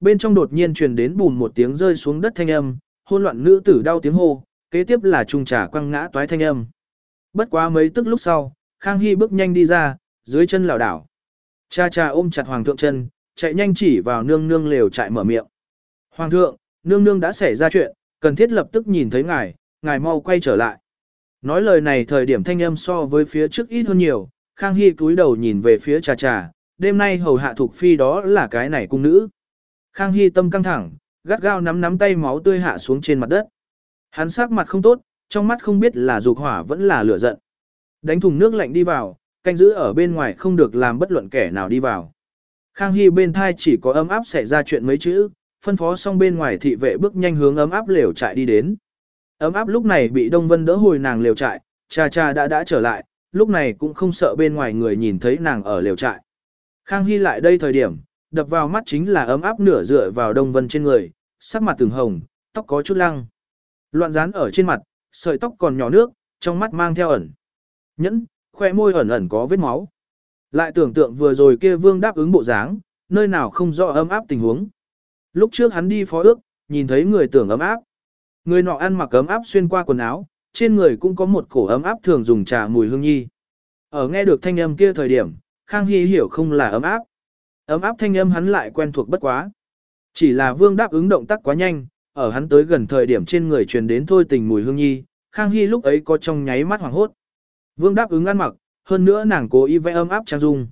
bên trong đột nhiên truyền đến bùm một tiếng rơi xuống đất thanh âm, hôn loạn nữ tử đau tiếng hô, kế tiếp là trùng trà quăng ngã toái thanh âm. Bất quá mấy tức lúc sau, Khang Hy bước nhanh đi ra, dưới chân lảo đảo. Cha cha ôm chặt hoàng thượng chân, chạy nhanh chỉ vào nương nương lều chạy mở miệng. Hoàng thượng, nương nương đã xảy ra chuyện, cần thiết lập tức nhìn thấy ngài, ngài mau quay trở lại. Nói lời này thời điểm thanh âm so với phía trước ít hơn nhiều, Khang Hy cúi đầu nhìn về phía trà trà, đêm nay hầu hạ thuộc phi đó là cái này cung nữ. Khang Hy tâm căng thẳng, gắt gao nắm nắm tay máu tươi hạ xuống trên mặt đất. Hắn sắc mặt không tốt, trong mắt không biết là dục hỏa vẫn là lửa giận. Đánh thùng nước lạnh đi vào, canh giữ ở bên ngoài không được làm bất luận kẻ nào đi vào. Khang Hy bên thai chỉ có ấm áp xảy ra chuyện mấy chữ, phân phó xong bên ngoài thị vệ bước nhanh hướng ấm áp lều trại đi đến. Ấm áp lúc này bị Đông Vân đỡ hồi nàng lều trại, cha cha đã đã trở lại, lúc này cũng không sợ bên ngoài người nhìn thấy nàng ở lều trại. Khang Hy lại đây thời điểm, đập vào mắt chính là ấm áp nửa dựa vào Đông Vân trên người, sắc mặt từng hồng, tóc có chút lăng. Loạn rán ở trên mặt, sợi tóc còn nhỏ nước, trong mắt mang theo ẩn. Nhẫn, khoe môi ẩn ẩn có vết máu. Lại tưởng tượng vừa rồi kia vương đáp ứng bộ dáng, nơi nào không rõ ấm áp tình huống. Lúc trước hắn đi phó ước, nhìn thấy người tưởng ấm áp. Người nọ ăn mặc ấm áp xuyên qua quần áo, trên người cũng có một cổ ấm áp thường dùng trà mùi hương nhi. Ở nghe được thanh âm kia thời điểm, Khang Hy hiểu không là ấm áp. Ấm áp thanh âm hắn lại quen thuộc bất quá. Chỉ là vương đáp ứng động tác quá nhanh, ở hắn tới gần thời điểm trên người truyền đến thôi tình mùi hương nhi, Khang Hy lúc ấy có trong nháy mắt hoảng hốt. Vương đáp ứng ăn mặc, hơn nữa nàng cố ý vẽ ấm áp trang dung.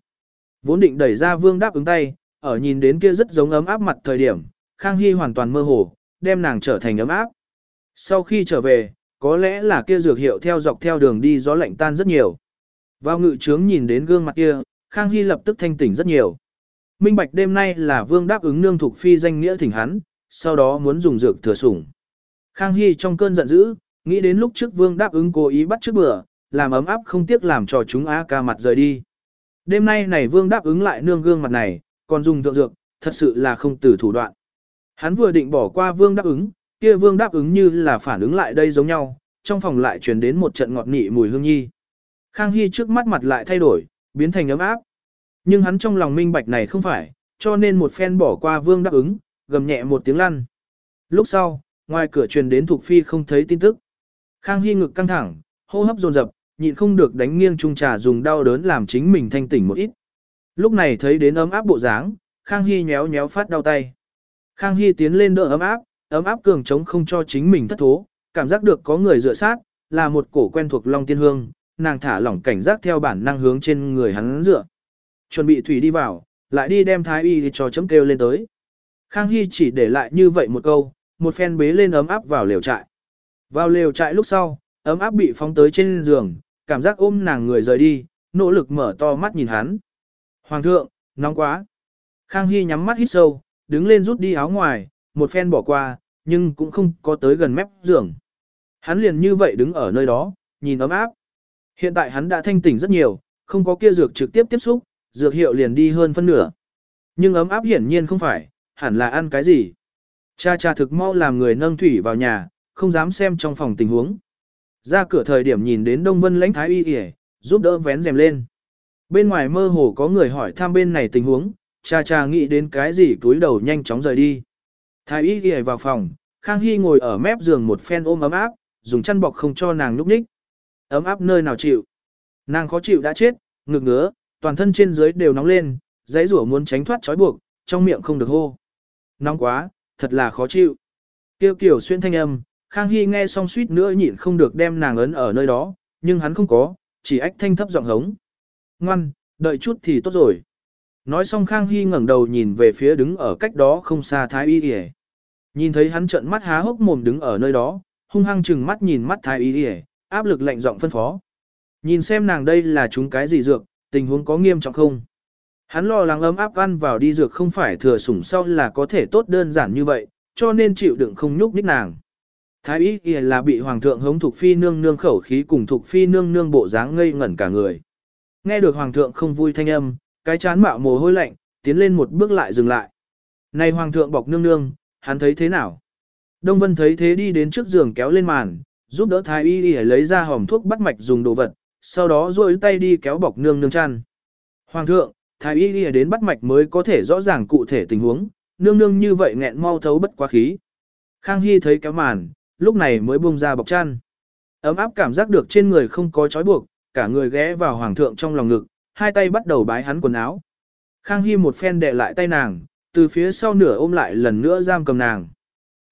Vốn định đẩy ra vương đáp ứng tay, ở nhìn đến kia rất giống ấm áp mặt thời điểm, Khang Hy hoàn toàn mơ hồ, đem nàng trở thành ấm áp. Sau khi trở về, có lẽ là kia dược hiệu theo dọc theo đường đi gió lạnh tan rất nhiều. Vào ngự trướng nhìn đến gương mặt kia, Khang Hy lập tức thanh tỉnh rất nhiều. Minh bạch đêm nay là vương đáp ứng nương thuộc phi danh nghĩa thỉnh hắn, sau đó muốn dùng dược thừa sủng. Khang Hy trong cơn giận dữ, nghĩ đến lúc trước vương đáp ứng cố ý bắt trước bữa, làm ấm áp không tiếc làm cho chúng A ca mặt rời đi. Đêm nay này vương đáp ứng lại nương gương mặt này, còn dùng thượng dược, thật sự là không từ thủ đoạn. Hắn vừa định bỏ qua vương đáp ứng, kia vương đáp ứng như là phản ứng lại đây giống nhau, trong phòng lại truyền đến một trận ngọt nị mùi hương nhi. Khang Hy trước mắt mặt lại thay đổi, biến thành ấm áp. Nhưng hắn trong lòng minh bạch này không phải, cho nên một phen bỏ qua vương đáp ứng, gầm nhẹ một tiếng lăn. Lúc sau, ngoài cửa truyền đến Thục Phi không thấy tin tức. Khang Hy ngực căng thẳng, hô hấp dồn dập, nhịn không được đánh nghiêng chung trà dùng đau đớn làm chính mình thanh tỉnh một ít. Lúc này thấy đến ấm áp bộ dáng, Khang Hy nhéo nhéo phát đau tay. Khang Hy tiến lên đỡ ấm áp, ấm áp cường chống không cho chính mình thất thố, cảm giác được có người dựa sát, là một cổ quen thuộc Long Tiên Hương, nàng thả lỏng cảnh giác theo bản năng hướng trên người hắn dựa. Chuẩn bị thủy đi vào, lại đi đem thái y cho chấm kêu lên tới. Khang Hy chỉ để lại như vậy một câu, một phen bế lên ấm áp vào lều trại. Vào lều trại lúc sau, ấm áp bị phóng tới trên giường, cảm giác ôm nàng người rời đi, nỗ lực mở to mắt nhìn hắn. Hoàng thượng, nóng quá. Khang Hy nhắm mắt hít sâu, đứng lên rút đi áo ngoài, một phen bỏ qua, nhưng cũng không có tới gần mép giường. Hắn liền như vậy đứng ở nơi đó, nhìn ấm áp. Hiện tại hắn đã thanh tỉnh rất nhiều, không có kia dược trực tiếp tiếp xúc, dược hiệu liền đi hơn phân nửa. Nhưng ấm áp hiển nhiên không phải, hẳn là ăn cái gì. Cha cha thực mau làm người nâng thủy vào nhà, không dám xem trong phòng tình huống. Ra cửa thời điểm nhìn đến Đông Vân lãnh thái y yể, giúp đỡ vén rèm lên. Bên ngoài mơ hồ có người hỏi thăm bên này tình huống, cha cha nghĩ đến cái gì túi đầu nhanh chóng rời đi. Thái y yể vào phòng, Khang Hy ngồi ở mép giường một phen ôm ấm áp, dùng chăn bọc không cho nàng núp ních. Ấm áp nơi nào chịu. Nàng khó chịu đã chết, ngực ngứa, toàn thân trên dưới đều nóng lên, giấy rủa muốn tránh thoát trói buộc, trong miệng không được hô. Nóng quá, thật là khó chịu. Tiêu kiểu xuyên thanh âm, Khang Hy nghe xong suýt nữa nhịn không được đem nàng ấn ở nơi đó, nhưng hắn không có, chỉ ách thanh thấp giọng hống. Ngoan, đợi chút thì tốt rồi. Nói xong Khang Hy ngẩng đầu nhìn về phía đứng ở cách đó không xa Thái Y Y. Nhìn thấy hắn trợn mắt há hốc mồm đứng ở nơi đó, hung hăng chừng mắt nhìn mắt Thái Y Y, áp lực lạnh giọng phân phó. Nhìn xem nàng đây là chúng cái gì dược, tình huống có nghiêm trọng không? Hắn lo lắng ấm áp ăn vào đi dược không phải thừa sủng sau là có thể tốt đơn giản như vậy, cho nên chịu đựng không nhúc nhích nàng. Thái y kia là bị hoàng thượng hống thuộc phi nương nương khẩu khí cùng thuộc phi nương nương bộ dáng ngây ngẩn cả người. Nghe được hoàng thượng không vui thanh âm, cái chán mạo mồ hôi lạnh, tiến lên một bước lại dừng lại. Này hoàng thượng bọc nương nương, hắn thấy thế nào? Đông Vân thấy thế đi đến trước giường kéo lên màn, giúp đỡ thái y y lấy ra hòm thuốc bắt mạch dùng đồ vật, sau đó duỗi tay đi kéo bọc nương nương chăn. Hoàng thượng, thái y y đến bắt mạch mới có thể rõ ràng cụ thể tình huống, nương nương như vậy nghẹn mau thấu bất quá khí. Khang Hy thấy kéo màn, lúc này mới buông ra bọc chăn. Ấm áp cảm giác được trên người không có trói buộc, cả người ghé vào hoàng thượng trong lòng ngực, hai tay bắt đầu bái hắn quần áo. Khang Hy một phen đè lại tay nàng, từ phía sau nửa ôm lại lần nữa giam cầm nàng.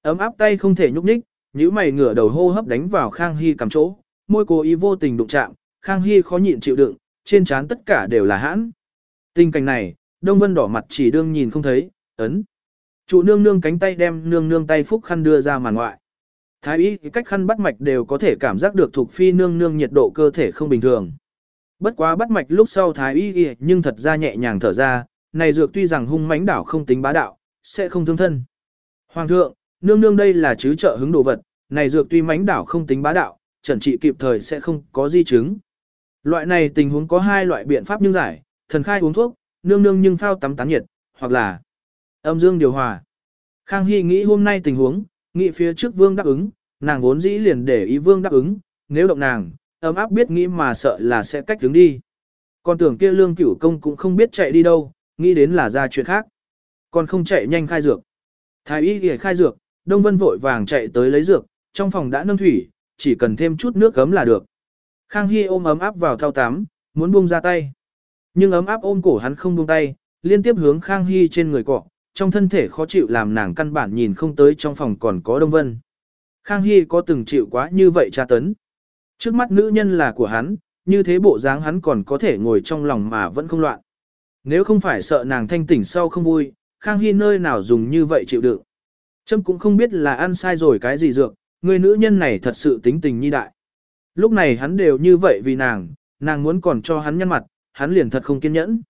Ấm áp tay không thể nhúc nhích, nhíu mày ngửa đầu hô hấp đánh vào Khang Hy cầm chỗ, môi cố ý vô tình đụng chạm, Khang Hy khó nhịn chịu đựng, trên trán tất cả đều là hãn. Tình cảnh này, Đông Vân đỏ mặt chỉ đương nhìn không thấy, ấn. Chủ nương nương cánh tay đem nương nương tay phúc khăn đưa ra màn ngoại. Thái y cách khăn bắt mạch đều có thể cảm giác được thuộc phi nương nương nhiệt độ cơ thể không bình thường. Bất quá bắt mạch lúc sau thái y nhưng thật ra nhẹ nhàng thở ra, này dược tuy rằng hung mãnh đảo không tính bá đạo, sẽ không thương thân. Hoàng thượng, nương nương đây là chứ trợ hứng đồ vật, này dược tuy mãnh đảo không tính bá đạo, trần trị kịp thời sẽ không có di chứng. Loại này tình huống có hai loại biện pháp nhưng giải, thần khai uống thuốc, nương nương nhưng phao tắm tán nhiệt, hoặc là âm dương điều hòa. Khang Hy nghĩ hôm nay tình huống, nghĩ phía trước vương đáp ứng, nàng vốn dĩ liền để ý vương đáp ứng, nếu động nàng, ấm áp biết nghĩ mà sợ là sẽ cách đứng đi. Còn tưởng kia lương cửu công cũng không biết chạy đi đâu, nghĩ đến là ra chuyện khác. Còn không chạy nhanh khai dược. Thái y ghề khai dược, Đông Vân vội vàng chạy tới lấy dược, trong phòng đã nâng thủy, chỉ cần thêm chút nước gấm là được. Khang Hy ôm ấm áp vào thao tắm, muốn buông ra tay. Nhưng ấm áp ôm cổ hắn không buông tay, liên tiếp hướng Khang Hy trên người cọ, trong thân thể khó chịu làm nàng căn bản nhìn không tới trong phòng còn có Đông Vân. Khang Hy có từng chịu quá như vậy tra tấn. Trước mắt nữ nhân là của hắn, như thế bộ dáng hắn còn có thể ngồi trong lòng mà vẫn không loạn. Nếu không phải sợ nàng thanh tỉnh sau không vui, Khang Hy nơi nào dùng như vậy chịu đựng. Trâm cũng không biết là ăn sai rồi cái gì dược, người nữ nhân này thật sự tính tình nhi đại. Lúc này hắn đều như vậy vì nàng, nàng muốn còn cho hắn nhăn mặt, hắn liền thật không kiên nhẫn.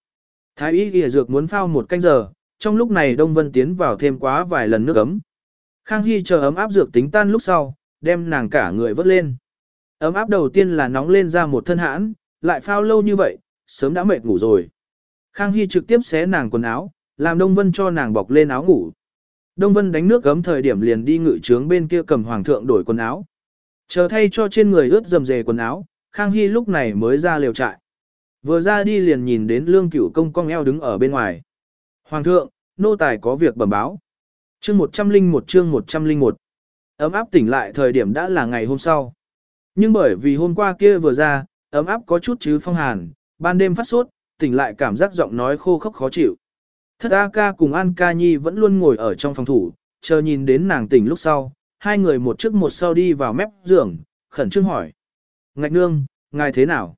Thái y ghi dược muốn phao một canh giờ, trong lúc này Đông Vân tiến vào thêm quá vài lần nước ấm. Khang Hy chờ ấm áp dược tính tan lúc sau, đem nàng cả người vớt lên. Ấm áp đầu tiên là nóng lên ra một thân hãn, lại phao lâu như vậy, sớm đã mệt ngủ rồi. Khang Hy trực tiếp xé nàng quần áo, làm Đông Vân cho nàng bọc lên áo ngủ. Đông Vân đánh nước gấm thời điểm liền đi ngự trướng bên kia cầm hoàng thượng đổi quần áo. Chờ thay cho trên người ướt dầm dề quần áo, Khang Hy lúc này mới ra liều trại. Vừa ra đi liền nhìn đến lương cửu công cong eo đứng ở bên ngoài. Hoàng thượng, nô tài có việc bẩm báo. Chương 101 chương 101. Ấm áp tỉnh lại thời điểm đã là ngày hôm sau. Nhưng bởi vì hôm qua kia vừa ra, ấm áp có chút chứ phong hàn, ban đêm phát sốt, tỉnh lại cảm giác giọng nói khô khốc khó chịu. Thất A ca cùng An ca nhi vẫn luôn ngồi ở trong phòng thủ, chờ nhìn đến nàng tỉnh lúc sau, hai người một trước một sau đi vào mép giường, khẩn trương hỏi. Ngạch nương, ngài thế nào?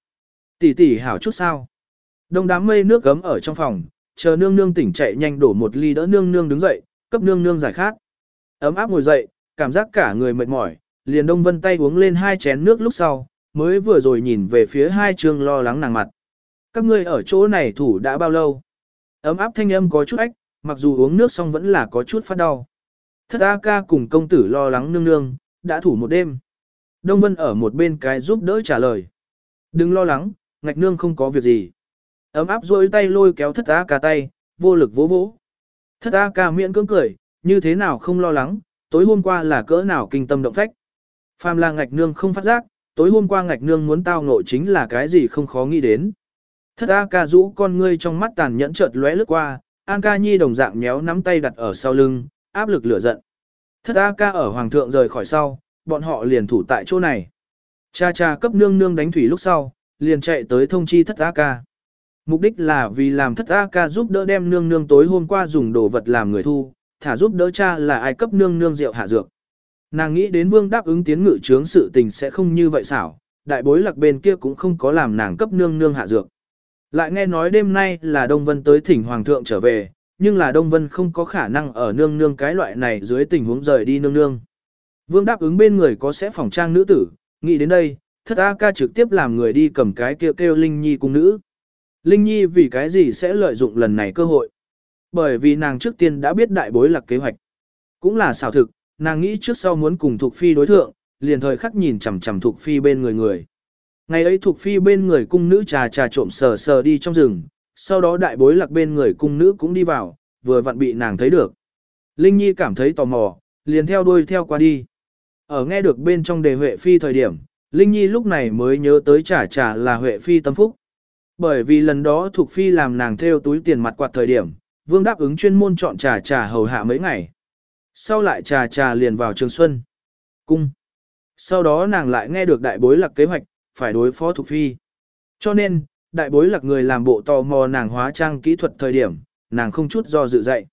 Tỷ tỷ hảo chút sao? Đông đám mây nước gấm ở trong phòng, chờ nương nương tỉnh chạy nhanh đổ một ly đỡ nương nương đứng dậy, cấp nương nương giải khát. Ấm áp ngồi dậy, cảm giác cả người mệt mỏi, liền đông vân tay uống lên hai chén nước lúc sau, mới vừa rồi nhìn về phía hai trường lo lắng nàng mặt. Các ngươi ở chỗ này thủ đã bao lâu? Ấm áp thanh âm có chút ách, mặc dù uống nước xong vẫn là có chút phát đau. Thất A ca cùng công tử lo lắng nương nương, đã thủ một đêm. Đông Vân ở một bên cái giúp đỡ trả lời. Đừng lo lắng, ngạch nương không có việc gì. Ấm áp rôi tay lôi kéo thất A ca tay, vô lực vỗ vỗ. Thất A ca miễn cưỡng cười, như thế nào không lo lắng, tối hôm qua là cỡ nào kinh tâm động phách. Phàm là ngạch nương không phát giác, tối hôm qua ngạch nương muốn tao ngộ chính là cái gì không khó nghĩ đến. Thất A ca rũ con ngươi trong mắt tàn nhẫn chợt lóe lướt qua, An ca nhi đồng dạng méo nắm tay đặt ở sau lưng, áp lực lửa giận. Thất A ca ở hoàng thượng rời khỏi sau, bọn họ liền thủ tại chỗ này. Cha cha cấp nương nương đánh thủy lúc sau, liền chạy tới thông chi thất A ca. Mục đích là vì làm thất A ca giúp đỡ đem nương nương tối hôm qua dùng đồ vật làm người thu, thả giúp đỡ cha là ai cấp nương nương rượu hạ dược. Nàng nghĩ đến vương đáp ứng tiến ngự trướng sự tình sẽ không như vậy xảo, đại bối lạc bên kia cũng không có làm nàng cấp nương nương hạ dược. Lại nghe nói đêm nay là Đông Vân tới thỉnh Hoàng thượng trở về, nhưng là Đông Vân không có khả năng ở nương nương cái loại này dưới tình huống rời đi nương nương. Vương đáp ứng bên người có sẽ phòng trang nữ tử, nghĩ đến đây, thất A ca trực tiếp làm người đi cầm cái kêu kêu Linh Nhi cung nữ. Linh Nhi vì cái gì sẽ lợi dụng lần này cơ hội? Bởi vì nàng trước tiên đã biết đại bối lạc kế hoạch. Cũng là xảo thực, nàng nghĩ trước sau muốn cùng Thục Phi đối thượng, liền thời khắc nhìn chằm chằm Thục Phi bên người người. Ngày ấy Thục phi bên người cung nữ trà trà trộm sờ sờ đi trong rừng, sau đó đại bối lạc bên người cung nữ cũng đi vào, vừa vặn bị nàng thấy được. Linh Nhi cảm thấy tò mò, liền theo đuôi theo qua đi. Ở nghe được bên trong đề Huệ Phi thời điểm, Linh Nhi lúc này mới nhớ tới trà trà là Huệ Phi tâm phúc. Bởi vì lần đó thuộc Phi làm nàng theo túi tiền mặt quạt thời điểm, vương đáp ứng chuyên môn chọn trà trà hầu hạ mấy ngày. Sau lại trà trà liền vào trường xuân. Cung. Sau đó nàng lại nghe được đại bối lạc kế hoạch, phải đối phó Thục Phi. Cho nên, đại bối lạc người làm bộ tò mò nàng hóa trang kỹ thuật thời điểm, nàng không chút do dự dạy.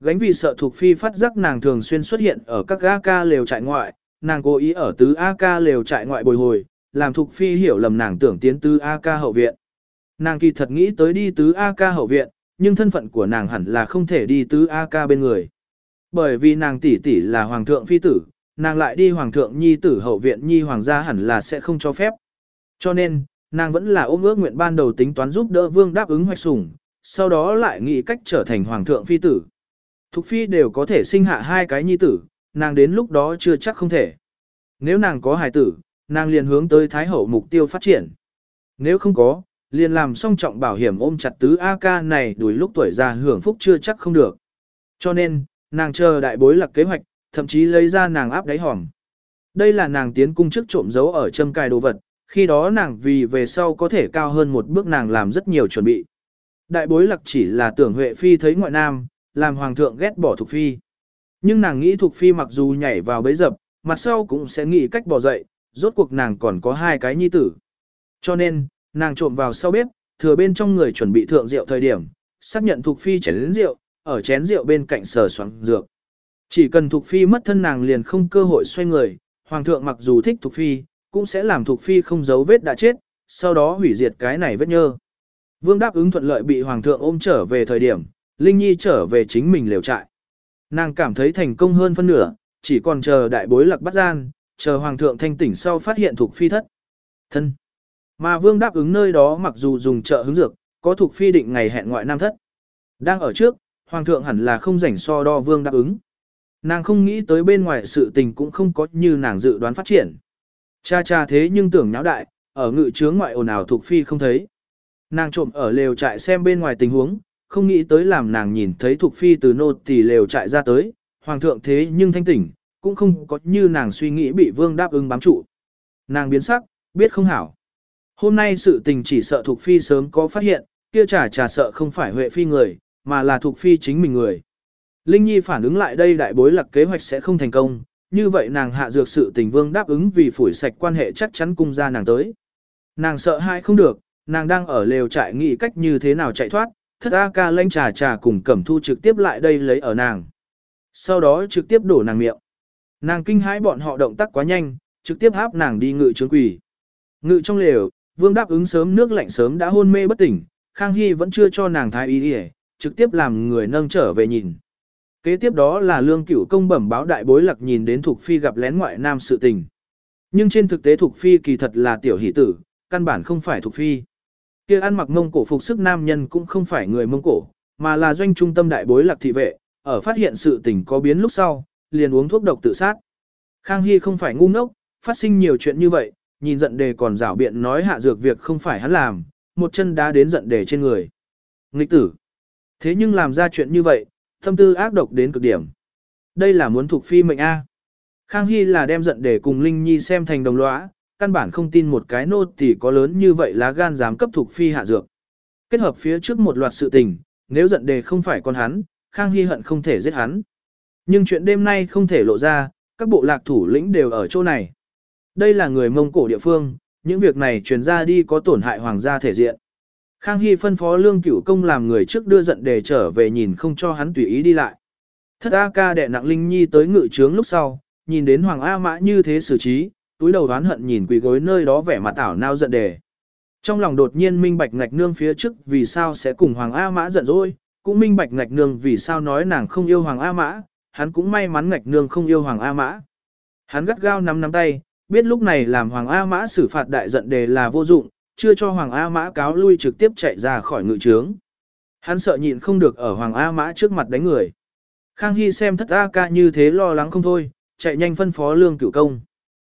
Gánh vì sợ thuộc Phi phát giác nàng thường xuyên xuất hiện ở các A-ca lều trại ngoại, nàng cố ý ở tứ A-ca lều trại ngoại bồi hồi, làm thuộc Phi hiểu lầm nàng tưởng tiến tứ A-ca hậu viện. Nàng kỳ thật nghĩ tới đi tứ A-ca hậu viện, nhưng thân phận của nàng hẳn là không thể đi tứ A-ca bên người. Bởi vì nàng tỷ tỷ là hoàng thượng phi tử, nàng lại đi hoàng thượng nhi tử hậu viện nhi hoàng gia hẳn là sẽ không cho phép. Cho nên, nàng vẫn là ôm ước nguyện ban đầu tính toán giúp đỡ vương đáp ứng hoạch sủng, sau đó lại nghĩ cách trở thành hoàng thượng phi tử. Thục phi đều có thể sinh hạ hai cái nhi tử, nàng đến lúc đó chưa chắc không thể. Nếu nàng có hài tử, nàng liền hướng tới thái hậu mục tiêu phát triển. Nếu không có, liền làm song trọng bảo hiểm ôm chặt tứ A ca này đuổi lúc tuổi già hưởng phúc chưa chắc không được. Cho nên, nàng chờ đại bối lạc kế hoạch, thậm chí lấy ra nàng áp đáy hỏng. Đây là nàng tiến cung trước trộm giấu ở châm cài đồ vật, khi đó nàng vì về sau có thể cao hơn một bước nàng làm rất nhiều chuẩn bị. Đại bối lạc chỉ là tưởng Huệ Phi thấy ngoại nam, làm hoàng thượng ghét bỏ Thục Phi. Nhưng nàng nghĩ Thục Phi mặc dù nhảy vào bấy dập, mặt sau cũng sẽ nghĩ cách bỏ dậy, rốt cuộc nàng còn có hai cái nhi tử. Cho nên, nàng trộm vào sau bếp, thừa bên trong người chuẩn bị thượng rượu thời điểm, xác nhận Thục Phi chén đến rượu, ở chén rượu bên cạnh sờ soạn dược. Chỉ cần Thục Phi mất thân nàng liền không cơ hội xoay người, Hoàng thượng mặc dù thích Thục Phi, cũng sẽ làm thuộc Phi không giấu vết đã chết, sau đó hủy diệt cái này vết nhơ. Vương đáp ứng thuận lợi bị Hoàng thượng ôm trở về thời điểm, Linh Nhi trở về chính mình liều trại. Nàng cảm thấy thành công hơn phân nửa, chỉ còn chờ đại bối lạc bắt gian, chờ Hoàng thượng thanh tỉnh sau phát hiện thuộc Phi thất. Thân. Mà Vương đáp ứng nơi đó mặc dù dùng trợ hứng dược, có thuộc Phi định ngày hẹn ngoại nam thất. Đang ở trước, Hoàng thượng hẳn là không rảnh so đo Vương đáp ứng. Nàng không nghĩ tới bên ngoài sự tình cũng không có như nàng dự đoán phát triển. Cha cha thế nhưng tưởng nháo đại, ở ngự chướng ngoại ồn ào thuộc phi không thấy. Nàng trộm ở lều trại xem bên ngoài tình huống, không nghĩ tới làm nàng nhìn thấy thuộc phi từ nô tỳ lều trại ra tới, hoàng thượng thế nhưng thanh tỉnh, cũng không có như nàng suy nghĩ bị vương đáp ứng bám trụ. Nàng biến sắc, biết không hảo. Hôm nay sự tình chỉ sợ thuộc phi sớm có phát hiện, kia trả trà sợ không phải huệ phi người, mà là thuộc phi chính mình người. Linh Nhi phản ứng lại đây đại bối lạc kế hoạch sẽ không thành công, như vậy nàng hạ dược sự tình vương đáp ứng vì phủi sạch quan hệ chắc chắn cung ra nàng tới. Nàng sợ hãi không được, nàng đang ở lều trại nghĩ cách như thế nào chạy thoát, thất A ca lanh trà trà cùng cẩm thu trực tiếp lại đây lấy ở nàng. Sau đó trực tiếp đổ nàng miệng. Nàng kinh hãi bọn họ động tác quá nhanh, trực tiếp háp nàng đi ngự trướng quỷ. Ngự trong lều, vương đáp ứng sớm nước lạnh sớm đã hôn mê bất tỉnh, Khang Hy vẫn chưa cho nàng thái ý đi trực tiếp làm người nâng trở về nhìn. Kế tiếp đó là lương cửu công bẩm báo đại bối lạc nhìn đến Thục Phi gặp lén ngoại nam sự tình. Nhưng trên thực tế Thục Phi kỳ thật là tiểu hỷ tử, căn bản không phải Thục Phi. kia ăn mặc mông cổ phục sức nam nhân cũng không phải người mông cổ, mà là doanh trung tâm đại bối lạc thị vệ, ở phát hiện sự tình có biến lúc sau, liền uống thuốc độc tự sát. Khang Hy không phải ngu ngốc, phát sinh nhiều chuyện như vậy, nhìn giận đề còn rảo biện nói hạ dược việc không phải hắn làm, một chân đá đến giận đề trên người. Nghịch tử. Thế nhưng làm ra chuyện như vậy, Tâm tư ác độc đến cực điểm. Đây là muốn thuộc phi mệnh A. Khang Hy là đem giận để cùng Linh Nhi xem thành đồng lõa, căn bản không tin một cái nô tỳ có lớn như vậy lá gan dám cấp thuộc phi hạ dược. Kết hợp phía trước một loạt sự tình, nếu giận đề không phải con hắn, Khang Hy hận không thể giết hắn. Nhưng chuyện đêm nay không thể lộ ra, các bộ lạc thủ lĩnh đều ở chỗ này. Đây là người Mông Cổ địa phương, những việc này truyền ra đi có tổn hại hoàng gia thể diện. Khang Hy phân phó lương cửu công làm người trước đưa giận đề trở về nhìn không cho hắn tùy ý đi lại. Thất A ca đệ nặng Linh Nhi tới ngự trướng lúc sau, nhìn đến Hoàng A Mã như thế xử trí, túi đầu đoán hận nhìn quỳ gối nơi đó vẻ mặt ảo nao giận đề. Trong lòng đột nhiên minh bạch ngạch nương phía trước vì sao sẽ cùng Hoàng A Mã giận dỗi, cũng minh bạch ngạch nương vì sao nói nàng không yêu Hoàng A Mã, hắn cũng may mắn ngạch nương không yêu Hoàng A Mã. Hắn gắt gao nắm nắm tay, biết lúc này làm Hoàng A Mã xử phạt đại giận đề là vô dụng, chưa cho Hoàng A Mã cáo lui trực tiếp chạy ra khỏi ngự trướng. Hắn sợ nhịn không được ở Hoàng A Mã trước mặt đánh người. Khang Hy xem thất A ca như thế lo lắng không thôi, chạy nhanh phân phó lương cửu công.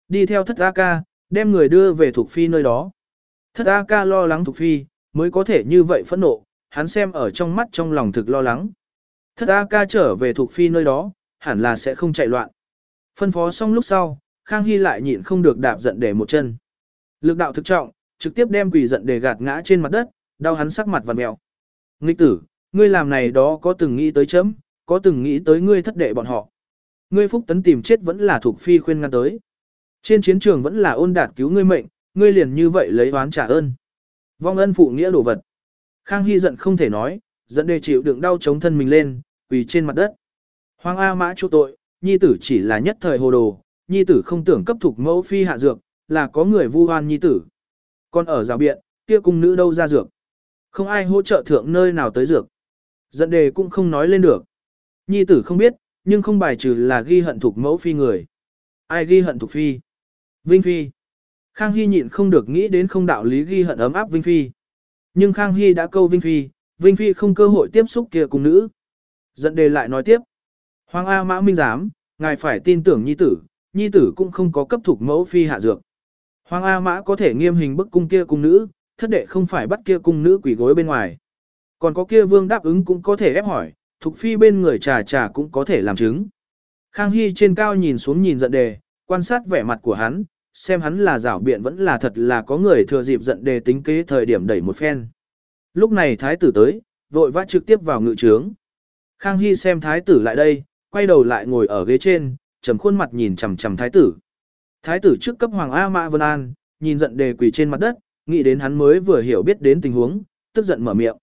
Đi theo thất A ca, đem người đưa về Thuộc Phi nơi đó. Thất A ca lo lắng Thuộc Phi, mới có thể như vậy phẫn nộ, hắn xem ở trong mắt trong lòng thực lo lắng. Thất A ca trở về Thuộc Phi nơi đó, hẳn là sẽ không chạy loạn. Phân phó xong lúc sau, Khang Hy lại nhịn không được đạp giận để một chân. Lực đạo thực trọng, trực tiếp đem quỷ giận để gạt ngã trên mặt đất, đau hắn sắc mặt vằn mèo. Nghịch tử, Ngươi làm này đó có từng nghĩ tới chấm, có từng nghĩ tới ngươi thất đệ bọn họ. Ngươi phúc tấn tìm chết vẫn là thuộc phi khuyên ngăn tới. Trên chiến trường vẫn là ôn đạt cứu ngươi mệnh, ngươi liền như vậy lấy oán trả ơn. Vong ân phụ nghĩa đồ vật. Khang Hy giận không thể nói, dẫn đề chịu đựng đau chống thân mình lên, quỳ trên mặt đất. Hoàng A Mã chu tội, nhi tử chỉ là nhất thời hồ đồ, nhi tử không tưởng cấp thuộc mẫu phi hạ dược, là có người vu oan nhi tử. Còn ở rào biện, kia cung nữ đâu ra dược. Không ai hỗ trợ thượng nơi nào tới dược. Dẫn đề cũng không nói lên được. Nhi tử không biết, nhưng không bài trừ là ghi hận thuộc mẫu phi người. Ai ghi hận thuộc phi? Vinh phi. Khang Hy nhịn không được nghĩ đến không đạo lý ghi hận ấm áp Vinh phi. Nhưng Khang Hy đã câu Vinh phi, Vinh phi không cơ hội tiếp xúc kia cùng nữ. Dẫn đề lại nói tiếp. Hoàng A Mã Minh giám, ngài phải tin tưởng nhi tử, nhi tử cũng không có cấp thuộc mẫu phi hạ dược. Hoàng A Mã có thể nghiêm hình bức cung kia cung nữ, thất đệ không phải bắt kia cung nữ quỷ gối bên ngoài. Còn có kia vương đáp ứng cũng có thể ép hỏi, thuộc phi bên người trà trà cũng có thể làm chứng. Khang Hy trên cao nhìn xuống nhìn giận đề, quan sát vẻ mặt của hắn, xem hắn là rảo biện vẫn là thật là có người thừa dịp giận đề tính kế thời điểm đẩy một phen. Lúc này thái tử tới, vội vã trực tiếp vào ngự trướng. Khang Hy xem thái tử lại đây, quay đầu lại ngồi ở ghế trên, trầm khuôn mặt nhìn chằm chằm thái tử. Thái tử trước cấp Hoàng A Mã Vân An, nhìn giận đề quỳ trên mặt đất, nghĩ đến hắn mới vừa hiểu biết đến tình huống, tức giận mở miệng.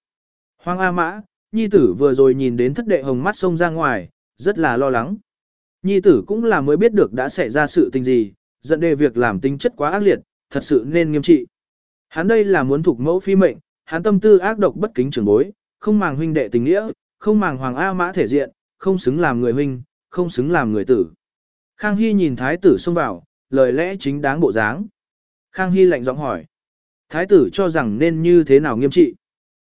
Hoàng A Mã, nhi tử vừa rồi nhìn đến thất đệ hồng mắt sông ra ngoài, rất là lo lắng. Nhi tử cũng là mới biết được đã xảy ra sự tình gì, giận đề việc làm tính chất quá ác liệt, thật sự nên nghiêm trị. Hắn đây là muốn thuộc mẫu phi mệnh, hắn tâm tư ác độc bất kính trưởng bối, không màng huynh đệ tình nghĩa, không màng hoàng A mã thể diện, không xứng làm người huynh, không xứng làm người tử. Khang Hy nhìn thái tử xông vào, lời lẽ chính đáng bộ dáng. Khang Hy lạnh giọng hỏi. Thái tử cho rằng nên như thế nào nghiêm trị.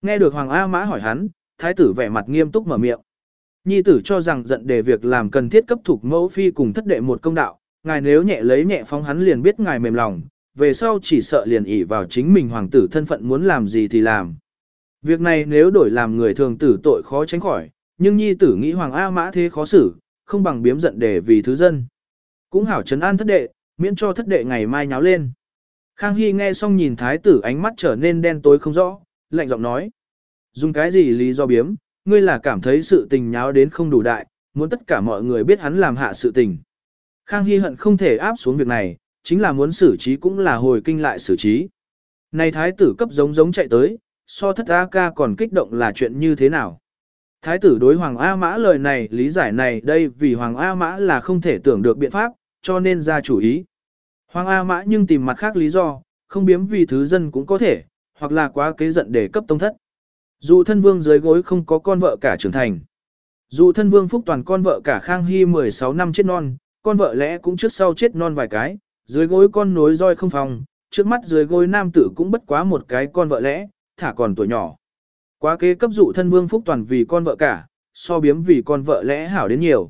Nghe được Hoàng A Mã hỏi hắn, thái tử vẻ mặt nghiêm túc mở miệng. Nhi tử cho rằng giận để việc làm cần thiết cấp thuộc mẫu phi cùng thất đệ một công đạo, ngài nếu nhẹ lấy nhẹ phóng hắn liền biết ngài mềm lòng, về sau chỉ sợ liền ỷ vào chính mình hoàng tử thân phận muốn làm gì thì làm. Việc này nếu đổi làm người thường tử tội khó tránh khỏi, nhưng nhi tử nghĩ hoàng A mã thế khó xử, không bằng biếm giận để vì thứ dân. Cũng hảo trấn an thất đệ, miễn cho thất đệ ngày mai nháo lên. Khang Hy nghe xong nhìn thái tử ánh mắt trở nên đen tối không rõ, lạnh giọng nói. Dùng cái gì lý do biếm, ngươi là cảm thấy sự tình nháo đến không đủ đại, muốn tất cả mọi người biết hắn làm hạ sự tình. Khang Hy hận không thể áp xuống việc này, chính là muốn xử trí cũng là hồi kinh lại xử trí. Này thái tử cấp giống giống chạy tới, so thất A ca còn kích động là chuyện như thế nào? Thái tử đối Hoàng A Mã lời này lý giải này đây vì Hoàng A Mã là không thể tưởng được biện pháp, cho nên ra chủ ý. Hoàng A Mã nhưng tìm mặt khác lý do, không biếm vì thứ dân cũng có thể, hoặc là quá kế giận để cấp tông thất. Dù thân vương dưới gối không có con vợ cả trưởng thành. Dù thân vương phúc toàn con vợ cả Khang Hy 16 năm chết non, con vợ lẽ cũng trước sau chết non vài cái, dưới gối con nối roi không phòng, trước mắt dưới gối nam tử cũng bất quá một cái con vợ lẽ, thả còn tuổi nhỏ. Quá kế cấp dụ thân vương phúc toàn vì con vợ cả, so biếm vì con vợ lẽ hảo đến nhiều.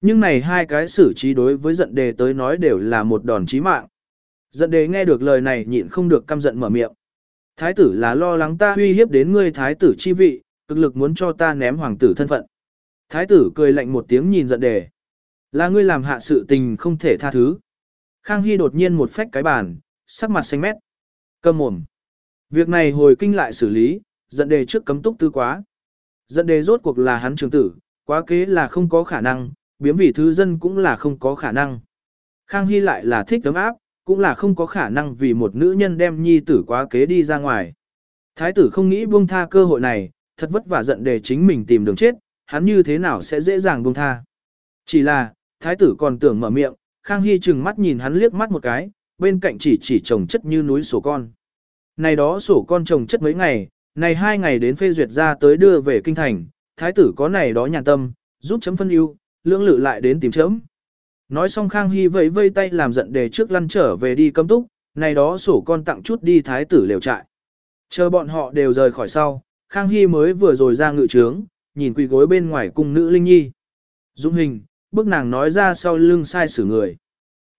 Nhưng này hai cái xử trí đối với giận đề tới nói đều là một đòn chí mạng. Giận đề nghe được lời này nhịn không được căm giận mở miệng. Thái tử là lo lắng ta uy hiếp đến ngươi thái tử chi vị, cực lực muốn cho ta ném hoàng tử thân phận. Thái tử cười lạnh một tiếng nhìn giận đề. Là ngươi làm hạ sự tình không thể tha thứ. Khang Hy đột nhiên một phách cái bàn, sắc mặt xanh mét. Cầm mồm. Việc này hồi kinh lại xử lý, giận đề trước cấm túc tư quá. Giận đề rốt cuộc là hắn trường tử, quá kế là không có khả năng, biếm vì thứ dân cũng là không có khả năng. Khang Hy lại là thích tấm áp, cũng là không có khả năng vì một nữ nhân đem nhi tử quá kế đi ra ngoài. Thái tử không nghĩ buông tha cơ hội này, thật vất vả giận để chính mình tìm đường chết, hắn như thế nào sẽ dễ dàng buông tha. Chỉ là, thái tử còn tưởng mở miệng, Khang Hy chừng mắt nhìn hắn liếc mắt một cái, bên cạnh chỉ chỉ trồng chất như núi sổ con. Này đó sổ con trồng chất mấy ngày, này hai ngày đến phê duyệt ra tới đưa về kinh thành, thái tử có này đó nhàn tâm, giúp chấm phân ưu, lưỡng lự lại đến tìm chấm. Nói xong Khang Hy vẫy vây tay làm giận để trước lăn trở về đi cấm túc, này đó sổ con tặng chút đi thái tử liều trại. Chờ bọn họ đều rời khỏi sau, Khang Hy mới vừa rồi ra ngự trướng, nhìn quỳ gối bên ngoài cung nữ Linh Nhi. Dũng hình, bức nàng nói ra sau lưng sai xử người.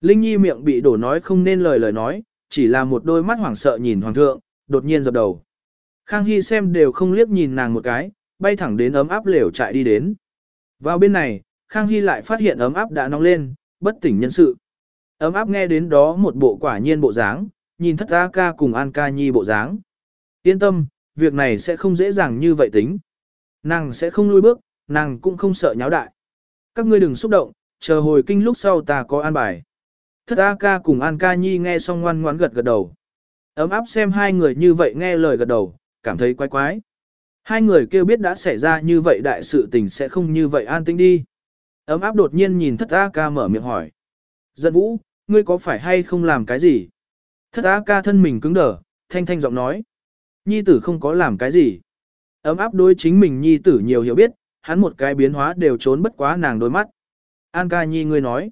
Linh Nhi miệng bị đổ nói không nên lời lời nói, chỉ là một đôi mắt hoảng sợ nhìn hoàng thượng, đột nhiên dập đầu. Khang Hy xem đều không liếc nhìn nàng một cái, bay thẳng đến ấm áp lều trại đi đến. Vào bên này, Khang Hy lại phát hiện ấm áp đã nóng lên, bất tỉnh nhân sự. Ấm áp nghe đến đó một bộ quả nhiên bộ dáng, nhìn thất A ca cùng An ca nhi bộ dáng. Yên tâm, việc này sẽ không dễ dàng như vậy tính. Nàng sẽ không lui bước, nàng cũng không sợ nháo đại. Các ngươi đừng xúc động, chờ hồi kinh lúc sau ta có an bài. Thất A ca cùng An ca nhi nghe xong ngoan ngoãn gật gật đầu. Ấm áp xem hai người như vậy nghe lời gật đầu, cảm thấy quái quái. Hai người kêu biết đã xảy ra như vậy đại sự tình sẽ không như vậy an tĩnh đi. Ấm áp đột nhiên nhìn thất A ca mở miệng hỏi. Giận vũ, ngươi có phải hay không làm cái gì? Thất A ca thân mình cứng đờ, thanh thanh giọng nói. Nhi tử không có làm cái gì. Ấm áp đối chính mình nhi tử nhiều hiểu biết, hắn một cái biến hóa đều trốn bất quá nàng đôi mắt. An ca nhi ngươi nói.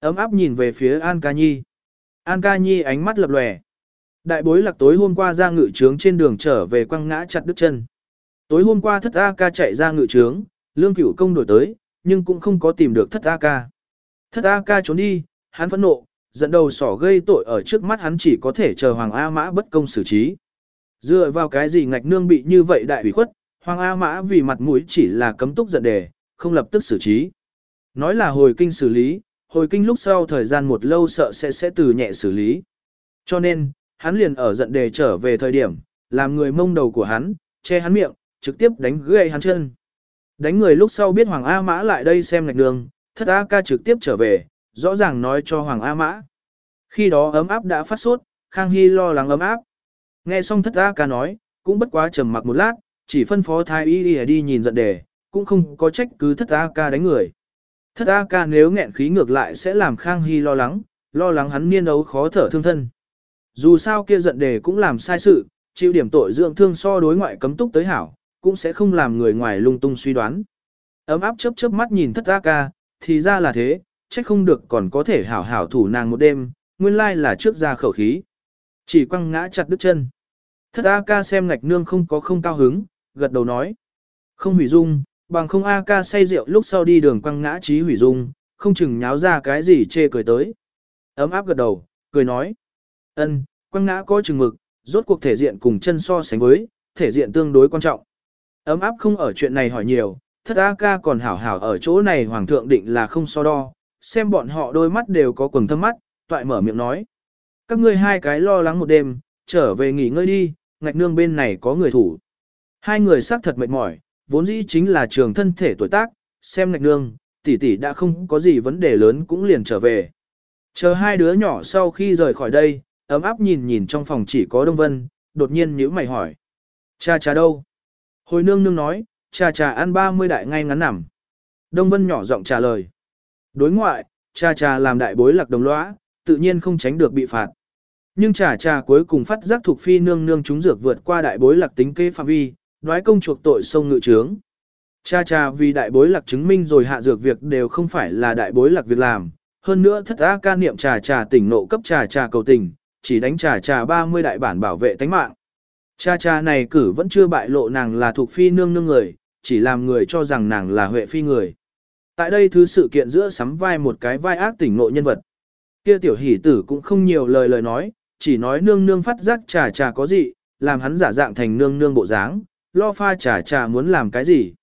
Ấm áp nhìn về phía An ca nhi. An ca nhi ánh mắt lập lòe. Đại bối lạc tối hôm qua ra ngự trướng trên đường trở về quăng ngã chặt đứt chân. Tối hôm qua thất A ca chạy ra ngự trướng, lương cửu công đổi tới, nhưng cũng không có tìm được thất A ca. Thất A ca trốn đi, hắn phẫn nộ, dẫn đầu sỏ gây tội ở trước mắt hắn chỉ có thể chờ Hoàng A Mã bất công xử trí. Dựa vào cái gì ngạch nương bị như vậy đại ủy khuất, Hoàng A Mã vì mặt mũi chỉ là cấm túc giận đề, không lập tức xử trí. Nói là hồi kinh xử lý, hồi kinh lúc sau thời gian một lâu sợ sẽ sẽ từ nhẹ xử lý. Cho nên, hắn liền ở giận đề trở về thời điểm, làm người mông đầu của hắn, che hắn miệng, trực tiếp đánh gãy hắn chân. Đánh người lúc sau biết Hoàng A Mã lại đây xem ngạch đường, thất A ca trực tiếp trở về, rõ ràng nói cho Hoàng A Mã. Khi đó ấm áp đã phát sốt, Khang Hy lo lắng ấm áp. Nghe xong thất A ca nói, cũng bất quá trầm mặc một lát, chỉ phân phó thái y đi, đi nhìn giận đề, cũng không có trách cứ thất A ca đánh người. Thất A ca nếu nghẹn khí ngược lại sẽ làm Khang Hy lo lắng, lo lắng hắn niên ấu khó thở thương thân. Dù sao kia giận đề cũng làm sai sự, chịu điểm tội dưỡng thương so đối ngoại cấm túc tới hảo, cũng sẽ không làm người ngoài lung tung suy đoán. Ấm áp chớp chớp mắt nhìn thất A ca, thì ra là thế, trách không được còn có thể hảo hảo thủ nàng một đêm, nguyên lai là trước ra khẩu khí. Chỉ quăng ngã chặt đứt chân. Thất A ca xem ngạch nương không có không cao hứng, gật đầu nói. Không hủy dung, bằng không A ca say rượu lúc sau đi đường quăng ngã trí hủy dung, không chừng nháo ra cái gì chê cười tới. Ấm áp gật đầu, cười nói. ân, quăng ngã có chừng mực, rốt cuộc thể diện cùng chân so sánh với, thể diện tương đối quan trọng. Ấm áp không ở chuyện này hỏi nhiều, thất A ca còn hảo hảo ở chỗ này hoàng thượng định là không so đo, xem bọn họ đôi mắt đều có quầng thâm mắt, toại mở miệng nói. Các ngươi hai cái lo lắng một đêm, trở về nghỉ ngơi đi, ngạch nương bên này có người thủ. Hai người xác thật mệt mỏi, vốn dĩ chính là trường thân thể tuổi tác, xem ngạch nương, tỷ tỷ đã không có gì vấn đề lớn cũng liền trở về. Chờ hai đứa nhỏ sau khi rời khỏi đây, ấm áp nhìn nhìn trong phòng chỉ có Đông Vân, đột nhiên nhíu mày hỏi. Cha cha đâu? Hồi nương nương nói, cha cha ăn 30 đại ngay ngắn nằm. Đông Vân nhỏ giọng trả lời. Đối ngoại, cha cha làm đại bối lạc đồng lõa, tự nhiên không tránh được bị phạt. Nhưng cha cha cuối cùng phát giác thuộc phi nương nương chúng dược vượt qua đại bối lạc tính kế phạm vi, nói công chuộc tội sông ngự trướng. Cha cha vì đại bối lạc chứng minh rồi hạ dược việc đều không phải là đại bối lạc việc làm. Hơn nữa thất á ca niệm trà trà tỉnh nộ cấp trà trà cầu tình, chỉ đánh trà trà 30 đại bản bảo vệ tánh mạng. Cha cha này cử vẫn chưa bại lộ nàng là thuộc phi nương nương người, chỉ làm người cho rằng nàng là huệ phi người. Tại đây thứ sự kiện giữa sắm vai một cái vai ác tỉnh nội nhân vật. Kia tiểu hỷ tử cũng không nhiều lời lời nói, chỉ nói nương nương phát giác trà trà có gì, làm hắn giả dạng thành nương nương bộ dáng, lo pha trà trà muốn làm cái gì.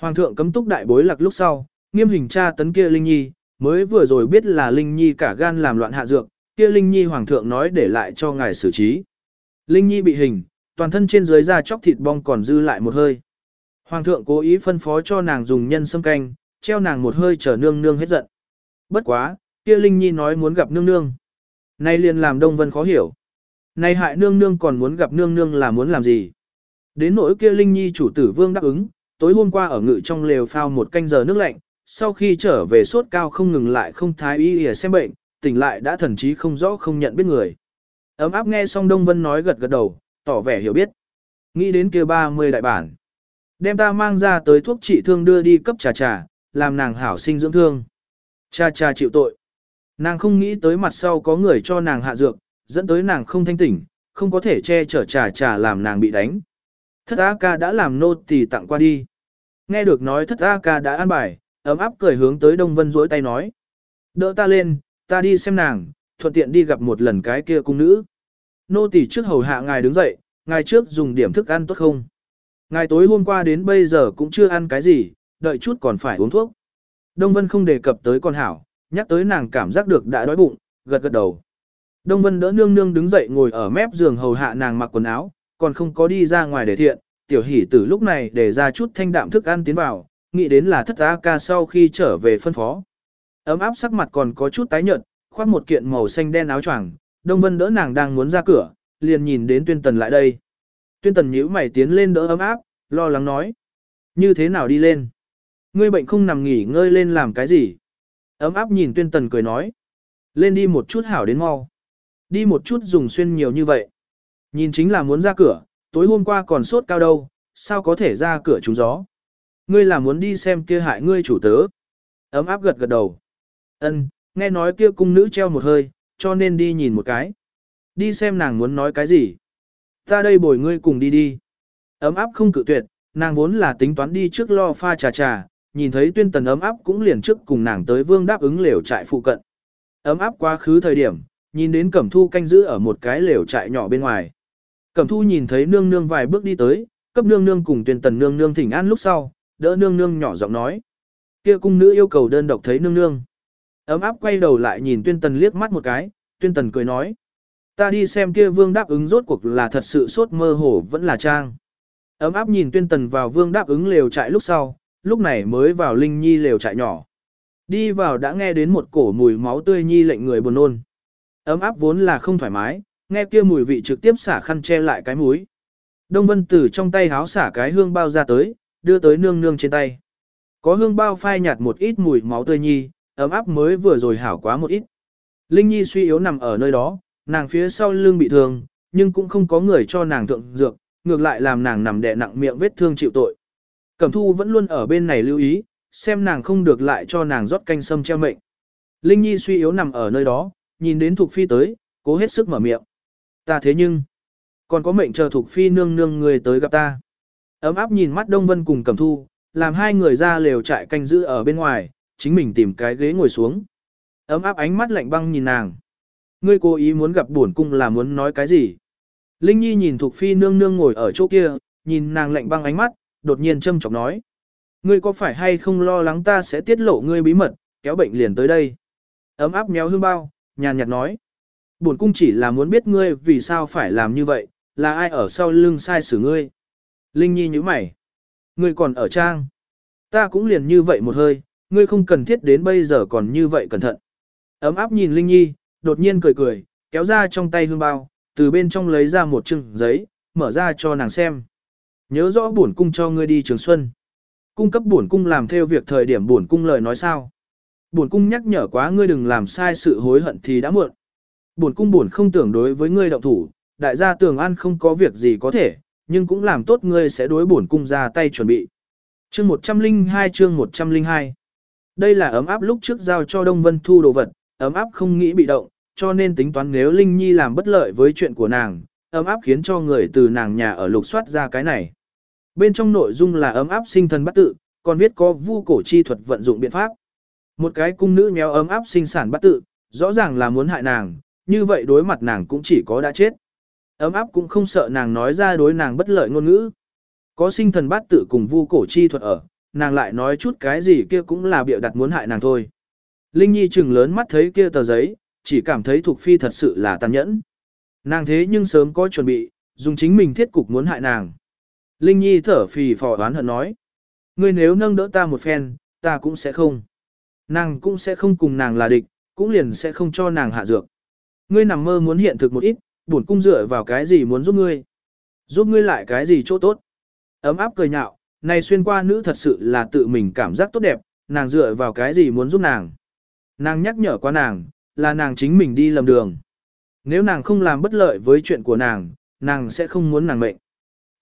Hoàng thượng cấm túc đại bối lạc lúc sau, nghiêm hình tra tấn kia Linh Nhi, mới vừa rồi biết là Linh Nhi cả gan làm loạn hạ dược, kia Linh Nhi hoàng thượng nói để lại cho ngài xử trí. Linh Nhi bị hình, toàn thân trên dưới da chóc thịt bong còn dư lại một hơi. Hoàng thượng cố ý phân phó cho nàng dùng nhân sâm canh, treo nàng một hơi chờ nương nương hết giận. Bất quá, kia Linh Nhi nói muốn gặp nương nương. Nay liền làm Đông Vân khó hiểu. Nay hại nương nương còn muốn gặp nương nương là muốn làm gì? Đến nỗi kia Linh Nhi chủ tử vương đáp ứng, tối hôm qua ở ngự trong lều phao một canh giờ nước lạnh, sau khi trở về sốt cao không ngừng lại không thái y ỉa xem bệnh, tỉnh lại đã thần trí không rõ không nhận biết người. Ấm áp nghe xong Đông Vân nói gật gật đầu, tỏ vẻ hiểu biết. Nghĩ đến kia 30 đại bản. Đem ta mang ra tới thuốc trị thương đưa đi cấp trà trà, làm nàng hảo sinh dưỡng thương. Cha cha chịu tội. Nàng không nghĩ tới mặt sau có người cho nàng hạ dược, dẫn tới nàng không thanh tỉnh, không có thể che chở trà trà làm nàng bị đánh. Thất A ca đã làm nô tỳ tặng qua đi. Nghe được nói thất A ca đã an bài, ấm áp cười hướng tới Đông Vân duỗi tay nói. Đỡ ta lên, ta đi xem nàng, thuận tiện đi gặp một lần cái kia cung nữ. Nô tỳ trước hầu hạ ngài đứng dậy, ngài trước dùng điểm thức ăn tốt không? Ngài tối hôm qua đến bây giờ cũng chưa ăn cái gì, đợi chút còn phải uống thuốc. Đông Vân không đề cập tới con hảo, nhắc tới nàng cảm giác được đã đói bụng, gật gật đầu. Đông Vân đỡ nương nương đứng dậy ngồi ở mép giường hầu hạ nàng mặc quần áo, còn không có đi ra ngoài để thiện, tiểu hỷ tử lúc này để ra chút thanh đạm thức ăn tiến vào, nghĩ đến là thất A ca sau khi trở về phân phó. Ấm áp sắc mặt còn có chút tái nhợt, khoác một kiện màu xanh đen áo choàng, Đông Vân đỡ nàng đang muốn ra cửa, liền nhìn đến Tuyên Tần lại đây. Tuyên Tần nhíu mày tiến lên đỡ ấm áp, lo lắng nói: "Như thế nào đi lên? Ngươi bệnh không nằm nghỉ ngơi lên làm cái gì?" Ấm áp nhìn Tuyên Tần cười nói: "Lên đi một chút hảo đến mau. Đi một chút dùng xuyên nhiều như vậy. Nhìn chính là muốn ra cửa, tối hôm qua còn sốt cao đâu, sao có thể ra cửa trúng gió? Ngươi là muốn đi xem kia hại ngươi chủ tớ?" Ấm áp gật gật đầu. Ân, nghe nói kia cung nữ treo một hơi, cho nên đi nhìn một cái. Đi xem nàng muốn nói cái gì. Ta đây bồi ngươi cùng đi đi. Ấm áp không cự tuyệt, nàng vốn là tính toán đi trước lo pha trà trà, nhìn thấy tuyên tần ấm áp cũng liền trước cùng nàng tới vương đáp ứng lều trại phụ cận. Ấm áp quá khứ thời điểm, nhìn đến cẩm thu canh giữ ở một cái lều trại nhỏ bên ngoài. Cẩm thu nhìn thấy nương nương vài bước đi tới, cấp nương nương cùng tuyên tần nương nương thỉnh an lúc sau, đỡ nương nương nhỏ giọng nói. Kia cung nữ yêu cầu đơn độc thấy nương nương. Ấm áp quay đầu lại nhìn tuyên tần liếc mắt một cái, tuyên tần cười nói. Ta đi xem kia vương đáp ứng rốt cuộc là thật sự sốt mơ hồ vẫn là trang. Ấm áp nhìn tuyên tần vào vương đáp ứng lều trại lúc sau, lúc này mới vào linh nhi lều trại nhỏ. Đi vào đã nghe đến một cổ mùi máu tươi nhi lệnh người buồn nôn. Ấm áp vốn là không thoải mái, nghe kia mùi vị trực tiếp xả khăn che lại cái mũi. Đông Vân Tử trong tay háo xả cái hương bao ra tới, đưa tới nương nương trên tay. Có hương bao phai nhạt một ít mùi máu tươi nhi, ấm áp mới vừa rồi hảo quá một ít. Linh Nhi suy yếu nằm ở nơi đó, nàng phía sau lưng bị thương, nhưng cũng không có người cho nàng thượng dược, ngược lại làm nàng nằm đè nặng miệng vết thương chịu tội. Cẩm thu vẫn luôn ở bên này lưu ý, xem nàng không được lại cho nàng rót canh sâm treo mệnh. Linh Nhi suy yếu nằm ở nơi đó, nhìn đến Thục Phi tới, cố hết sức mở miệng. Ta thế nhưng, còn có mệnh chờ Thục Phi nương nương người tới gặp ta. Ấm áp nhìn mắt Đông Vân cùng Cẩm thu, làm hai người ra lều trại canh giữ ở bên ngoài, chính mình tìm cái ghế ngồi xuống. Ấm áp ánh mắt lạnh băng nhìn nàng. Ngươi cố ý muốn gặp bổn cung là muốn nói cái gì? Linh Nhi nhìn Thục Phi nương nương ngồi ở chỗ kia, nhìn nàng lạnh băng ánh mắt, đột nhiên châm chọc nói. Ngươi có phải hay không lo lắng ta sẽ tiết lộ ngươi bí mật, kéo bệnh liền tới đây? Ấm áp méo hương bao, nhàn nhạt nói. Bổn cung chỉ là muốn biết ngươi vì sao phải làm như vậy, là ai ở sau lưng sai xử ngươi? Linh Nhi nhíu mày. Ngươi còn ở trang. Ta cũng liền như vậy một hơi, ngươi không cần thiết đến bây giờ còn như vậy cẩn thận. Ấm áp nhìn Linh Nhi, đột nhiên cười cười, kéo ra trong tay hương bao, từ bên trong lấy ra một chừng giấy, mở ra cho nàng xem. Nhớ rõ bổn cung cho ngươi đi trường xuân. Cung cấp bổn cung làm theo việc thời điểm bổn cung lời nói sao. Bổn cung nhắc nhở quá ngươi đừng làm sai sự hối hận thì đã muộn. Bổn cung bổn không tưởng đối với ngươi động thủ, đại gia tường an không có việc gì có thể, nhưng cũng làm tốt ngươi sẽ đối bổn cung ra tay chuẩn bị. Chương 102 chương 102 đây là ấm áp lúc trước giao cho Đông Vân Thu đồ vật, ấm áp không nghĩ bị động, cho nên tính toán nếu Linh Nhi làm bất lợi với chuyện của nàng, ấm áp khiến cho người từ nàng nhà ở lục soát ra cái này. Bên trong nội dung là ấm áp sinh thần bắt tự, còn viết có vu cổ chi thuật vận dụng biện pháp. Một cái cung nữ méo ấm áp sinh sản bắt tự, rõ ràng là muốn hại nàng, như vậy đối mặt nàng cũng chỉ có đã chết. Ấm áp cũng không sợ nàng nói ra đối nàng bất lợi ngôn ngữ. Có sinh thần bát tự cùng vu cổ chi thuật ở, nàng lại nói chút cái gì kia cũng là bịa đặt muốn hại nàng thôi. Linh Nhi chừng lớn mắt thấy kia tờ giấy, chỉ cảm thấy Thục Phi thật sự là tàn nhẫn. Nàng thế nhưng sớm có chuẩn bị, dùng chính mình thiết cục muốn hại nàng. Linh Nhi thở phì phò đoán hận nói. Ngươi nếu nâng đỡ ta một phen, ta cũng sẽ không. Nàng cũng sẽ không cùng nàng là địch, cũng liền sẽ không cho nàng hạ dược. Ngươi nằm mơ muốn hiện thực một ít, buồn cung dựa vào cái gì muốn giúp ngươi. Giúp ngươi lại cái gì chỗ tốt. Ấm áp cười nhạo, này xuyên qua nữ thật sự là tự mình cảm giác tốt đẹp, nàng dựa vào cái gì muốn giúp nàng. Nàng nhắc nhở qua nàng, là nàng chính mình đi lầm đường. Nếu nàng không làm bất lợi với chuyện của nàng, nàng sẽ không muốn nàng mệnh.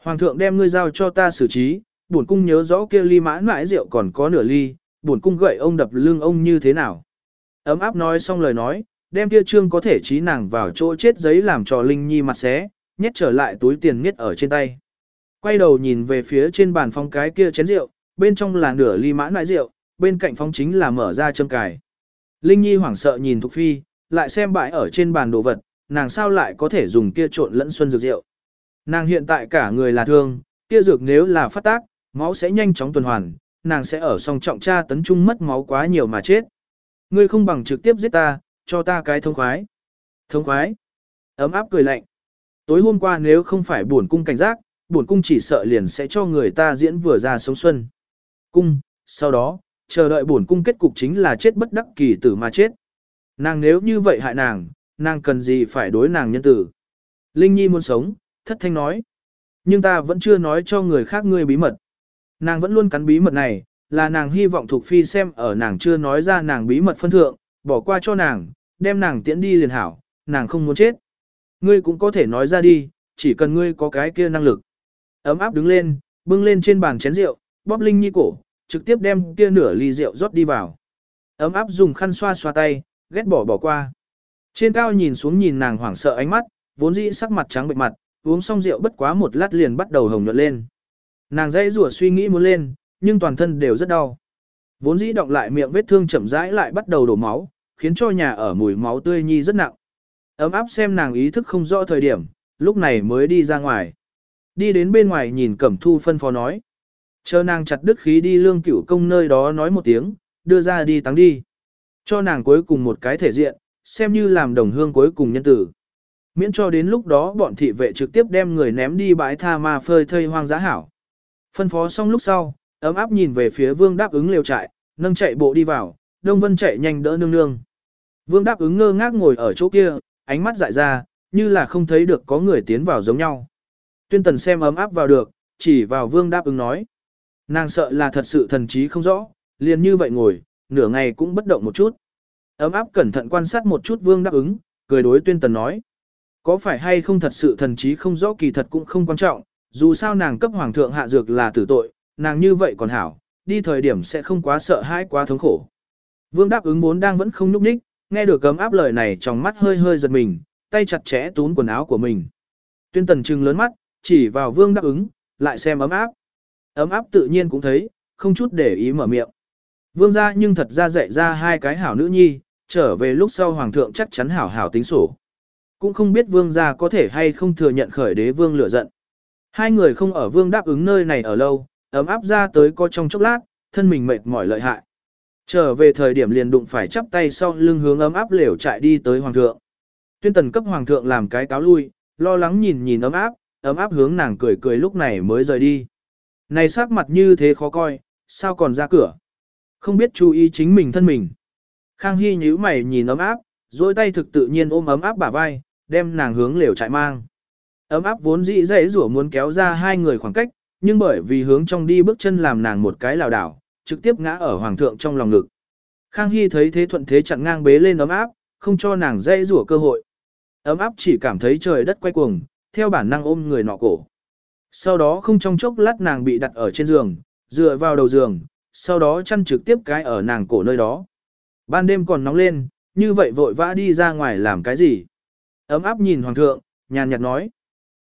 Hoàng thượng đem ngươi giao cho ta xử trí, bổn cung nhớ rõ kia ly mãn mãi rượu còn có nửa ly, bổn cung gậy ông đập lưng ông như thế nào. Ấm áp nói xong lời nói, đem kia trương có thể trí nàng vào chỗ chết giấy làm cho Linh Nhi mặt xé, nhét trở lại túi tiền miết ở trên tay. Quay đầu nhìn về phía trên bàn phong cái kia chén rượu, bên trong là nửa ly mãn nại rượu, bên cạnh phong chính là mở ra châm cài. Linh Nhi hoảng sợ nhìn Thục Phi, lại xem bãi ở trên bàn đồ vật, nàng sao lại có thể dùng kia trộn lẫn xuân dược rượu. Nàng hiện tại cả người là thương, kia dược nếu là phát tác, máu sẽ nhanh chóng tuần hoàn, nàng sẽ ở song trọng tra tấn trung mất máu quá nhiều mà chết. Ngươi không bằng trực tiếp giết ta, cho ta cái thông khoái. Thông khoái. Ấm áp cười lạnh. Tối hôm qua nếu không phải buồn cung cảnh giác, bổn cung chỉ sợ liền sẽ cho người ta diễn vừa ra sống xuân. Cung, sau đó, chờ đợi bổn cung kết cục chính là chết bất đắc kỳ tử mà chết. Nàng nếu như vậy hại nàng, nàng cần gì phải đối nàng nhân tử. Linh Nhi muốn sống, thất thanh nói. Nhưng ta vẫn chưa nói cho người khác ngươi bí mật. Nàng vẫn luôn cắn bí mật này, là nàng hy vọng Thục Phi xem ở nàng chưa nói ra nàng bí mật phân thượng, bỏ qua cho nàng, đem nàng tiễn đi liền hảo, nàng không muốn chết. Ngươi cũng có thể nói ra đi, chỉ cần ngươi có cái kia năng lực. Ấm áp đứng lên, bưng lên trên bàn chén rượu, bóp Linh Nhi cổ, trực tiếp đem kia nửa ly rượu rót đi vào. Ấm áp dùng khăn xoa xoa tay, ghét bỏ bỏ qua. Trên cao nhìn xuống nhìn nàng hoảng sợ ánh mắt, vốn dĩ sắc mặt trắng bệnh mặt, uống xong rượu bất quá một lát liền bắt đầu hồng nhuận lên. Nàng dãy rủa suy nghĩ muốn lên, nhưng toàn thân đều rất đau. Vốn dĩ động lại miệng vết thương chậm rãi lại bắt đầu đổ máu, khiến cho nhà ở mùi máu tươi nhi rất nặng. Ấm áp xem nàng ý thức không rõ thời điểm, lúc này mới đi ra ngoài. Đi đến bên ngoài nhìn Cẩm Thu phân phó nói. Chờ nàng chặt đứt khí đi lương cửu công nơi đó nói một tiếng, đưa ra đi tắng đi. Cho nàng cuối cùng một cái thể diện, xem như làm đồng hương cuối cùng nhân tử. Miễn cho đến lúc đó bọn thị vệ trực tiếp đem người ném đi bãi tha ma phơi thây hoang dã hảo. Phân phó xong lúc sau, ấm áp nhìn về phía vương đáp ứng liều trại, nâng chạy bộ đi vào, Đông Vân chạy nhanh đỡ nương nương. Vương đáp ứng ngơ ngác ngồi ở chỗ kia, ánh mắt dại ra, như là không thấy được có người tiến vào giống nhau. Tuyên tần xem ấm áp vào được, chỉ vào vương đáp ứng nói. Nàng sợ là thật sự thần trí không rõ, liền như vậy ngồi, nửa ngày cũng bất động một chút. Ấm áp cẩn thận quan sát một chút vương đáp ứng, cười đối tuyên tần nói. Có phải hay không thật sự thần trí không rõ kỳ thật cũng không quan trọng, dù sao nàng cấp hoàng thượng hạ dược là tử tội, nàng như vậy còn hảo, đi thời điểm sẽ không quá sợ hãi quá thống khổ. Vương đáp ứng vốn đang vẫn không nhúc nhích, nghe được cấm áp lời này trong mắt hơi hơi giật mình, tay chặt chẽ tún quần áo của mình. Tuyên tần trừng lớn mắt, chỉ vào vương đáp ứng, lại xem ấm áp. Ấm áp tự nhiên cũng thấy, không chút để ý mở miệng. Vương gia nhưng thật ra dạy ra hai cái hảo nữ nhi, trở về lúc sau hoàng thượng chắc chắn hảo hảo tính sổ. Cũng không biết vương gia có thể hay không thừa nhận khởi đế vương lửa giận. Hai người không ở vương đáp ứng nơi này ở lâu, ấm áp ra tới có trong chốc lát, thân mình mệt mỏi lợi hại. Trở về thời điểm liền đụng phải chắp tay sau lưng hướng ấm áp lều chạy đi tới hoàng thượng. Tuyên tần cấp hoàng thượng làm cái cáo lui, lo lắng nhìn nhìn ấm áp, ấm áp hướng nàng cười cười lúc này mới rời đi. Này sắc mặt như thế khó coi, sao còn ra cửa? Không biết chú ý chính mình thân mình. Khang Hy nhíu mày nhìn ấm áp, dôi tay thực tự nhiên ôm ấm áp bả vai, đem nàng hướng lều trại mang. Ấm áp vốn dĩ dễ rủa muốn kéo ra hai người khoảng cách, nhưng bởi vì hướng trong đi bước chân làm nàng một cái lảo đảo, trực tiếp ngã ở hoàng thượng trong lòng ngực. Khang Hy thấy thế thuận thế chặn ngang bế lên ấm áp, không cho nàng dễ rủa cơ hội. Ấm áp chỉ cảm thấy trời đất quay cuồng, theo bản năng ôm người nọ cổ. Sau đó không trong chốc lát nàng bị đặt ở trên giường, dựa vào đầu giường, sau đó chăn trực tiếp cái ở nàng cổ nơi đó. Ban đêm còn nóng lên, như vậy vội vã đi ra ngoài làm cái gì? Ấm áp nhìn hoàng thượng, nhàn nhạt nói.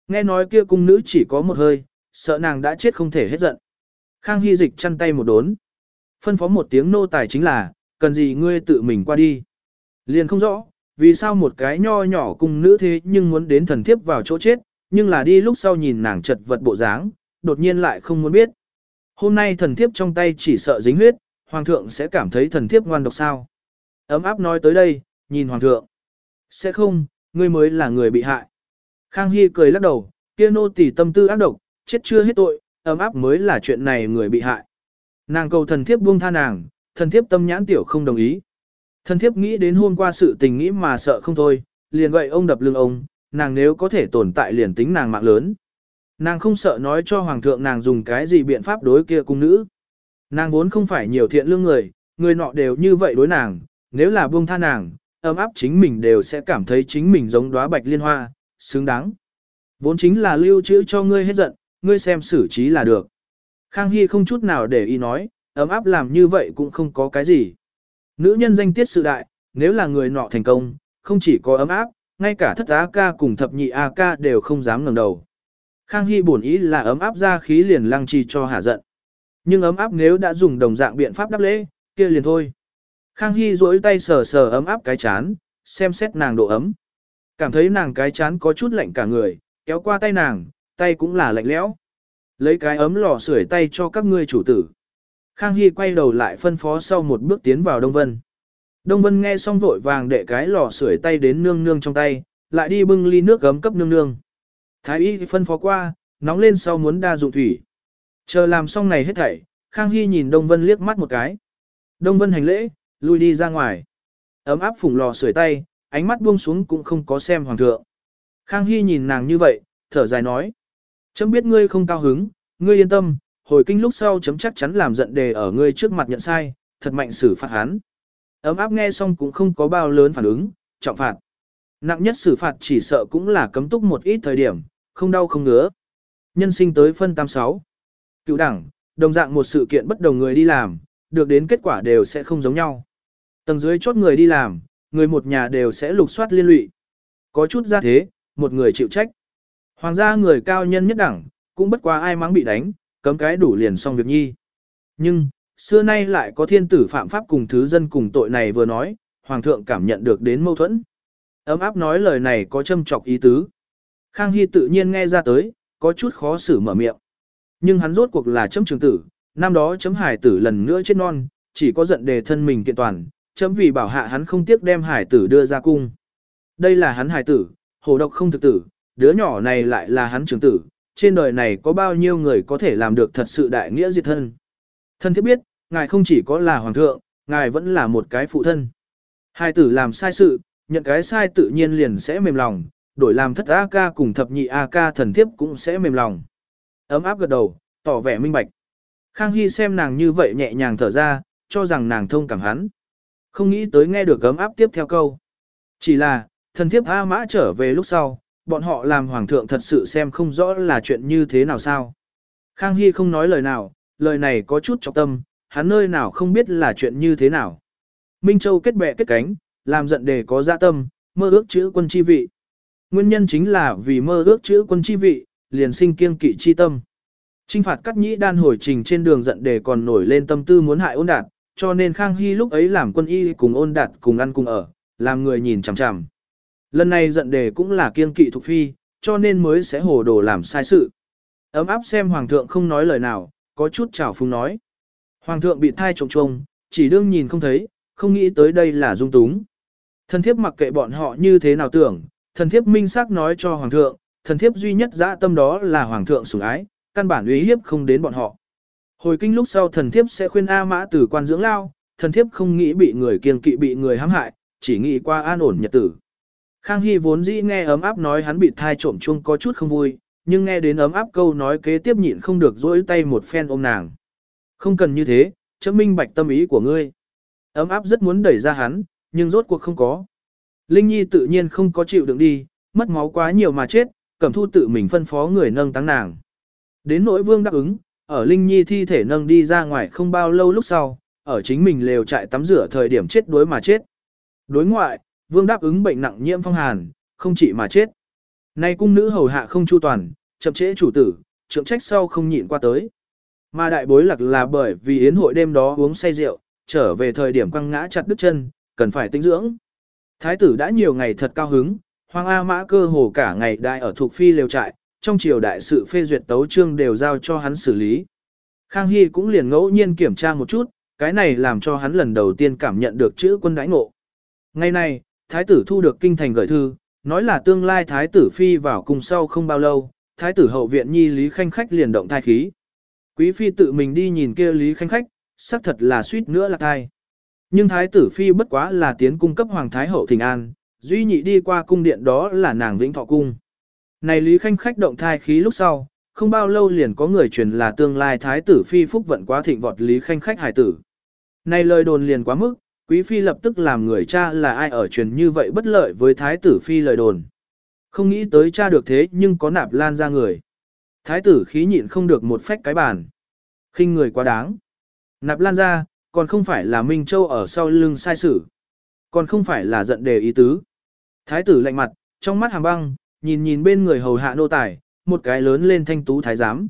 Nghe nói kia cung nữ chỉ có một hơi, sợ nàng đã chết không thể hết giận. Khang Hy dịch chăn tay một đốn. Phân phó một tiếng nô tài chính là, cần gì ngươi tự mình qua đi. Liền không rõ, vì sao một cái nho nhỏ cung nữ thế nhưng muốn đến thần thiếp vào chỗ chết, nhưng là đi lúc sau nhìn nàng chật vật bộ dáng, đột nhiên lại không muốn biết. Hôm nay thần thiếp trong tay chỉ sợ dính huyết, hoàng thượng sẽ cảm thấy thần thiếp ngoan độc sao. Ấm áp nói tới đây, nhìn hoàng thượng. Sẽ không, ngươi mới là người bị hại. Khang Hy cười lắc đầu, kia nô tỳ tâm tư ác độc, chết chưa hết tội, ấm áp mới là chuyện này người bị hại. Nàng cầu thần thiếp buông tha nàng, thần thiếp tâm nhãn tiểu không đồng ý. Thần thiếp nghĩ đến hôm qua sự tình nghĩ mà sợ không thôi, liền vậy ông đập lưng ông, nàng nếu có thể tồn tại liền tính nàng mạng lớn. Nàng không sợ nói cho hoàng thượng nàng dùng cái gì biện pháp đối kia cung nữ. Nàng vốn không phải nhiều thiện lương người, người nọ đều như vậy đối nàng, nếu là buông tha nàng, ấm áp chính mình đều sẽ cảm thấy chính mình giống đóa bạch liên hoa, xứng đáng. Vốn chính là lưu trữ cho ngươi hết giận, ngươi xem xử trí là được. Khang Hy không chút nào để ý nói, ấm áp làm như vậy cũng không có cái gì. Nữ nhân danh tiết sự đại, nếu là người nọ thành công, không chỉ có ấm áp, ngay cả thất á ca cùng thập nhị a ca đều không dám ngẩng đầu. Khang Hy bổn ý là ấm áp ra khí liền lăng trì cho hạ giận. Nhưng ấm áp nếu đã dùng đồng dạng biện pháp đáp lễ, kia liền thôi. Khang Hy duỗi tay sờ sờ ấm áp cái chán, xem xét nàng độ ấm. Cảm thấy nàng cái chán có chút lạnh cả người, kéo qua tay nàng, tay cũng là lạnh lẽo. Lấy cái ấm lò sưởi tay cho các ngươi chủ tử. Khang Hy quay đầu lại phân phó sau một bước tiến vào Đông Vân. Đông Vân nghe xong vội vàng để cái lò sưởi tay đến nương nương trong tay, lại đi bưng ly nước gấm cấp nương nương. Thái y phân phó qua, nóng lên sau muốn đa dụng thủy. Chờ làm xong này hết thảy, Khang Hy nhìn Đông Vân liếc mắt một cái. Đông Vân hành lễ, lui đi ra ngoài. Ấm áp phủng lò sưởi tay, ánh mắt buông xuống cũng không có xem hoàng thượng. Khang Hy nhìn nàng như vậy, thở dài nói. Chấm biết ngươi không cao hứng, ngươi yên tâm, hồi kinh lúc sau chấm chắc chắn làm giận đề ở ngươi trước mặt nhận sai, thật mạnh xử phạt hắn. Ấm áp nghe xong cũng không có bao lớn phản ứng, trọng phạt. Nặng nhất xử phạt chỉ sợ cũng là cấm túc một ít thời điểm, không đau không ngứa. Nhân sinh tới phân tam sáu. Cựu đẳng đồng dạng một sự kiện bất đồng người đi làm, được đến kết quả đều sẽ không giống nhau. Tầng dưới chốt người đi làm, người một nhà đều sẽ lục soát liên lụy. Có chút ra thế, một người chịu trách. Hoàng gia người cao nhân nhất đẳng, cũng bất quá ai mắng bị đánh, cấm cái đủ liền xong việc nhi. Nhưng, xưa nay lại có thiên tử phạm pháp cùng thứ dân cùng tội này vừa nói, hoàng thượng cảm nhận được đến mâu thuẫn. Ấm áp nói lời này có châm chọc ý tứ. Khang Hy tự nhiên nghe ra tới, có chút khó xử mở miệng. Nhưng hắn rốt cuộc là chấm trường tử, năm đó chấm hải tử lần nữa chết non, chỉ có giận đề thân mình kiện toàn, chấm vì bảo hạ hắn không tiếc đem hải tử đưa ra cung. Đây là hắn hải tử, hồ độc không thực tử, đứa nhỏ này lại là hắn trường tử, trên đời này có bao nhiêu người có thể làm được thật sự đại nghĩa diệt thân. Thân thiết biết, ngài không chỉ có là hoàng thượng, ngài vẫn là một cái phụ thân. Hai tử làm sai sự, nhận cái sai tự nhiên liền sẽ mềm lòng, đổi làm thất A ca cùng thập nhị A ca thần thiếp cũng sẽ mềm lòng. Ấm áp gật đầu, tỏ vẻ minh bạch. Khang Hy xem nàng như vậy nhẹ nhàng thở ra, cho rằng nàng thông cảm hắn. Không nghĩ tới nghe được ấm áp tiếp theo câu. Chỉ là, thần thiếp A mã trở về lúc sau, bọn họ làm hoàng thượng thật sự xem không rõ là chuyện như thế nào sao. Khang Hy không nói lời nào, lời này có chút trọng tâm, hắn nơi nào không biết là chuyện như thế nào. Minh Châu kết bè kết cánh, làm giận đề có dạ tâm, mơ ước chữ quân chi vị. Nguyên nhân chính là vì mơ ước chữ quân chi vị, liền sinh kiêng kỵ chi tâm. Trinh phạt cắt nhĩ đan hồi trình trên đường giận đề còn nổi lên tâm tư muốn hại ôn đạt, cho nên Khang Hy lúc ấy làm quân y cùng ôn đạt cùng ăn cùng ở, làm người nhìn chằm chằm. Lần này giận đề cũng là kiêng kỵ thuộc phi, cho nên mới sẽ hồ đồ làm sai sự. Ấm áp xem hoàng thượng không nói lời nào, có chút chào phúng nói. Hoàng thượng bị thai trồng trông, chỉ đương nhìn không thấy, không nghĩ tới đây là dung túng. Thần thiếp mặc kệ bọn họ như thế nào tưởng, thần thiếp minh xác nói cho hoàng thượng, thần thiếp duy nhất dã tâm đó là hoàng thượng sủng ái, căn bản uy hiếp không đến bọn họ. Hồi kinh lúc sau thần thiếp sẽ khuyên A mã tử quan dưỡng lao, thần thiếp không nghĩ bị người kiêng kỵ bị người hãm hại, chỉ nghĩ qua an ổn nhật tử. Khang Hy vốn dĩ nghe ấm áp nói hắn bị thai trộm chung có chút không vui, nhưng nghe đến ấm áp câu nói kế tiếp nhịn không được dỗi tay một phen ôm nàng. Không cần như thế, chấm minh bạch tâm ý của ngươi. Ấm áp rất muốn đẩy ra hắn, nhưng rốt cuộc không có. Linh Nhi tự nhiên không có chịu đựng đi, mất máu quá nhiều mà chết, cẩm thu tự mình phân phó người nâng tăng nàng. Đến nỗi vương đáp ứng, ở Linh Nhi thi thể nâng đi ra ngoài không bao lâu lúc sau, ở chính mình lều trại tắm rửa thời điểm chết đuối mà chết. Đối ngoại, vương đáp ứng bệnh nặng nhiễm phong hàn, không chỉ mà chết. Nay cung nữ hầu hạ không chu toàn, chậm trễ chủ tử, trượng trách sau không nhịn qua tới. Mà đại bối lạc là bởi vì yến hội đêm đó uống say rượu, trở về thời điểm quăng ngã chặt đứt chân, cần phải tinh dưỡng. Thái tử đã nhiều ngày thật cao hứng, Hoàng A Mã cơ hồ cả ngày đại ở thuộc phi lều trại, trong triều đại sự phê duyệt tấu trương đều giao cho hắn xử lý. Khang Hy cũng liền ngẫu nhiên kiểm tra một chút, cái này làm cho hắn lần đầu tiên cảm nhận được chữ quân đãi ngộ. Ngày nay, thái tử thu được kinh thành gửi thư, nói là tương lai thái tử phi vào cùng sau không bao lâu, thái tử hậu viện nhi Lý Khanh Khách liền động thai khí. Quý phi tự mình đi nhìn kia Lý Khanh Khách, xác thật là suýt nữa là thai. Nhưng thái tử phi bất quá là tiến cung cấp hoàng thái hậu thỉnh an, duy nhị đi qua cung điện đó là nàng vĩnh thọ cung. Này Lý Khanh Khách động thai khí lúc sau, không bao lâu liền có người truyền là tương lai thái tử phi phúc vận quá thịnh vọt Lý Khanh Khách hải tử. Này lời đồn liền quá mức, quý phi lập tức làm người cha là ai ở truyền như vậy bất lợi với thái tử phi lời đồn. Không nghĩ tới cha được thế nhưng có nạp lan ra người. Thái tử khí nhịn không được một phách cái bàn. khinh người quá đáng. Nạp lan ra, còn không phải là Minh Châu ở sau lưng sai sử. Còn không phải là giận đề ý tứ. Thái tử lạnh mặt, trong mắt hàm băng, nhìn nhìn bên người hầu hạ nô tài, một cái lớn lên thanh tú thái giám.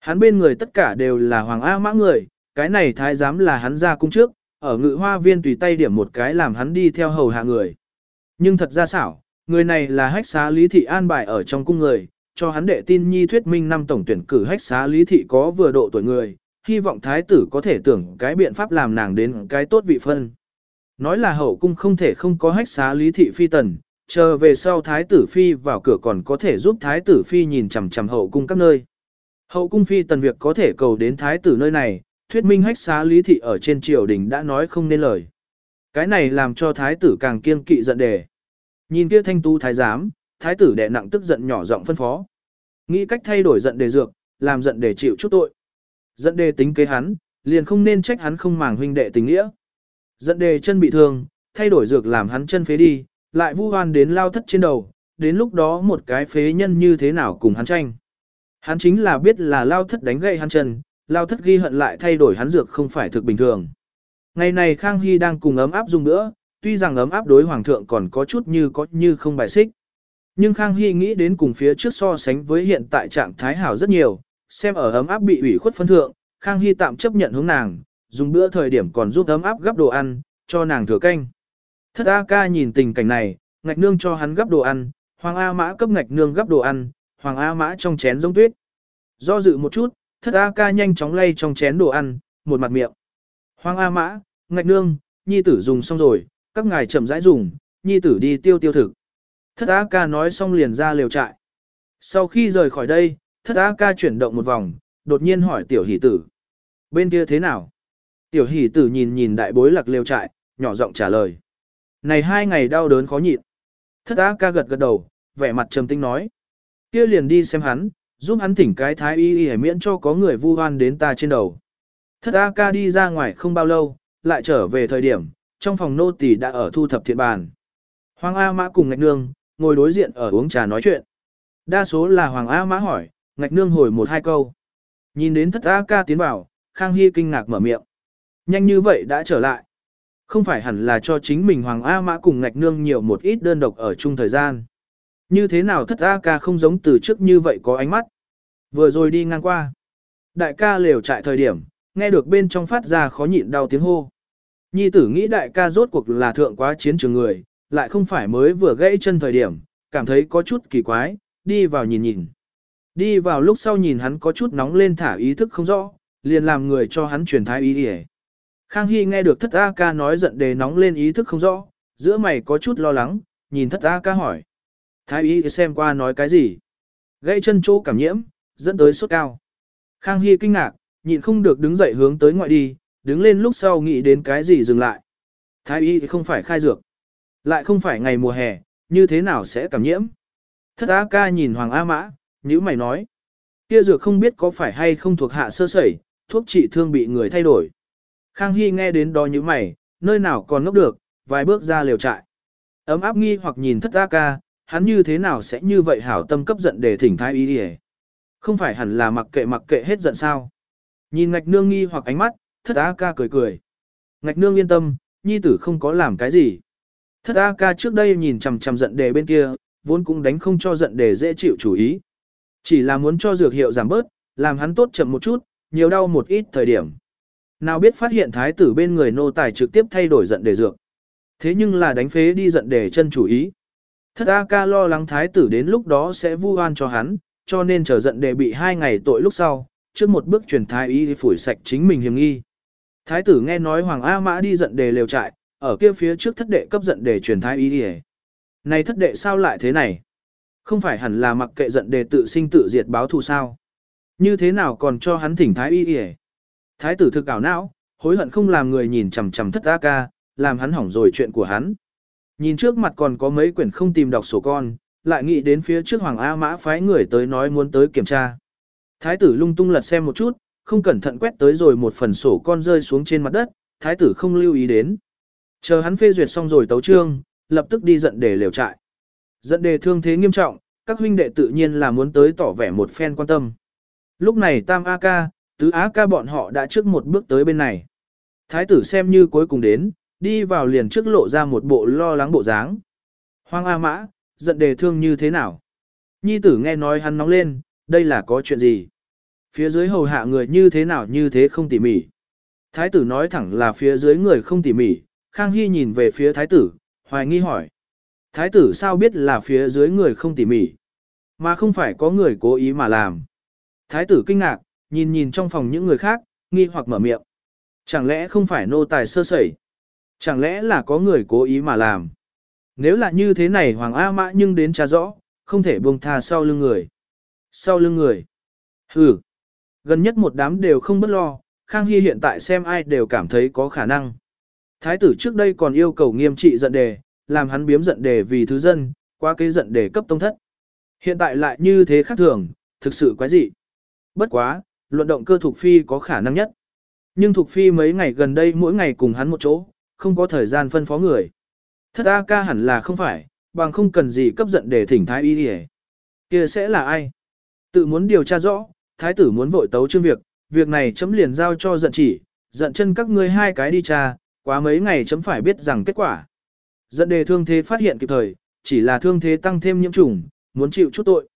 Hắn bên người tất cả đều là hoàng A mã người, cái này thái giám là hắn ra cung trước, ở ngự hoa viên tùy tay điểm một cái làm hắn đi theo hầu hạ người. Nhưng thật ra xảo, người này là hách xá lý thị an bài ở trong cung người, cho hắn đệ tin nhi thuyết minh năm tổng tuyển cử hách xá lý thị có vừa độ tuổi người, hy vọng thái tử có thể tưởng cái biện pháp làm nàng đến cái tốt vị phân. Nói là hậu cung không thể không có hách xá lý thị phi tần, chờ về sau thái tử phi vào cửa còn có thể giúp thái tử phi nhìn chằm chằm hậu cung các nơi. Hậu cung phi tần việc có thể cầu đến thái tử nơi này, thuyết minh hách xá lý thị ở trên triều đình đã nói không nên lời. Cái này làm cho thái tử càng kiên kỵ giận đề. Nhìn kia thanh tu thái giám, thái tử đệ nặng tức giận nhỏ giọng phân phó. Nghĩ cách thay đổi giận đề dược, làm giận đề chịu chút tội. Giận đề tính kế hắn, liền không nên trách hắn không màng huynh đệ tình nghĩa. Giận đề chân bị thương, thay đổi dược làm hắn chân phế đi, lại vu hoan đến lao thất trên đầu, đến lúc đó một cái phế nhân như thế nào cùng hắn tranh. Hắn chính là biết là lao thất đánh gậy hắn chân, lao thất ghi hận lại thay đổi hắn dược không phải thực bình thường. Ngày này Khang Hy đang cùng ấm áp dùng nữa, tuy rằng ấm áp đối hoàng thượng còn có chút như có như không bài xích. Nhưng Khang Hy nghĩ đến cùng phía trước so sánh với hiện tại trạng thái hảo rất nhiều, xem ở ấm áp bị ủy khuất phân thượng, Khang Hy tạm chấp nhận hướng nàng, dùng bữa thời điểm còn giúp ấm áp gấp đồ ăn, cho nàng thừa canh. Thất A ca nhìn tình cảnh này, ngạch nương cho hắn gấp đồ ăn, Hoàng A mã cấp ngạch nương gấp đồ ăn, Hoàng A mã trong chén giống tuyết. Do dự một chút, thất A ca nhanh chóng lay trong chén đồ ăn, một mặt miệng. Hoàng A mã, ngạch nương, nhi tử dùng xong rồi, các ngài chậm rãi dùng, nhi tử đi tiêu tiêu thực. Thất A ca nói xong liền ra lều trại. Sau khi rời khỏi đây, thất A ca chuyển động một vòng, đột nhiên hỏi tiểu hỷ tử. Bên kia thế nào? Tiểu hỷ tử nhìn nhìn đại bối lạc lều trại, nhỏ giọng trả lời. Này hai ngày đau đớn khó nhịn. Thất A ca gật gật đầu, vẻ mặt trầm tinh nói. Kia liền đi xem hắn, giúp hắn thỉnh cái thái y y miễn cho có người vu oan đến ta trên đầu. Thất A ca đi ra ngoài không bao lâu, lại trở về thời điểm, trong phòng nô tỳ đã ở thu thập thiện bàn. Hoàng A Mã cùng Ngạch Nương, ngồi đối diện ở uống trà nói chuyện. Đa số là Hoàng A Mã hỏi, Ngạch Nương hồi một hai câu. Nhìn đến thất A ca tiến vào, Khang Hy kinh ngạc mở miệng. Nhanh như vậy đã trở lại. Không phải hẳn là cho chính mình Hoàng A Mã cùng Ngạch Nương nhiều một ít đơn độc ở chung thời gian. Như thế nào thất A ca không giống từ trước như vậy có ánh mắt. Vừa rồi đi ngang qua. Đại ca lều trại thời điểm, nghe được bên trong phát ra khó nhịn đau tiếng hô. Nhi tử nghĩ đại ca rốt cuộc là thượng quá chiến trường người, lại không phải mới vừa gãy chân thời điểm, cảm thấy có chút kỳ quái, đi vào nhìn nhìn. Đi vào lúc sau nhìn hắn có chút nóng lên thả ý thức không rõ, liền làm người cho hắn truyền thái ý đi Khang Hy nghe được thất A ca nói giận đề nóng lên ý thức không rõ, giữa mày có chút lo lắng, nhìn thất A ca hỏi. Thái y xem qua nói cái gì? gây chân chỗ cảm nhiễm, dẫn tới sốt cao. Khang Hy kinh ngạc, nhịn không được đứng dậy hướng tới ngoại đi, đứng lên lúc sau nghĩ đến cái gì dừng lại. Thái y không phải khai dược, lại không phải ngày mùa hè, như thế nào sẽ cảm nhiễm. Thất Á ca nhìn Hoàng A Mã, như mày nói. Kia dược không biết có phải hay không thuộc hạ sơ sẩy, thuốc trị thương bị người thay đổi. Khang Hy nghe đến đó như mày, nơi nào còn ngốc được, vài bước ra liều trại. Ấm áp nghi hoặc nhìn thất A ca, hắn như thế nào sẽ như vậy hảo tâm cấp giận để thỉnh thái y đi Không phải hẳn là mặc kệ mặc kệ hết giận sao. Nhìn ngạch nương nghi hoặc ánh mắt, thất A ca cười cười. Ngạch nương yên tâm, nhi tử không có làm cái gì. Thất A ca trước đây nhìn chằm chằm giận đề bên kia, vốn cũng đánh không cho giận đề dễ chịu chủ ý. Chỉ là muốn cho dược hiệu giảm bớt, làm hắn tốt chậm một chút, nhiều đau một ít thời điểm. Nào biết phát hiện thái tử bên người nô tài trực tiếp thay đổi giận đề dược. Thế nhưng là đánh phế đi giận đề chân chủ ý. Thất A ca lo lắng thái tử đến lúc đó sẽ vu oan cho hắn, cho nên chờ giận đề bị hai ngày tội lúc sau, trước một bước truyền thái y phủi sạch chính mình hiểm nghi. Thái tử nghe nói Hoàng A Mã đi giận đề lều trại, ở kia phía trước thất đệ cấp giận đề truyền thái y đi Này thất đệ sao lại thế này? Không phải hẳn là mặc kệ giận đề tự sinh tự diệt báo thù sao? Như thế nào còn cho hắn thỉnh thái y đi Thái tử thực ảo não, hối hận không làm người nhìn chằm chằm thất A ca, làm hắn hỏng rồi chuyện của hắn. Nhìn trước mặt còn có mấy quyển không tìm đọc sổ con, lại nghĩ đến phía trước Hoàng A Mã phái người tới nói muốn tới kiểm tra. Thái tử lung tung lật xem một chút, không cẩn thận quét tới rồi một phần sổ con rơi xuống trên mặt đất, thái tử không lưu ý đến. Chờ hắn phê duyệt xong rồi tấu trương, lập tức đi giận đề liều trại. Giận đề thương thế nghiêm trọng, các huynh đệ tự nhiên là muốn tới tỏ vẻ một phen quan tâm. Lúc này Tam A ca, Tứ A ca bọn họ đã trước một bước tới bên này. Thái tử xem như cuối cùng đến, đi vào liền trước lộ ra một bộ lo lắng bộ dáng. Hoàng A mã, giận đề thương như thế nào? Nhi tử nghe nói hắn nóng lên, đây là có chuyện gì? Phía dưới hầu hạ người như thế nào như thế không tỉ mỉ. Thái tử nói thẳng là phía dưới người không tỉ mỉ, Khang Hy nhìn về phía thái tử, hoài nghi hỏi. Thái tử sao biết là phía dưới người không tỉ mỉ, mà không phải có người cố ý mà làm. Thái tử kinh ngạc, nhìn nhìn trong phòng những người khác, nghi hoặc mở miệng. Chẳng lẽ không phải nô tài sơ sẩy? Chẳng lẽ là có người cố ý mà làm? Nếu là như thế này Hoàng A Mã nhưng đến trả rõ, không thể buông tha sau lưng người. Sau lưng người. Hừ. Gần nhất một đám đều không bất lo, Khang Hy hiện tại xem ai đều cảm thấy có khả năng. Thái tử trước đây còn yêu cầu nghiêm trị giận đề, làm hắn biếm giận đề vì thứ dân, qua cái giận đề cấp tông thất. Hiện tại lại như thế khác thường, thực sự quái dị. Bất quá, luận động cơ Thục Phi có khả năng nhất. Nhưng Thục Phi mấy ngày gần đây mỗi ngày cùng hắn một chỗ, không có thời gian phân phó người. Thất A ca hẳn là không phải, bằng không cần gì cấp giận để thỉnh thái y đi kia sẽ là ai? Tự muốn điều tra rõ, thái tử muốn vội tấu chương việc, việc này chấm liền giao cho giận chỉ, giận chân các ngươi hai cái đi tra, quá mấy ngày chấm phải biết rằng kết quả. Giận đề thương thế phát hiện kịp thời, chỉ là thương thế tăng thêm nhiễm trùng, muốn chịu chút tội.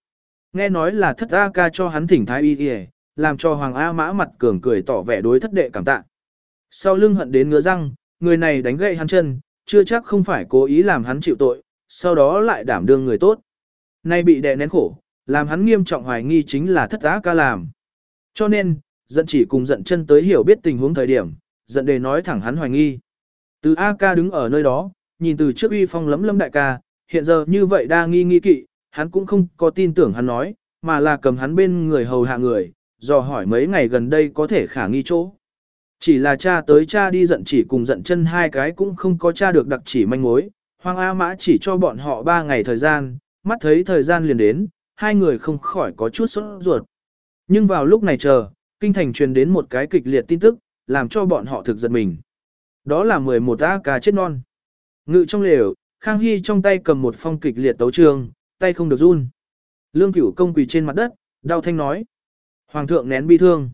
Nghe nói là thất A ca cho hắn thỉnh thái y đi làm cho Hoàng A mã mặt cường cười tỏ vẻ đối thất đệ cảm tạ. Sau lưng hận đến ngứa răng, người này đánh gậy hắn chân, chưa chắc không phải cố ý làm hắn chịu tội, sau đó lại đảm đương người tốt. Nay bị đè nén khổ, làm hắn nghiêm trọng hoài nghi chính là thất á ca làm. Cho nên, giận chỉ cùng giận chân tới hiểu biết tình huống thời điểm, giận đề nói thẳng hắn hoài nghi. Từ A ca đứng ở nơi đó, nhìn từ trước uy phong lấm lâm đại ca, hiện giờ như vậy đa nghi nghi kỵ, hắn cũng không có tin tưởng hắn nói, mà là cầm hắn bên người hầu hạ người, dò hỏi mấy ngày gần đây có thể khả nghi chỗ. Chỉ là cha tới cha đi giận chỉ cùng giận chân hai cái cũng không có cha được đặc chỉ manh mối, Hoàng A Mã chỉ cho bọn họ ba ngày thời gian, mắt thấy thời gian liền đến, hai người không khỏi có chút sốt ruột. Nhưng vào lúc này chờ, kinh thành truyền đến một cái kịch liệt tin tức, làm cho bọn họ thực giật mình. Đó là 11 A ca chết non. Ngự trong lều, Khang Hy trong tay cầm một phong kịch liệt tấu trường, tay không được run. Lương cửu công quỳ trên mặt đất, đau thanh nói. Hoàng thượng nén bi thương.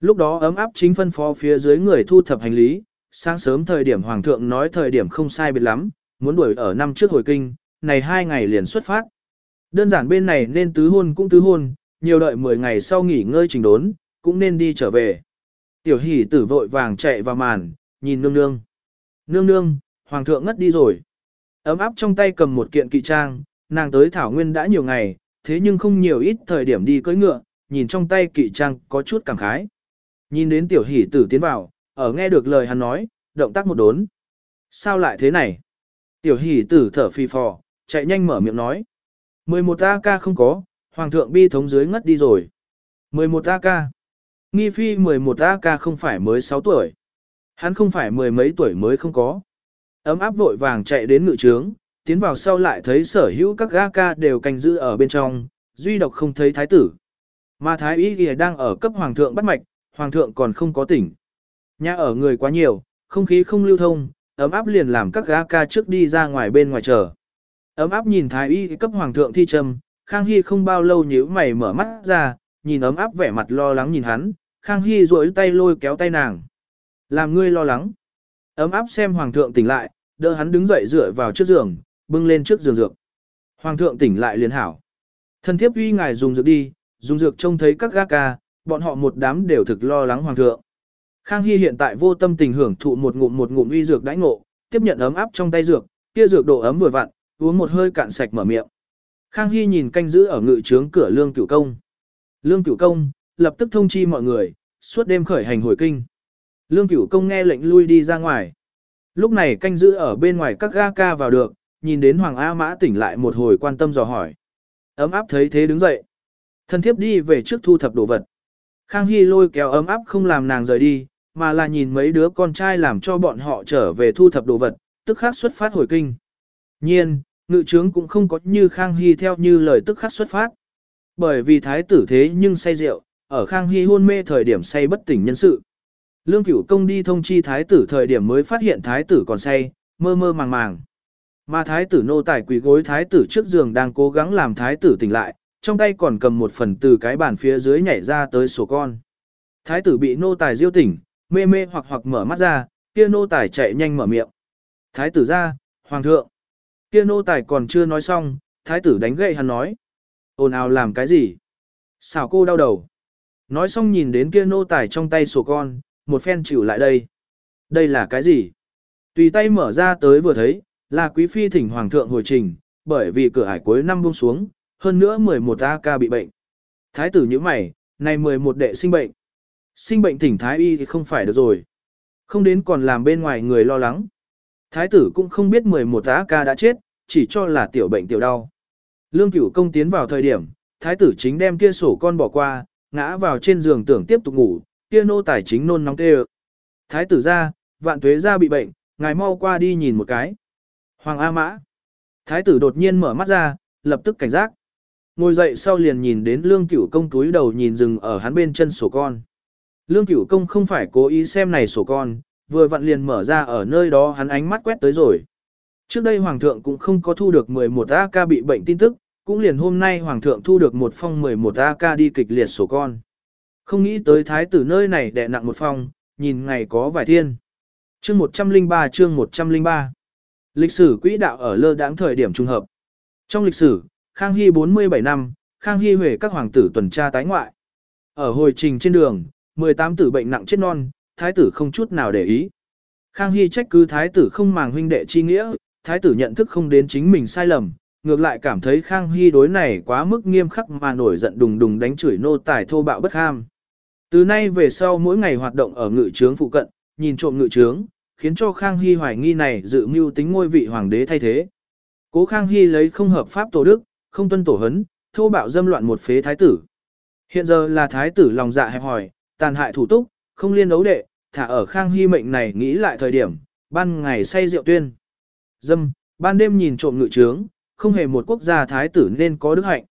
Lúc đó ấm áp chính phân phó phía dưới người thu thập hành lý, sáng sớm thời điểm Hoàng thượng nói thời điểm không sai biệt lắm, muốn đuổi ở năm trước hồi kinh, này hai ngày liền xuất phát. Đơn giản bên này nên tứ hôn cũng tứ hôn, nhiều đợi 10 ngày sau nghỉ ngơi trình đốn, cũng nên đi trở về. Tiểu hỷ tử vội vàng chạy vào màn, nhìn nương nương. Nương nương, hoàng thượng ngất đi rồi. Ấm áp trong tay cầm một kiện kỵ trang, nàng tới Thảo Nguyên đã nhiều ngày, thế nhưng không nhiều ít thời điểm đi cưỡi ngựa, nhìn trong tay kỵ trang có chút cảm khái. Nhìn đến tiểu hỷ tử tiến vào, ở nghe được lời hắn nói, động tác một đốn. Sao lại thế này? Tiểu hỷ tử thở phì phò, chạy nhanh mở miệng nói. 11 AK không có, hoàng thượng bi thống dưới ngất đi rồi. 11 AK. Nghi phi 11 AK không phải mới 6 tuổi. Hắn không phải mười mấy tuổi mới không có. Ấm áp vội vàng chạy đến ngự trướng, tiến vào sau lại thấy sở hữu các AK đều canh giữ ở bên trong, duy độc không thấy thái tử. Mà thái y kìa đang ở cấp hoàng thượng bắt mạch, hoàng thượng còn không có tỉnh. Nhà ở người quá nhiều, không khí không lưu thông, ấm áp liền làm các gã ca trước đi ra ngoài bên ngoài chờ. Ấm áp nhìn thái y cấp hoàng thượng thi trầm, Khang Hy không bao lâu nhíu mày mở mắt ra, nhìn ấm áp vẻ mặt lo lắng nhìn hắn, Khang Hy duỗi tay lôi kéo tay nàng. Làm ngươi lo lắng. Ấm áp xem hoàng thượng tỉnh lại, đỡ hắn đứng dậy dựa vào trước giường, bưng lên trước giường dược. Hoàng thượng tỉnh lại liền hảo. Thân thiếp uy ngài dùng dược đi, dùng dược trông thấy các gã ca, bọn họ một đám đều thực lo lắng hoàng thượng. Khang Hy hiện tại vô tâm tình hưởng thụ một ngụm một ngụm uy dược đãi ngộ, tiếp nhận ấm áp trong tay dược, kia dược độ ấm vừa vặn, uống một hơi cạn sạch mở miệng. Khang Hy nhìn canh giữ ở ngự trướng cửa Lương Cửu Công. Lương Cửu Công lập tức thông chi mọi người, suốt đêm khởi hành hồi kinh. Lương Cửu Công nghe lệnh lui đi ra ngoài. Lúc này canh giữ ở bên ngoài các ga ca vào được, nhìn đến Hoàng A Mã tỉnh lại một hồi quan tâm dò hỏi. Ấm áp thấy thế đứng dậy. Thân thiếp đi về trước thu thập đồ vật. Khang Hy lôi kéo ấm áp không làm nàng rời đi, mà là nhìn mấy đứa con trai làm cho bọn họ trở về thu thập đồ vật, tức khắc xuất phát hồi kinh. Nhiên, ngự trướng cũng không có như Khang Hy theo như lời tức khắc xuất phát. Bởi vì thái tử thế nhưng say rượu, ở Khang Hy hôn mê thời điểm say bất tỉnh nhân sự. Lương cửu công đi thông chi thái tử thời điểm mới phát hiện thái tử còn say, mơ mơ màng màng. Mà thái tử nô tài quỳ gối thái tử trước giường đang cố gắng làm thái tử tỉnh lại, trong tay còn cầm một phần từ cái bàn phía dưới nhảy ra tới sổ con. Thái tử bị nô tài diêu tỉnh, mê mê hoặc hoặc mở mắt ra, kia nô tài chạy nhanh mở miệng. Thái tử ra, hoàng thượng. Kia nô tài còn chưa nói xong, thái tử đánh gậy hắn nói. ồn ào làm cái gì? xào cô đau đầu. Nói xong nhìn đến kia nô tài trong tay sổ con, một phen chịu lại đây. Đây là cái gì? Tùy tay mở ra tới vừa thấy, là quý phi thỉnh hoàng thượng hồi trình, bởi vì cửa ải cuối năm buông xuống, hơn nữa 11 ca bị bệnh. Thái tử như mày, này 11 đệ sinh bệnh. Sinh bệnh thỉnh thái y thì không phải được rồi. Không đến còn làm bên ngoài người lo lắng. Thái tử cũng không biết 11 ca đã chết, chỉ cho là tiểu bệnh tiểu đau. Lương cửu công tiến vào thời điểm, thái tử chính đem kia sổ con bỏ qua, ngã vào trên giường tưởng tiếp tục ngủ, kia nô tài chính nôn nóng tê Thái tử ra, vạn tuế ra bị bệnh, ngài mau qua đi nhìn một cái. Hoàng A Mã. Thái tử đột nhiên mở mắt ra, lập tức cảnh giác. Ngồi dậy sau liền nhìn đến lương cửu công túi đầu nhìn rừng ở hắn bên chân sổ con. Lương cửu công không phải cố ý xem này sổ con, vừa vặn liền mở ra ở nơi đó hắn ánh mắt quét tới rồi. Trước đây Hoàng thượng cũng không có thu được 11 AK bị bệnh tin tức, cũng liền hôm nay Hoàng thượng thu được một phong 11 AK đi kịch liệt sổ con. Không nghĩ tới thái tử nơi này đè nặng một phong, nhìn ngày có vài thiên. Chương 103 chương 103 Lịch sử quỹ đạo ở lơ đãng thời điểm trung hợp. Trong lịch sử, Khang Hy 47 năm, Khang Hy Huệ các hoàng tử tuần tra tái ngoại. Ở hồi trình trên đường, 18 tử bệnh nặng chết non, thái tử không chút nào để ý. Khang Hy trách cứ thái tử không màng huynh đệ chi nghĩa, thái tử nhận thức không đến chính mình sai lầm, ngược lại cảm thấy Khang Hy đối này quá mức nghiêm khắc mà nổi giận đùng đùng đánh chửi nô tài thô bạo bất ham. Từ nay về sau mỗi ngày hoạt động ở ngự trướng phụ cận, nhìn trộm ngự trướng, khiến cho Khang Hy hoài nghi này dự mưu tính ngôi vị hoàng đế thay thế. Cố Khang Hy lấy không hợp pháp tổ đức, không tuân tổ hấn, thô bạo dâm loạn một phế thái tử. Hiện giờ là thái tử lòng dạ hẹp hòi, tàn hại thủ túc, không liên đấu đệ, thả ở Khang Hy mệnh này nghĩ lại thời điểm, ban ngày say rượu tuyên. Dâm, ban đêm nhìn trộm ngự trướng, không hề một quốc gia thái tử nên có đức hạnh.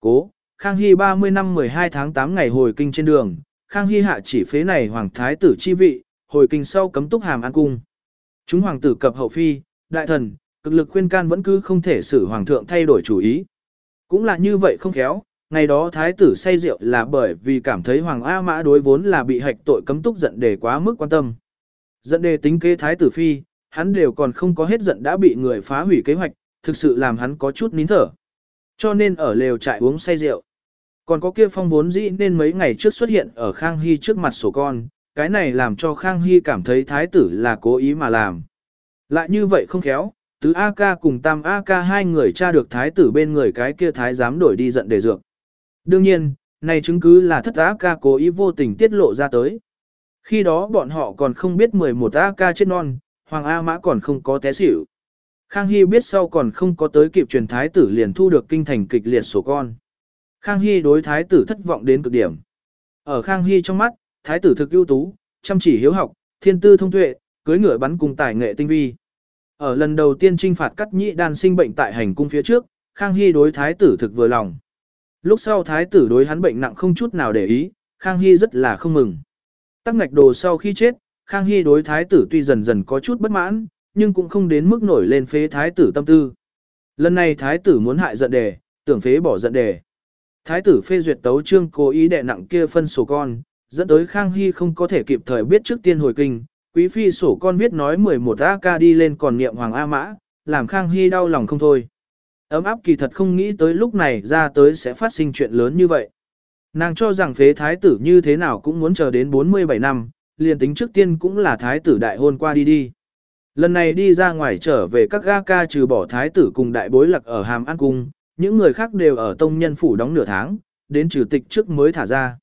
Cố, Khang Hy 30 năm 12 tháng 8 ngày hồi kinh trên đường, Khang Hy hạ chỉ phế này hoàng thái tử chi vị, hồi kinh sau cấm túc hàm an cung. Chúng hoàng tử cập hậu phi, đại thần, cực lực khuyên can vẫn cứ không thể xử hoàng thượng thay đổi chủ ý. Cũng là như vậy không khéo, ngày đó thái tử say rượu là bởi vì cảm thấy hoàng A mã đối vốn là bị hạch tội cấm túc giận đề quá mức quan tâm. Giận đề tính kế thái tử phi, hắn đều còn không có hết giận đã bị người phá hủy kế hoạch, thực sự làm hắn có chút nín thở. Cho nên ở lều trại uống say rượu. Còn có kia phong vốn dĩ nên mấy ngày trước xuất hiện ở Khang Hy trước mặt sổ con, cái này làm cho Khang Hy cảm thấy thái tử là cố ý mà làm. Lại như vậy không khéo, tứ A ca cùng tam A ca hai người tra được thái tử bên người cái kia thái dám đổi đi giận để dược. Đương nhiên, này chứng cứ là thất A ca cố ý vô tình tiết lộ ra tới. Khi đó bọn họ còn không biết 11 A ca chết non, Hoàng A mã còn không có té xỉu. Khang Hy biết sau còn không có tới kịp truyền thái tử liền thu được kinh thành kịch liệt sổ con. Khang Hy đối thái tử thất vọng đến cực điểm. Ở Khang Hy trong mắt, thái tử thực ưu tú, chăm chỉ hiếu học, thiên tư thông tuệ, cưới ngựa bắn cùng tài nghệ tinh vi. Ở lần đầu tiên trinh phạt cắt nhị đan sinh bệnh tại hành cung phía trước, Khang Hy đối thái tử thực vừa lòng. Lúc sau thái tử đối hắn bệnh nặng không chút nào để ý, Khang Hy rất là không mừng. Tắc ngạch đồ sau khi chết, Khang Hy đối thái tử tuy dần dần có chút bất mãn, nhưng cũng không đến mức nổi lên phế thái tử tâm tư. Lần này thái tử muốn hại giận đề, tưởng phế bỏ giận đề. Thái tử phê duyệt tấu trương cố ý đè nặng kia phân sổ con, dẫn tới Khang Hy không có thể kịp thời biết trước tiên hồi kinh. Quý phi sổ con viết nói 11 ca đi lên còn niệm Hoàng A Mã, làm Khang Hy đau lòng không thôi. Ấm áp kỳ thật không nghĩ tới lúc này ra tới sẽ phát sinh chuyện lớn như vậy. Nàng cho rằng phế thái tử như thế nào cũng muốn chờ đến 47 năm, liền tính trước tiên cũng là thái tử đại hôn qua đi đi. Lần này đi ra ngoài trở về các ga ca trừ bỏ thái tử cùng đại bối lặc ở Hàm An Cung, những người khác đều ở tông nhân phủ đóng nửa tháng, đến trừ tịch trước mới thả ra.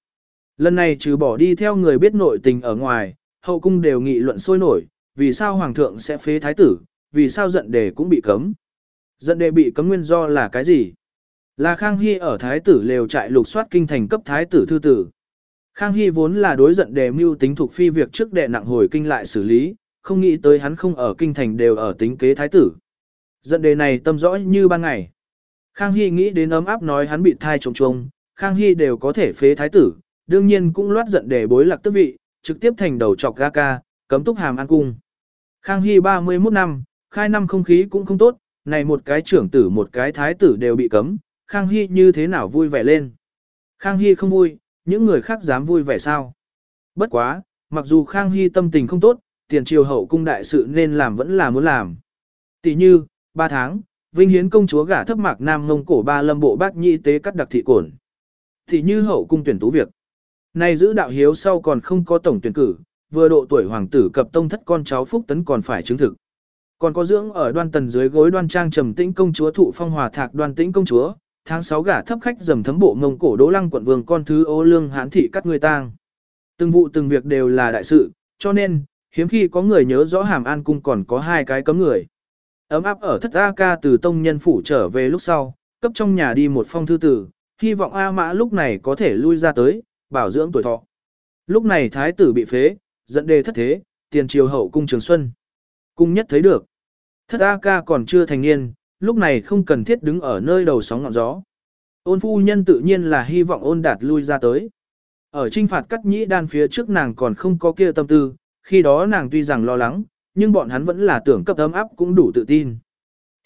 Lần này trừ bỏ đi theo người biết nội tình ở ngoài, hậu cung đều nghị luận sôi nổi, vì sao hoàng thượng sẽ phế thái tử, vì sao giận đề cũng bị cấm. Giận đề bị cấm nguyên do là cái gì? Là Khang Hy ở thái tử lều trại lục soát kinh thành cấp thái tử thư tử. Khang Hy vốn là đối giận đề mưu tính thuộc phi việc trước đệ nặng hồi kinh lại xử lý, không nghĩ tới hắn không ở kinh thành đều ở tính kế thái tử. Giận đề này tâm rõ như ban ngày. Khang Hy nghĩ đến ấm áp nói hắn bị thai trống trông, Khang Hy đều có thể phế thái tử, đương nhiên cũng loát giận đề bối lạc tước vị, trực tiếp thành đầu chọc ga ca, cấm túc hàm an cung. Khang Hy 31 năm, khai năm không khí cũng không tốt, này một cái trưởng tử một cái thái tử đều bị cấm, Khang Hy như thế nào vui vẻ lên. Khang Hy không vui, những người khác dám vui vẻ sao. Bất quá, mặc dù Khang Hy tâm tình không tốt, tiền triều hậu cung đại sự nên làm vẫn là muốn làm. Tỷ như, 3 tháng, Vinh Hiến công chúa gả thấp mạc nam ngông cổ ba lâm bộ bác nhị tế cắt đặc thị cổn. Tỷ như hậu cung tuyển tú việc. Này giữ đạo hiếu sau còn không có tổng tuyển cử, vừa độ tuổi hoàng tử cập tông thất con cháu phúc tấn còn phải chứng thực. Còn có dưỡng ở đoan tần dưới gối đoan trang trầm tĩnh công chúa thụ phong hòa thạc đoan tĩnh công chúa, tháng 6 gả thấp khách dầm thấm bộ ngông cổ đỗ lăng quận vương con thứ ô lương hán thị cắt người tang. Từng vụ từng việc đều là đại sự, cho nên, hiếm khi có người nhớ rõ hàm an cung còn có hai cái cấm người. Ấm áp ở thất A ca từ tông nhân phủ trở về lúc sau, cấp trong nhà đi một phong thư tử, hy vọng A mã lúc này có thể lui ra tới, bảo dưỡng tuổi thọ. Lúc này thái tử bị phế, dẫn đề thất thế, tiền triều hậu cung trường xuân. Cung nhất thấy được. Thất A ca còn chưa thành niên, lúc này không cần thiết đứng ở nơi đầu sóng ngọn gió. Ôn phu nhân tự nhiên là hy vọng ôn đạt lui ra tới. Ở trinh phạt cắt nhĩ đan phía trước nàng còn không có kia tâm tư, khi đó nàng tuy rằng lo lắng, nhưng bọn hắn vẫn là tưởng cấp ấm áp cũng đủ tự tin.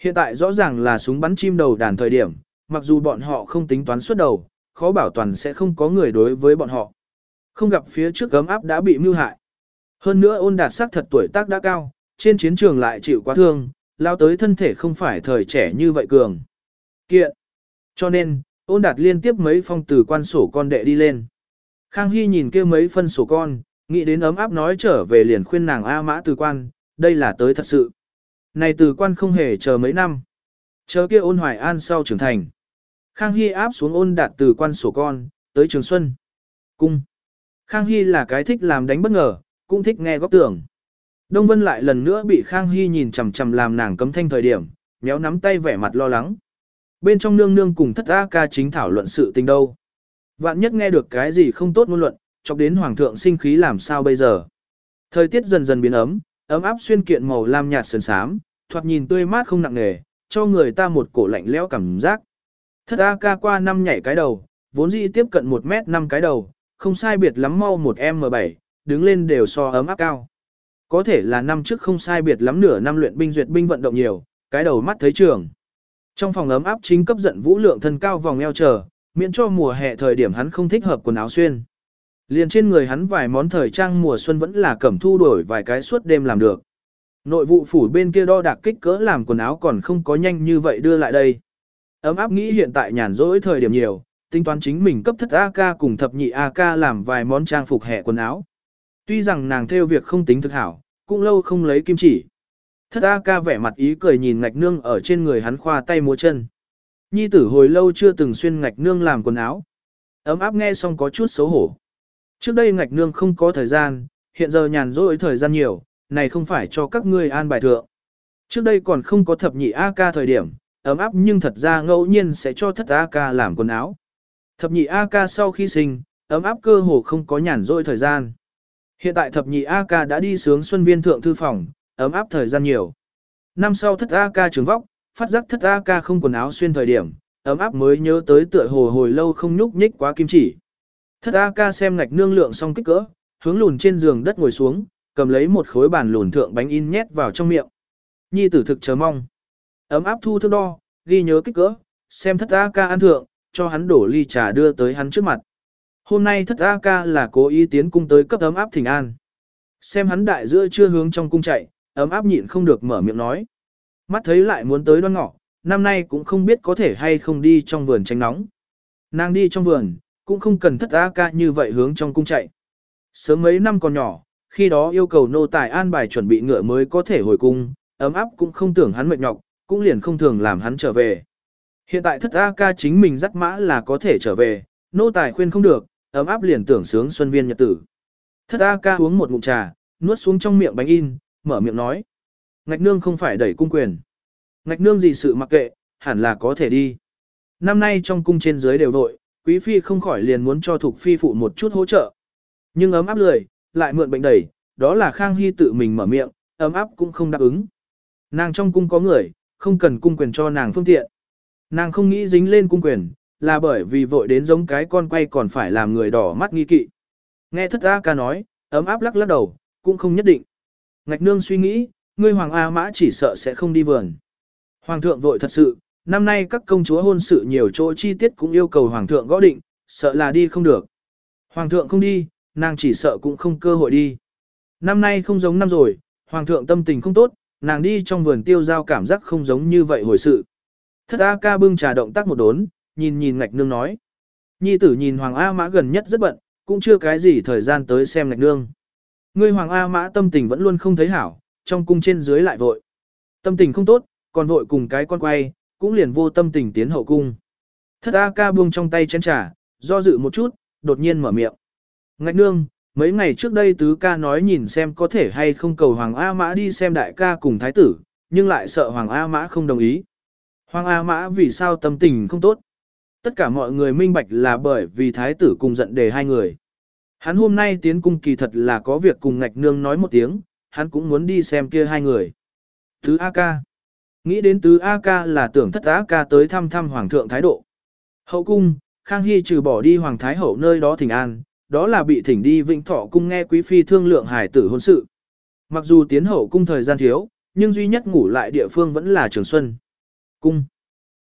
Hiện tại rõ ràng là súng bắn chim đầu đàn thời điểm, mặc dù bọn họ không tính toán suốt đầu, khó bảo toàn sẽ không có người đối với bọn họ. Không gặp phía trước ấm áp đã bị mưu hại. Hơn nữa ôn đạt sắc thật tuổi tác đã cao, trên chiến trường lại chịu quá thương, lao tới thân thể không phải thời trẻ như vậy cường. Kiện. Cho nên, ôn đạt liên tiếp mấy phong từ quan sổ con đệ đi lên. Khang Hy nhìn kia mấy phân sổ con, nghĩ đến ấm áp nói trở về liền khuyên nàng A mã từ quan, đây là tới thật sự. Này từ quan không hề chờ mấy năm. Chờ kia ôn hoài an sau trưởng thành. Khang Hy áp xuống ôn đạt từ quan sổ con, tới trường xuân. Cung. Khang Hy là cái thích làm đánh bất ngờ, cũng thích nghe góp tưởng. Đông Vân lại lần nữa bị Khang Hy nhìn chằm chằm làm nàng cấm thanh thời điểm, méo nắm tay vẻ mặt lo lắng. Bên trong nương nương cùng thất A ca chính thảo luận sự tình đâu. Vạn nhất nghe được cái gì không tốt ngôn luận, chọc đến hoàng thượng sinh khí làm sao bây giờ. Thời tiết dần dần biến ấm, ấm áp xuyên kiện màu lam nhạt sần sám, thoạt nhìn tươi mát không nặng nề, cho người ta một cổ lạnh lẽo cảm giác. Thất A ca qua năm nhảy cái đầu, vốn dĩ tiếp cận 1 mét 5 cái đầu, không sai biệt lắm mau một M7, đứng lên đều so ấm áp cao. Có thể là năm trước không sai biệt lắm nửa năm luyện binh duyệt binh vận động nhiều, cái đầu mắt thấy trường. Trong phòng ấm áp chính cấp giận vũ lượng thân cao vòng eo chờ, miễn cho mùa hè thời điểm hắn không thích hợp quần áo xuyên. Liền trên người hắn vài món thời trang mùa xuân vẫn là cẩm thu đổi vài cái suốt đêm làm được. Nội vụ phủ bên kia đo đạc kích cỡ làm quần áo còn không có nhanh như vậy đưa lại đây. Ấm áp nghĩ hiện tại nhàn rỗi thời điểm nhiều, tính toán chính mình cấp thất AK cùng thập nhị AK làm vài món trang phục hẹ quần áo. Tuy rằng nàng theo việc không tính thực hảo, cũng lâu không lấy kim chỉ. Thất AK vẻ mặt ý cười nhìn ngạch nương ở trên người hắn khoa tay múa chân. Nhi tử hồi lâu chưa từng xuyên ngạch nương làm quần áo. Ấm áp nghe xong có chút xấu hổ. Trước đây ngạch nương không có thời gian, hiện giờ nhàn rỗi thời gian nhiều, này không phải cho các ngươi an bài thượng. Trước đây còn không có thập nhị AK thời điểm, ấm áp nhưng thật ra ngẫu nhiên sẽ cho thất AK làm quần áo. Thập nhị AK sau khi sinh, ấm áp cơ hồ không có nhàn rỗi thời gian. Hiện tại thập nhị AK đã đi sướng xuân viên thượng thư phòng, ấm áp thời gian nhiều. Năm sau thất AK trường vóc, phát giác thất AK không quần áo xuyên thời điểm, ấm áp mới nhớ tới tựa hồ hồi lâu không nhúc nhích quá kim chỉ. Thất AK xem ngạch nương lượng xong kích cỡ, hướng lùn trên giường đất ngồi xuống, cầm lấy một khối bàn lùn thượng bánh in nhét vào trong miệng. Nhi tử thực chờ mong. Ấm áp thu thước đo, ghi nhớ kích cỡ, xem thất AK ăn thượng, cho hắn đổ ly trà đưa tới hắn trước mặt. Hôm nay thất AK là cố ý tiến cung tới cấp ấm áp thỉnh an. Xem hắn đại giữa chưa hướng trong cung chạy, ấm áp nhịn không được mở miệng nói. Mắt thấy lại muốn tới đoan ngọ, năm nay cũng không biết có thể hay không đi trong vườn tránh nóng. Nàng đi trong vườn, cũng không cần thất AK như vậy hướng trong cung chạy. Sớm mấy năm còn nhỏ, khi đó yêu cầu nô tài an bài chuẩn bị ngựa mới có thể hồi cung, ấm áp cũng không tưởng hắn mệt nhọc, cũng liền không thường làm hắn trở về. Hiện tại thất A ca chính mình dắt mã là có thể trở về, nô tài khuyên không được, ấm áp liền tưởng sướng xuân viên nhật tử. Thất A ca uống một ngụm trà, nuốt xuống trong miệng bánh in, mở miệng nói. Ngạch nương không phải đẩy cung quyền. Ngạch nương gì sự mặc kệ, hẳn là có thể đi. Năm nay trong cung trên dưới đều vội, quý phi không khỏi liền muốn cho thuộc phi phụ một chút hỗ trợ. Nhưng ấm áp lười, lại mượn bệnh đẩy, đó là Khang Hy tự mình mở miệng, ấm áp cũng không đáp ứng. Nàng trong cung có người, không cần cung quyền cho nàng phương tiện. Nàng không nghĩ dính lên cung quyền, là bởi vì vội đến giống cái con quay còn phải làm người đỏ mắt nghi kỵ. Nghe thất A ca nói, ấm áp lắc lắc đầu, cũng không nhất định. Ngạch nương suy nghĩ, ngươi hoàng A mã chỉ sợ sẽ không đi vườn. Hoàng thượng vội thật sự, năm nay các công chúa hôn sự nhiều chỗ chi tiết cũng yêu cầu hoàng thượng gõ định, sợ là đi không được. Hoàng thượng không đi, nàng chỉ sợ cũng không cơ hội đi. Năm nay không giống năm rồi, hoàng thượng tâm tình không tốt, nàng đi trong vườn tiêu giao cảm giác không giống như vậy hồi sự. Thất A ca bưng trà động tác một đốn, nhìn nhìn ngạch nương nói. Nhi tử nhìn Hoàng A mã gần nhất rất bận, cũng chưa cái gì thời gian tới xem ngạch nương. Ngươi Hoàng A mã tâm tình vẫn luôn không thấy hảo, trong cung trên dưới lại vội. Tâm tình không tốt, còn vội cùng cái con quay, cũng liền vô tâm tình tiến hậu cung. Thất A ca buông trong tay chén trà, do dự một chút, đột nhiên mở miệng. Ngạch nương, mấy ngày trước đây tứ ca nói nhìn xem có thể hay không cầu Hoàng A mã đi xem đại ca cùng thái tử, nhưng lại sợ Hoàng A Mã không đồng ý. Hoàng A Mã vì sao tâm tình không tốt? Tất cả mọi người minh bạch là bởi vì thái tử cùng giận đề hai người. Hắn hôm nay tiến cung kỳ thật là có việc cùng ngạch nương nói một tiếng, hắn cũng muốn đi xem kia hai người. Tứ A ca. Nghĩ đến tứ A ca là tưởng thất A ca tới thăm thăm hoàng thượng thái độ. Hậu cung, Khang Hy trừ bỏ đi hoàng thái hậu nơi đó thỉnh an, đó là bị thỉnh đi vĩnh thọ cung nghe quý phi thương lượng hài tử hôn sự. Mặc dù tiến hậu cung thời gian thiếu, nhưng duy nhất ngủ lại địa phương vẫn là trường xuân. Cung.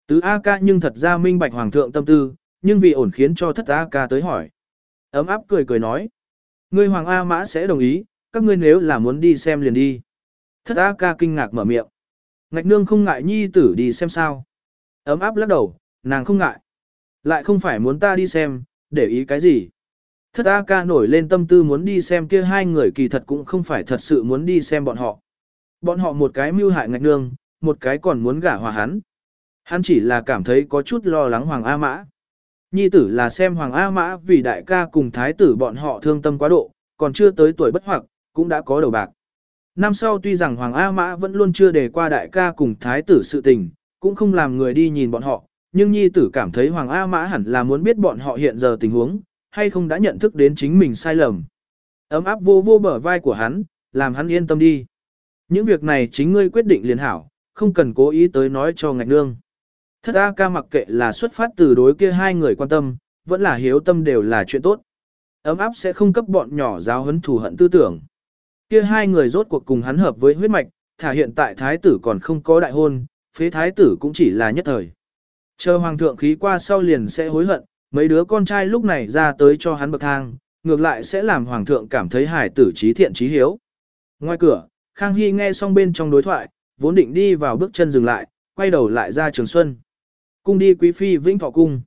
Tứ A ca nhưng thật ra minh bạch hoàng thượng tâm tư, nhưng vì ổn khiến cho thất A ca tới hỏi. Ấm áp cười cười nói. Ngươi hoàng A mã sẽ đồng ý, các ngươi nếu là muốn đi xem liền đi. Thất A ca kinh ngạc mở miệng. Ngạch nương không ngại nhi tử đi xem sao. Ấm áp lắc đầu, nàng không ngại. Lại không phải muốn ta đi xem, để ý cái gì. Thất A ca nổi lên tâm tư muốn đi xem kia hai người kỳ thật cũng không phải thật sự muốn đi xem bọn họ. Bọn họ một cái mưu hại ngạch nương, một cái còn muốn gả hòa hắn. Hắn chỉ là cảm thấy có chút lo lắng Hoàng A Mã. Nhi tử là xem Hoàng A Mã vì đại ca cùng thái tử bọn họ thương tâm quá độ, còn chưa tới tuổi bất hoặc, cũng đã có đầu bạc. Năm sau tuy rằng Hoàng A Mã vẫn luôn chưa đề qua đại ca cùng thái tử sự tình, cũng không làm người đi nhìn bọn họ, nhưng nhi tử cảm thấy Hoàng A Mã hẳn là muốn biết bọn họ hiện giờ tình huống, hay không đã nhận thức đến chính mình sai lầm. Ấm áp vô vô bờ vai của hắn, làm hắn yên tâm đi. Những việc này chính ngươi quyết định liền hảo, không cần cố ý tới nói cho ngạch nương. Thất A ca mặc kệ là xuất phát từ đối kia hai người quan tâm, vẫn là hiếu tâm đều là chuyện tốt. Ấm áp sẽ không cấp bọn nhỏ giáo huấn thù hận tư tưởng. Kia hai người rốt cuộc cùng hắn hợp với huyết mạch, thả hiện tại thái tử còn không có đại hôn, phế thái tử cũng chỉ là nhất thời. Chờ hoàng thượng khí qua sau liền sẽ hối hận, mấy đứa con trai lúc này ra tới cho hắn bậc thang, ngược lại sẽ làm hoàng thượng cảm thấy hải tử trí thiện trí hiếu. Ngoài cửa, Khang Hy nghe xong bên trong đối thoại, vốn định đi vào bước chân dừng lại, quay đầu lại ra trường xuân. Cung đi quý phi vĩnh thọ cung.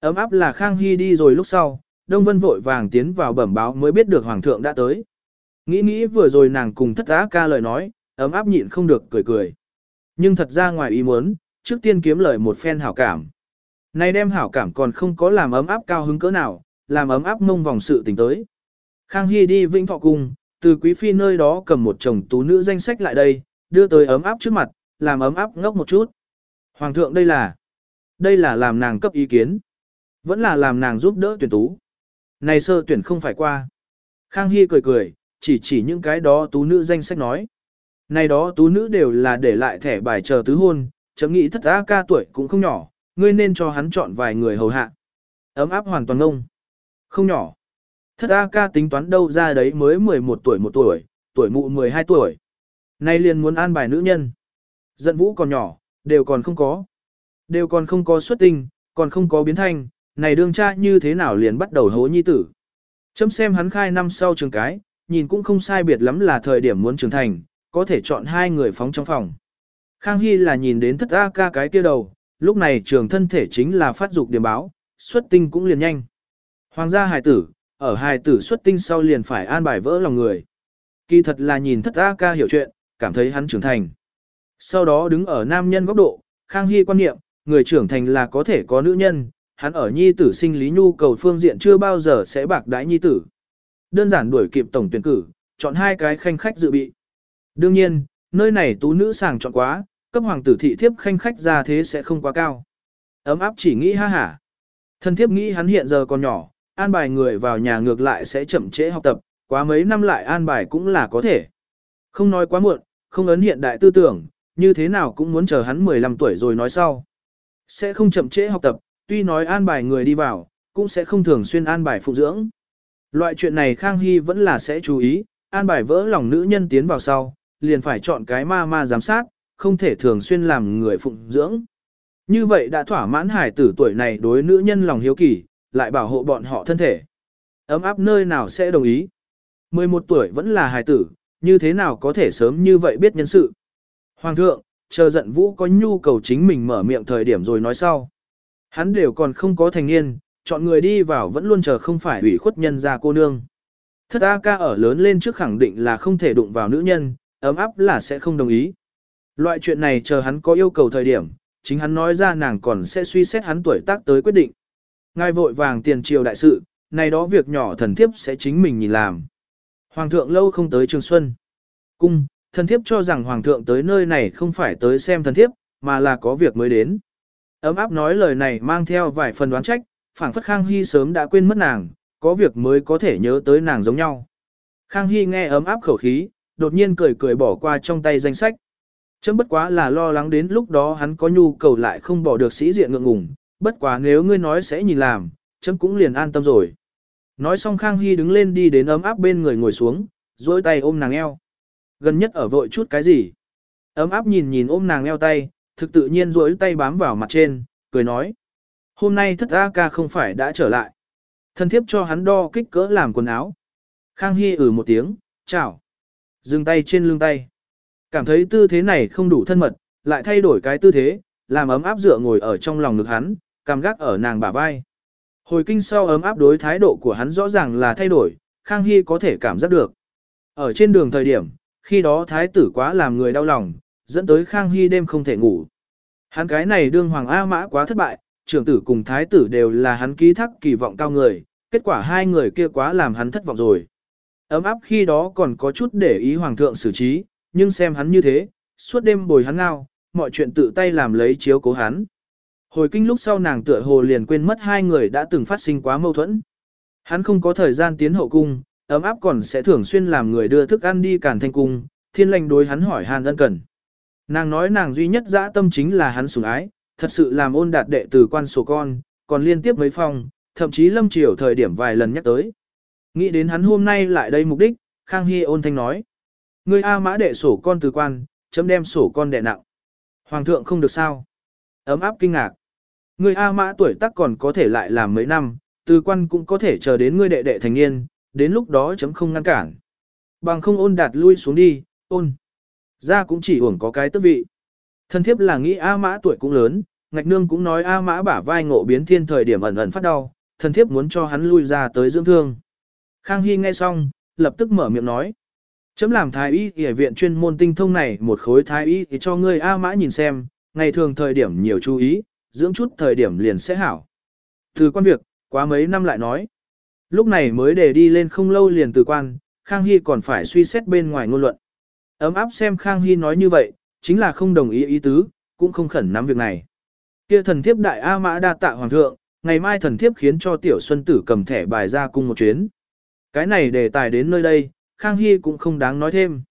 Ấm áp là Khang Hy đi rồi lúc sau, Đông Vân vội vàng tiến vào bẩm báo mới biết được hoàng thượng đã tới. Nghĩ nghĩ vừa rồi nàng cùng thất giá ca lời nói, ấm áp nhịn không được cười cười. Nhưng thật ra ngoài ý muốn, trước tiên kiếm lời một phen hảo cảm. Này đem hảo cảm còn không có làm ấm áp cao hứng cỡ nào, làm ấm áp mông vòng sự tình tới. Khang Hy đi Vĩnh Thọ Cung, từ quý phi nơi đó cầm một chồng tú nữ danh sách lại đây, đưa tới ấm áp trước mặt, làm ấm áp ngốc một chút. Hoàng thượng đây là, đây là làm nàng cấp ý kiến, vẫn là làm nàng giúp đỡ tuyển tú. Này sơ tuyển không phải qua. Khang Hy cười cười, chỉ chỉ những cái đó tú nữ danh sách nói. Này đó tú nữ đều là để lại thẻ bài chờ tứ hôn, chấm nghĩ thất A ca tuổi cũng không nhỏ, ngươi nên cho hắn chọn vài người hầu hạ. Ấm áp hoàn toàn ngông. Không nhỏ. Thất A ca tính toán đâu ra đấy mới 11 tuổi một tuổi, tuổi mụ 12 tuổi. Nay liền muốn an bài nữ nhân. Giận vũ còn nhỏ, đều còn không có. Đều còn không có xuất tinh, còn không có biến thành, này đương cha như thế nào liền bắt đầu hố nhi tử. Chấm xem hắn khai năm sau trường cái, nhìn cũng không sai biệt lắm là thời điểm muốn trưởng thành, có thể chọn hai người phóng trong phòng. Khang Hy là nhìn đến thất A ca cái kia đầu, lúc này trường thân thể chính là phát dục điểm báo, xuất tinh cũng liền nhanh. Hoàng gia hài tử, ở hài tử xuất tinh sau liền phải an bài vỡ lòng người. Kỳ thật là nhìn thất A ca hiểu chuyện, cảm thấy hắn trưởng thành. Sau đó đứng ở nam nhân góc độ, Khang Hy quan niệm, người trưởng thành là có thể có nữ nhân, hắn ở nhi tử sinh lý nhu cầu phương diện chưa bao giờ sẽ bạc đãi nhi tử. Đơn giản đuổi kịp tổng tuyển cử, chọn hai cái khanh khách dự bị. Đương nhiên, nơi này tú nữ sàng chọn quá, cấp hoàng tử thị thiếp khanh khách ra thế sẽ không quá cao. Ấm áp chỉ nghĩ ha hả. Thân thiếp nghĩ hắn hiện giờ còn nhỏ, an bài người vào nhà ngược lại sẽ chậm trễ học tập, quá mấy năm lại an bài cũng là có thể. Không nói quá muộn, không ấn hiện đại tư tưởng, như thế nào cũng muốn chờ hắn 15 tuổi rồi nói sau. Sẽ không chậm trễ học tập, tuy nói an bài người đi vào, cũng sẽ không thường xuyên an bài phụ dưỡng. Loại chuyện này Khang Hy vẫn là sẽ chú ý, an bài vỡ lòng nữ nhân tiến vào sau, liền phải chọn cái ma ma giám sát, không thể thường xuyên làm người phụng dưỡng. Như vậy đã thỏa mãn hải tử tuổi này đối nữ nhân lòng hiếu kỳ, lại bảo hộ bọn họ thân thể. Ấm áp nơi nào sẽ đồng ý. 11 tuổi vẫn là hài tử, như thế nào có thể sớm như vậy biết nhân sự. Hoàng thượng, chờ giận vũ có nhu cầu chính mình mở miệng thời điểm rồi nói sau. Hắn đều còn không có thành niên, chọn người đi vào vẫn luôn chờ không phải ủy khuất nhân ra cô nương. Thất A ca ở lớn lên trước khẳng định là không thể đụng vào nữ nhân, ấm áp là sẽ không đồng ý. Loại chuyện này chờ hắn có yêu cầu thời điểm, chính hắn nói ra nàng còn sẽ suy xét hắn tuổi tác tới quyết định. Ngài vội vàng tiền triều đại sự, này đó việc nhỏ thần thiếp sẽ chính mình nhìn làm. Hoàng thượng lâu không tới Trường Xuân. Cung, thần thiếp cho rằng hoàng thượng tới nơi này không phải tới xem thần thiếp, mà là có việc mới đến. Ấm áp nói lời này mang theo vài phần đoán trách, phảng phất Khang Hy sớm đã quên mất nàng, có việc mới có thể nhớ tới nàng giống nhau. Khang Hy nghe ấm áp khẩu khí, đột nhiên cười cười bỏ qua trong tay danh sách. Chấm bất quá là lo lắng đến lúc đó hắn có nhu cầu lại không bỏ được sĩ diện ngượng ngùng, bất quá nếu ngươi nói sẽ nhìn làm, chấm cũng liền an tâm rồi. Nói xong Khang Hy đứng lên đi đến ấm áp bên người ngồi xuống, dối tay ôm nàng eo. Gần nhất ở vội chút cái gì? Ấm áp nhìn nhìn ôm nàng eo tay, thực tự nhiên dối tay bám vào mặt trên, cười nói. Hôm nay thất A ca không phải đã trở lại. Thân thiếp cho hắn đo kích cỡ làm quần áo. Khang Hy ử ừ một tiếng, chào. Dừng tay trên lưng tay. Cảm thấy tư thế này không đủ thân mật, lại thay đổi cái tư thế, làm ấm áp dựa ngồi ở trong lòng ngực hắn, cằm gác ở nàng bả vai. Hồi kinh sau ấm áp đối thái độ của hắn rõ ràng là thay đổi, Khang Hy có thể cảm giác được. Ở trên đường thời điểm, khi đó thái tử quá làm người đau lòng, dẫn tới Khang Hy đêm không thể ngủ. Hắn cái này đương hoàng A mã quá thất bại, trưởng tử cùng thái tử đều là hắn ký thác kỳ vọng cao người, kết quả hai người kia quá làm hắn thất vọng rồi. Ấm áp khi đó còn có chút để ý hoàng thượng xử trí, nhưng xem hắn như thế, suốt đêm bồi hắn ngao, mọi chuyện tự tay làm lấy chiếu cố hắn. Hồi kinh lúc sau nàng tựa hồ liền quên mất hai người đã từng phát sinh quá mâu thuẫn. Hắn không có thời gian tiến hậu cung, ấm áp còn sẽ thường xuyên làm người đưa thức ăn đi cản thanh cung, thiên lành đối hắn hỏi hàn ân cần. Nàng nói nàng duy nhất dã tâm chính là hắn sủng ái, thật sự làm ôn đạt đệ tử quan sổ con, còn liên tiếp mấy phong, thậm chí lâm triều thời điểm vài lần nhắc tới. Nghĩ đến hắn hôm nay lại đây mục đích, Khang Hy ôn thanh nói. Ngươi A mã đệ sổ con từ quan, chấm đem sổ con đệ nặng. Hoàng thượng không được sao. Ấm áp kinh ngạc. Ngươi A mã tuổi tác còn có thể lại làm mấy năm, từ quan cũng có thể chờ đến ngươi đệ đệ thành niên, đến lúc đó chấm không ngăn cản. Bằng không ôn đạt lui xuống đi, ôn. Ra cũng chỉ uổng có cái tước vị. Thân thiếp là nghĩ A mã tuổi cũng lớn, ngạch nương cũng nói A mã bả vai ngộ biến thiên thời điểm ẩn ẩn phát đau, thân thiếp muốn cho hắn lui ra tới dưỡng thương. Khang Hy nghe xong, lập tức mở miệng nói. Chấm làm thái y y viện chuyên môn tinh thông này một khối thái y thì cho ngươi A mã nhìn xem, ngày thường thời điểm nhiều chú ý, dưỡng chút thời điểm liền sẽ hảo. Từ quan việc, quá mấy năm lại nói. Lúc này mới để đi lên không lâu liền từ quan, Khang Hy còn phải suy xét bên ngoài ngôn luận. Ấm áp xem Khang Hy nói như vậy, chính là không đồng ý ý tứ, cũng không khẩn nắm việc này. Kia thần thiếp đại A mã đa tạ hoàng thượng, ngày mai thần thiếp khiến cho tiểu xuân tử cầm thẻ bài ra cung một chuyến. Cái này đề tài đến nơi đây, Khang Hy cũng không đáng nói thêm.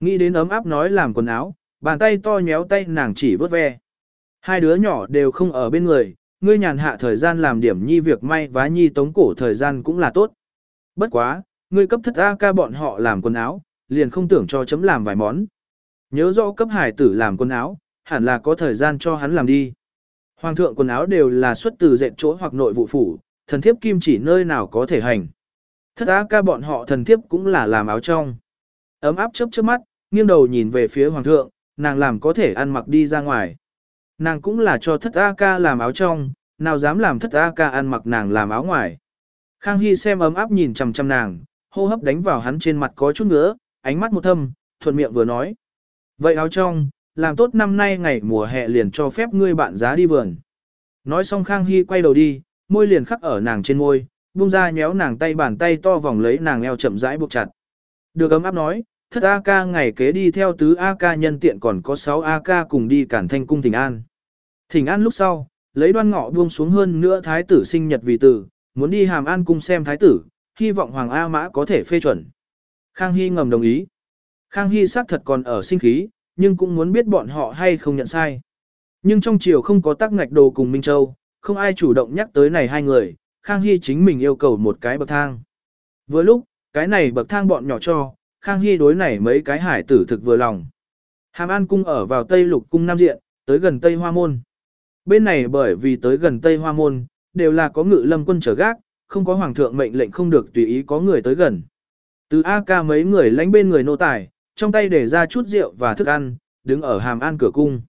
Nghĩ đến ấm áp nói làm quần áo, bàn tay to nhéo tay nàng chỉ vớt ve. Hai đứa nhỏ đều không ở bên người, ngươi nhàn hạ thời gian làm điểm nhi việc may vá nhi tống cổ thời gian cũng là tốt. Bất quá, ngươi cấp thất A ca bọn họ làm quần áo, liền không tưởng cho chấm làm vài món. Nhớ rõ cấp hải tử làm quần áo, hẳn là có thời gian cho hắn làm đi. Hoàng thượng quần áo đều là xuất từ dệt chỗ hoặc nội vụ phủ, thần thiếp kim chỉ nơi nào có thể hành. Thất á ca bọn họ thần thiếp cũng là làm áo trong. Ấm áp chớp chớp mắt, nghiêng đầu nhìn về phía hoàng thượng, nàng làm có thể ăn mặc đi ra ngoài. Nàng cũng là cho thất A ca làm áo trong, nào dám làm thất A ca ăn mặc nàng làm áo ngoài. Khang Hy xem ấm áp nhìn chằm chằm nàng, hô hấp đánh vào hắn trên mặt có chút nữa, ánh mắt một thâm, thuận miệng vừa nói. Vậy áo trong, làm tốt năm nay ngày mùa hè liền cho phép ngươi bạn giá đi vườn. Nói xong Khang Hy quay đầu đi, môi liền khắc ở nàng trên môi, buông ra nhéo nàng tay bàn tay to vòng lấy nàng eo chậm rãi buộc chặt. Được ấm áp nói, thất A ca ngày kế đi theo tứ A ca nhân tiện còn có 6 A ca cùng đi cản thanh cung thỉnh an. Thỉnh an lúc sau, lấy đoan ngọ buông xuống hơn nữa thái tử sinh nhật vì tử, muốn đi hàm an cung xem thái tử, hy vọng Hoàng A Mã có thể phê chuẩn. Khang Hy ngầm đồng ý. Khang Hy xác thật còn ở sinh khí, nhưng cũng muốn biết bọn họ hay không nhận sai. Nhưng trong chiều không có tác ngạch đồ cùng Minh Châu, không ai chủ động nhắc tới này hai người, Khang Hy chính mình yêu cầu một cái bậc thang. Vừa lúc, cái này bậc thang bọn nhỏ cho, Khang Hy đối này mấy cái hải tử thực vừa lòng. Hàm An cung ở vào Tây Lục cung Nam Diện, tới gần Tây Hoa Môn. Bên này bởi vì tới gần Tây Hoa Môn, đều là có ngự lâm quân trở gác, không có hoàng thượng mệnh lệnh không được tùy ý có người tới gần. Từ A ca mấy người lánh bên người nô tài, trong tay để ra chút rượu và thức ăn, đứng ở hàm an cửa cung.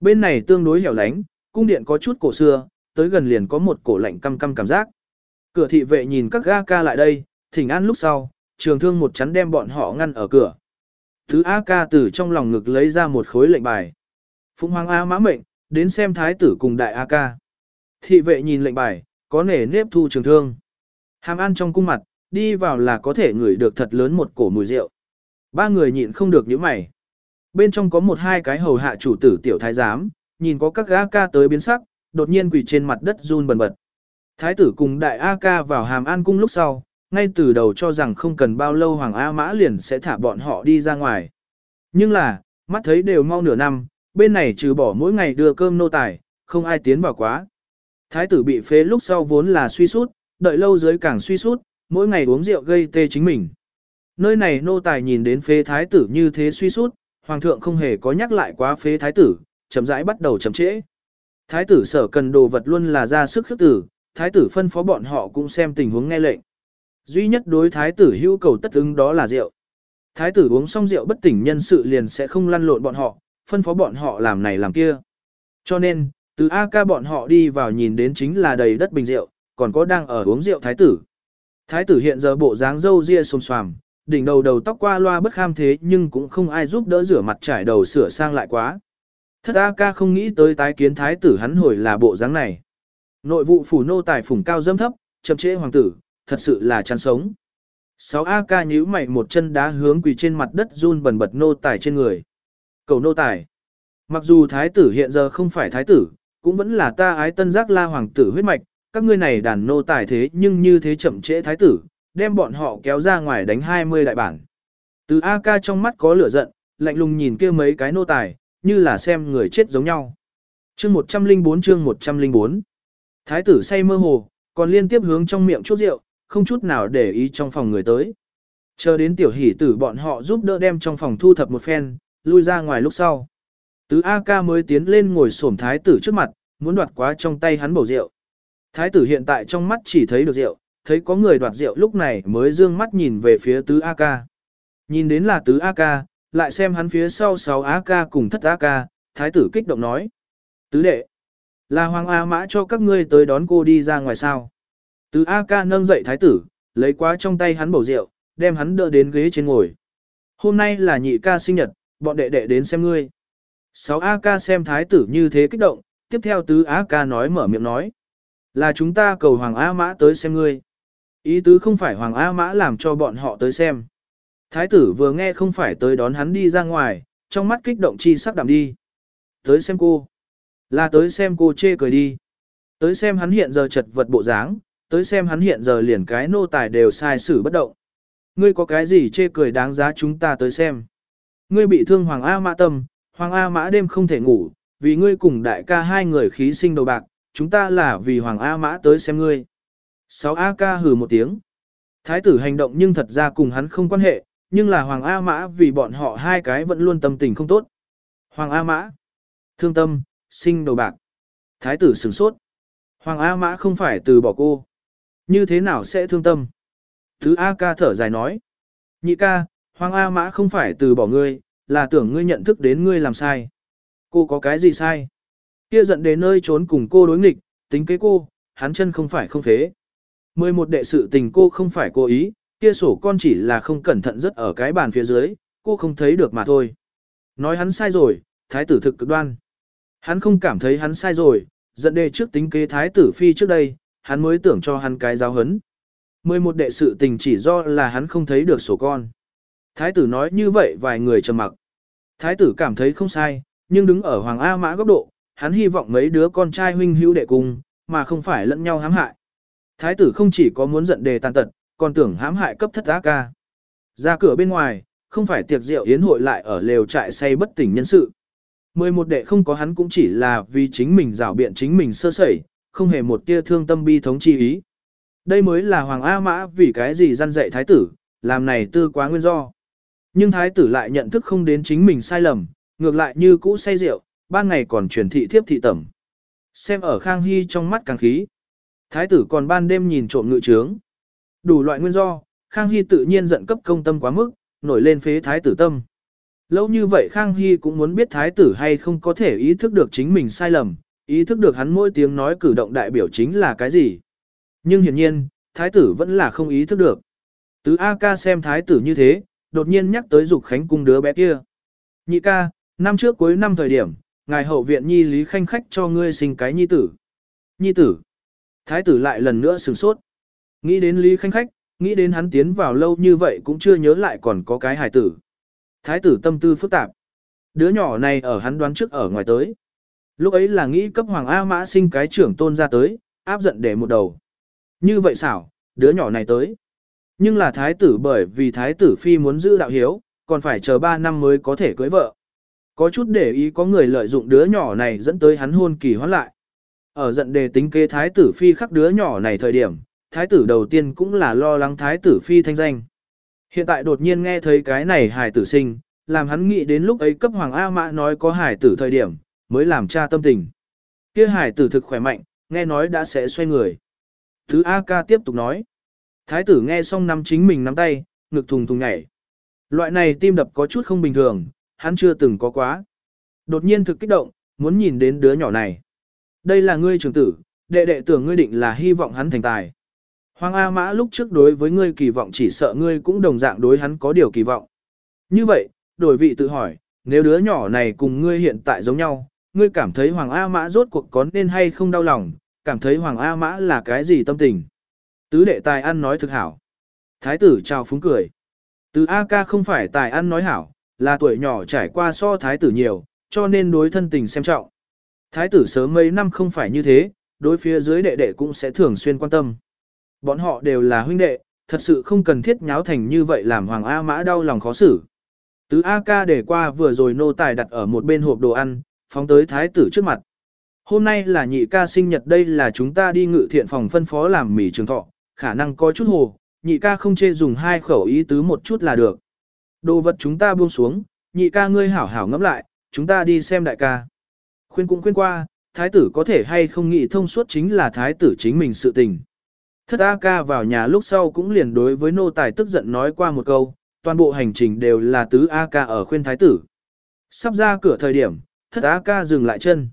Bên này tương đối hẻo lánh, cung điện có chút cổ xưa, tới gần liền có một cổ lạnh căm căm cảm giác. Cửa thị vệ nhìn các ga ca lại đây, thỉnh an lúc sau, trường thương một chắn đem bọn họ ngăn ở cửa. Thứ A ca từ trong lòng ngực lấy ra một khối lệnh bài. Phụng Hoàng A mã mệnh, đến xem thái tử cùng đại A ca. Thị vệ nhìn lệnh bài, có nể nếp thu trường thương. Hàm an trong cung mặt, đi vào là có thể ngửi được thật lớn một cổ mùi rượu. Ba người nhịn không được những mày. Bên trong có một hai cái hầu hạ chủ tử tiểu thái giám, nhìn có các gã ca tới biến sắc, đột nhiên quỳ trên mặt đất run bần bật. Thái tử cùng đại A ca vào hàm an cung lúc sau, ngay từ đầu cho rằng không cần bao lâu Hoàng A Mã liền sẽ thả bọn họ đi ra ngoài. Nhưng là, mắt thấy đều mau nửa năm, bên này trừ bỏ mỗi ngày đưa cơm nô tài, không ai tiến vào quá. Thái tử bị phế lúc sau vốn là suy sút, đợi lâu dưới càng suy sút, mỗi ngày uống rượu gây tê chính mình. Nơi này nô tài nhìn đến phế thái tử như thế suy sút, hoàng thượng không hề có nhắc lại quá phế thái tử, chậm rãi bắt đầu chậm trễ. Thái tử sở cần đồ vật luôn là ra sức khước tử, thái tử phân phó bọn họ cũng xem tình huống nghe lệnh. Duy nhất đối thái tử hữu cầu tất ứng đó là rượu. Thái tử uống xong rượu bất tỉnh nhân sự liền sẽ không lăn lộn bọn họ, phân phó bọn họ làm này làm kia. Cho nên, từ A ca bọn họ đi vào nhìn đến chính là đầy đất bình rượu, còn có đang ở uống rượu thái tử. Thái tử hiện giờ bộ dáng râu ria xồm xoàm, đỉnh đầu đầu tóc qua loa bất kham thế nhưng cũng không ai giúp đỡ rửa mặt trải đầu sửa sang lại quá. Thất A ca không nghĩ tới tái kiến thái tử hắn hồi là bộ dáng này. Nội vụ phủ nô tài phủng cao dâm thấp, chậm trễ hoàng tử, thật sự là chán sống. 6 A ca nhíu mày một chân đá hướng quỳ trên mặt đất run bần bật nô tài trên người. Cầu nô tài. Mặc dù thái tử hiện giờ không phải thái tử, cũng vẫn là ta ái tân giác la hoàng tử huyết mạch, các ngươi này đàn nô tài thế nhưng như thế chậm trễ thái tử, đem bọn họ kéo ra ngoài đánh 20 đại bản. Từ A ca trong mắt có lửa giận, lạnh lùng nhìn kia mấy cái nô tài, như là xem người chết giống nhau. Chương 104 chương 104 Thái tử say mơ hồ, còn liên tiếp hướng trong miệng chút rượu, không chút nào để ý trong phòng người tới. Chờ đến tiểu hỷ tử bọn họ giúp đỡ đem trong phòng thu thập một phen, lui ra ngoài lúc sau. Tứ A ca mới tiến lên ngồi xổm thái tử trước mặt, muốn đoạt quá trong tay hắn bầu rượu. Thái tử hiện tại trong mắt chỉ thấy được rượu, thấy có người đoạt rượu lúc này mới dương mắt nhìn về phía tứ A ca. Nhìn đến là tứ A ca, lại xem hắn phía sau sáu Á ca cùng thất Á ca, thái tử kích động nói. Tứ đệ, là Hoàng A Mã cho các ngươi tới đón cô đi ra ngoài sao. Tứ A ca nâng dậy thái tử, lấy quá trong tay hắn bầu rượu, đem hắn đỡ đến ghế trên ngồi. Hôm nay là nhị ca sinh nhật, bọn đệ đệ đến xem ngươi. Sáu A ca xem thái tử như thế kích động, tiếp theo tứ A ca nói mở miệng nói. Là chúng ta cầu Hoàng A Mã tới xem ngươi. Ý tứ không phải Hoàng A Mã làm cho bọn họ tới xem. Thái tử vừa nghe không phải tới đón hắn đi ra ngoài, trong mắt kích động chi sắc đạm đi. Tới xem cô. Là tới xem cô chê cười đi. Tới xem hắn hiện giờ chật vật bộ dáng, tới xem hắn hiện giờ liền cái nô tài đều sai xử bất động. Ngươi có cái gì chê cười đáng giá chúng ta tới xem. Ngươi bị thương Hoàng A Mã tâm, Hoàng A Mã đêm không thể ngủ, vì ngươi cùng đại ca hai người khí sinh đầu bạc, chúng ta là vì Hoàng A Mã tới xem ngươi. 6 A ca hừ một tiếng. Thái tử hành động nhưng thật ra cùng hắn không quan hệ, nhưng là Hoàng A Mã vì bọn họ hai cái vẫn luôn tâm tình không tốt. Hoàng A Mã, thương tâm, sinh đầu bạc. Thái tử sửng sốt. Hoàng A Mã không phải từ bỏ cô. Như thế nào sẽ thương tâm? Thứ A ca thở dài nói. Nhị ca, Hoàng A Mã không phải từ bỏ ngươi, là tưởng ngươi nhận thức đến ngươi làm sai. Cô có cái gì sai? Kia giận đến nơi trốn cùng cô đối nghịch, tính kế cô, hắn chân không phải không phế. Mười một đệ sự tình cô không phải cố ý, kia sổ con chỉ là không cẩn thận rất ở cái bàn phía dưới, cô không thấy được mà thôi. Nói hắn sai rồi, thái tử thực cực đoan. Hắn không cảm thấy hắn sai rồi, Dẫn đề trước tính kế thái tử phi trước đây, hắn mới tưởng cho hắn cái giáo hấn. Mười một đệ sự tình chỉ do là hắn không thấy được sổ con. Thái tử nói như vậy vài người trầm mặc. Thái tử cảm thấy không sai, nhưng đứng ở Hoàng A Mã góc độ, hắn hy vọng mấy đứa con trai huynh hữu đệ cùng, mà không phải lẫn nhau hãm hại. Thái tử không chỉ có muốn giận đề tàn tật, còn tưởng hãm hại cấp thất á ca. Ra cửa bên ngoài, không phải tiệc rượu yến hội lại ở lều trại say bất tỉnh nhân sự. Mười một đệ không có hắn cũng chỉ là vì chính mình rảo biện chính mình sơ sẩy, không hề một tia thương tâm bi thống chi ý. Đây mới là Hoàng A Mã vì cái gì gian dạy thái tử, làm này tư quá nguyên do. Nhưng thái tử lại nhận thức không đến chính mình sai lầm, ngược lại như cũ say rượu, ban ngày còn truyền thị thiếp thị tẩm. Xem ở Khang Hy trong mắt càng khí. Thái tử còn ban đêm nhìn trộm ngự trướng. Đủ loại nguyên do, Khang Hy tự nhiên giận cấp công tâm quá mức, nổi lên phế thái tử tâm. Lâu như vậy Khang Hy cũng muốn biết thái tử hay không có thể ý thức được chính mình sai lầm, ý thức được hắn mỗi tiếng nói cử động đại biểu chính là cái gì. Nhưng hiển nhiên, thái tử vẫn là không ý thức được. Tứ A ca xem thái tử như thế, đột nhiên nhắc tới dục khánh cung đứa bé kia. Nhị ca, năm trước cuối năm thời điểm, ngài hậu viện nhi lý khanh khách cho ngươi sinh cái nhi tử. Nhi tử. Thái tử lại lần nữa sửng sốt. Nghĩ đến lý khanh khách, nghĩ đến hắn tiến vào lâu như vậy cũng chưa nhớ lại còn có cái hài tử. Thái tử tâm tư phức tạp. Đứa nhỏ này ở hắn đoán trước ở ngoài tới. Lúc ấy là nghĩ cấp Hoàng A Mã sinh cái trưởng tôn ra tới, áp giận để một đầu. Như vậy xảo, đứa nhỏ này tới. Nhưng là thái tử bởi vì thái tử phi muốn giữ đạo hiếu, còn phải chờ 3 năm mới có thể cưới vợ. Có chút để ý có người lợi dụng đứa nhỏ này dẫn tới hắn hôn kỳ hoãn lại. Ở giận đề tính kế thái tử phi khắc đứa nhỏ này thời điểm, thái tử đầu tiên cũng là lo lắng thái tử phi thanh danh. Hiện tại đột nhiên nghe thấy cái này hài tử sinh, làm hắn nghĩ đến lúc ấy cấp hoàng A Mã nói có hài tử thời điểm, mới làm cha tâm tình. Kia hài tử thực khỏe mạnh, nghe nói đã sẽ xoay người. Thứ A ca tiếp tục nói. Thái tử nghe xong nắm chính mình nắm tay, ngực thùng thùng nhảy. Loại này tim đập có chút không bình thường, hắn chưa từng có quá. Đột nhiên thực kích động, muốn nhìn đến đứa nhỏ này. Đây là ngươi trưởng tử, đệ đệ tưởng ngươi định là hy vọng hắn thành tài. Hoàng A Mã lúc trước đối với ngươi kỳ vọng chỉ sợ ngươi cũng đồng dạng đối hắn có điều kỳ vọng. Như vậy, đổi vị tự hỏi, nếu đứa nhỏ này cùng ngươi hiện tại giống nhau, ngươi cảm thấy Hoàng A Mã rốt cuộc có nên hay không đau lòng, cảm thấy Hoàng A Mã là cái gì tâm tình. Tứ đệ tài ăn nói thực hảo. Thái tử chào phúng cười. Tứ A ca không phải tài ăn nói hảo, là tuổi nhỏ trải qua so thái tử nhiều, cho nên đối thân tình xem trọng. Thái tử sớm mấy năm không phải như thế, đối phía dưới đệ đệ cũng sẽ thường xuyên quan tâm. Bọn họ đều là huynh đệ, thật sự không cần thiết nháo thành như vậy làm Hoàng A Mã đau lòng khó xử. Tứ A ca để qua vừa rồi nô tài đặt ở một bên hộp đồ ăn, phóng tới thái tử trước mặt. Hôm nay là nhị ca sinh nhật đây là chúng ta đi ngự thiện phòng phân phó làm mì trường thọ, khả năng có chút hồ, nhị ca không chê dùng hai khẩu ý tứ một chút là được. Đồ vật chúng ta buông xuống, nhị ca ngươi hảo hảo ngẫm lại, chúng ta đi xem đại ca. Khuyên cũng khuyên qua, thái tử có thể hay không nghĩ thông suốt chính là thái tử chính mình sự tình. Thất A ca vào nhà lúc sau cũng liền đối với nô tài tức giận nói qua một câu, toàn bộ hành trình đều là tứ A ca ở khuyên thái tử. Sắp ra cửa thời điểm, thất A ca dừng lại chân.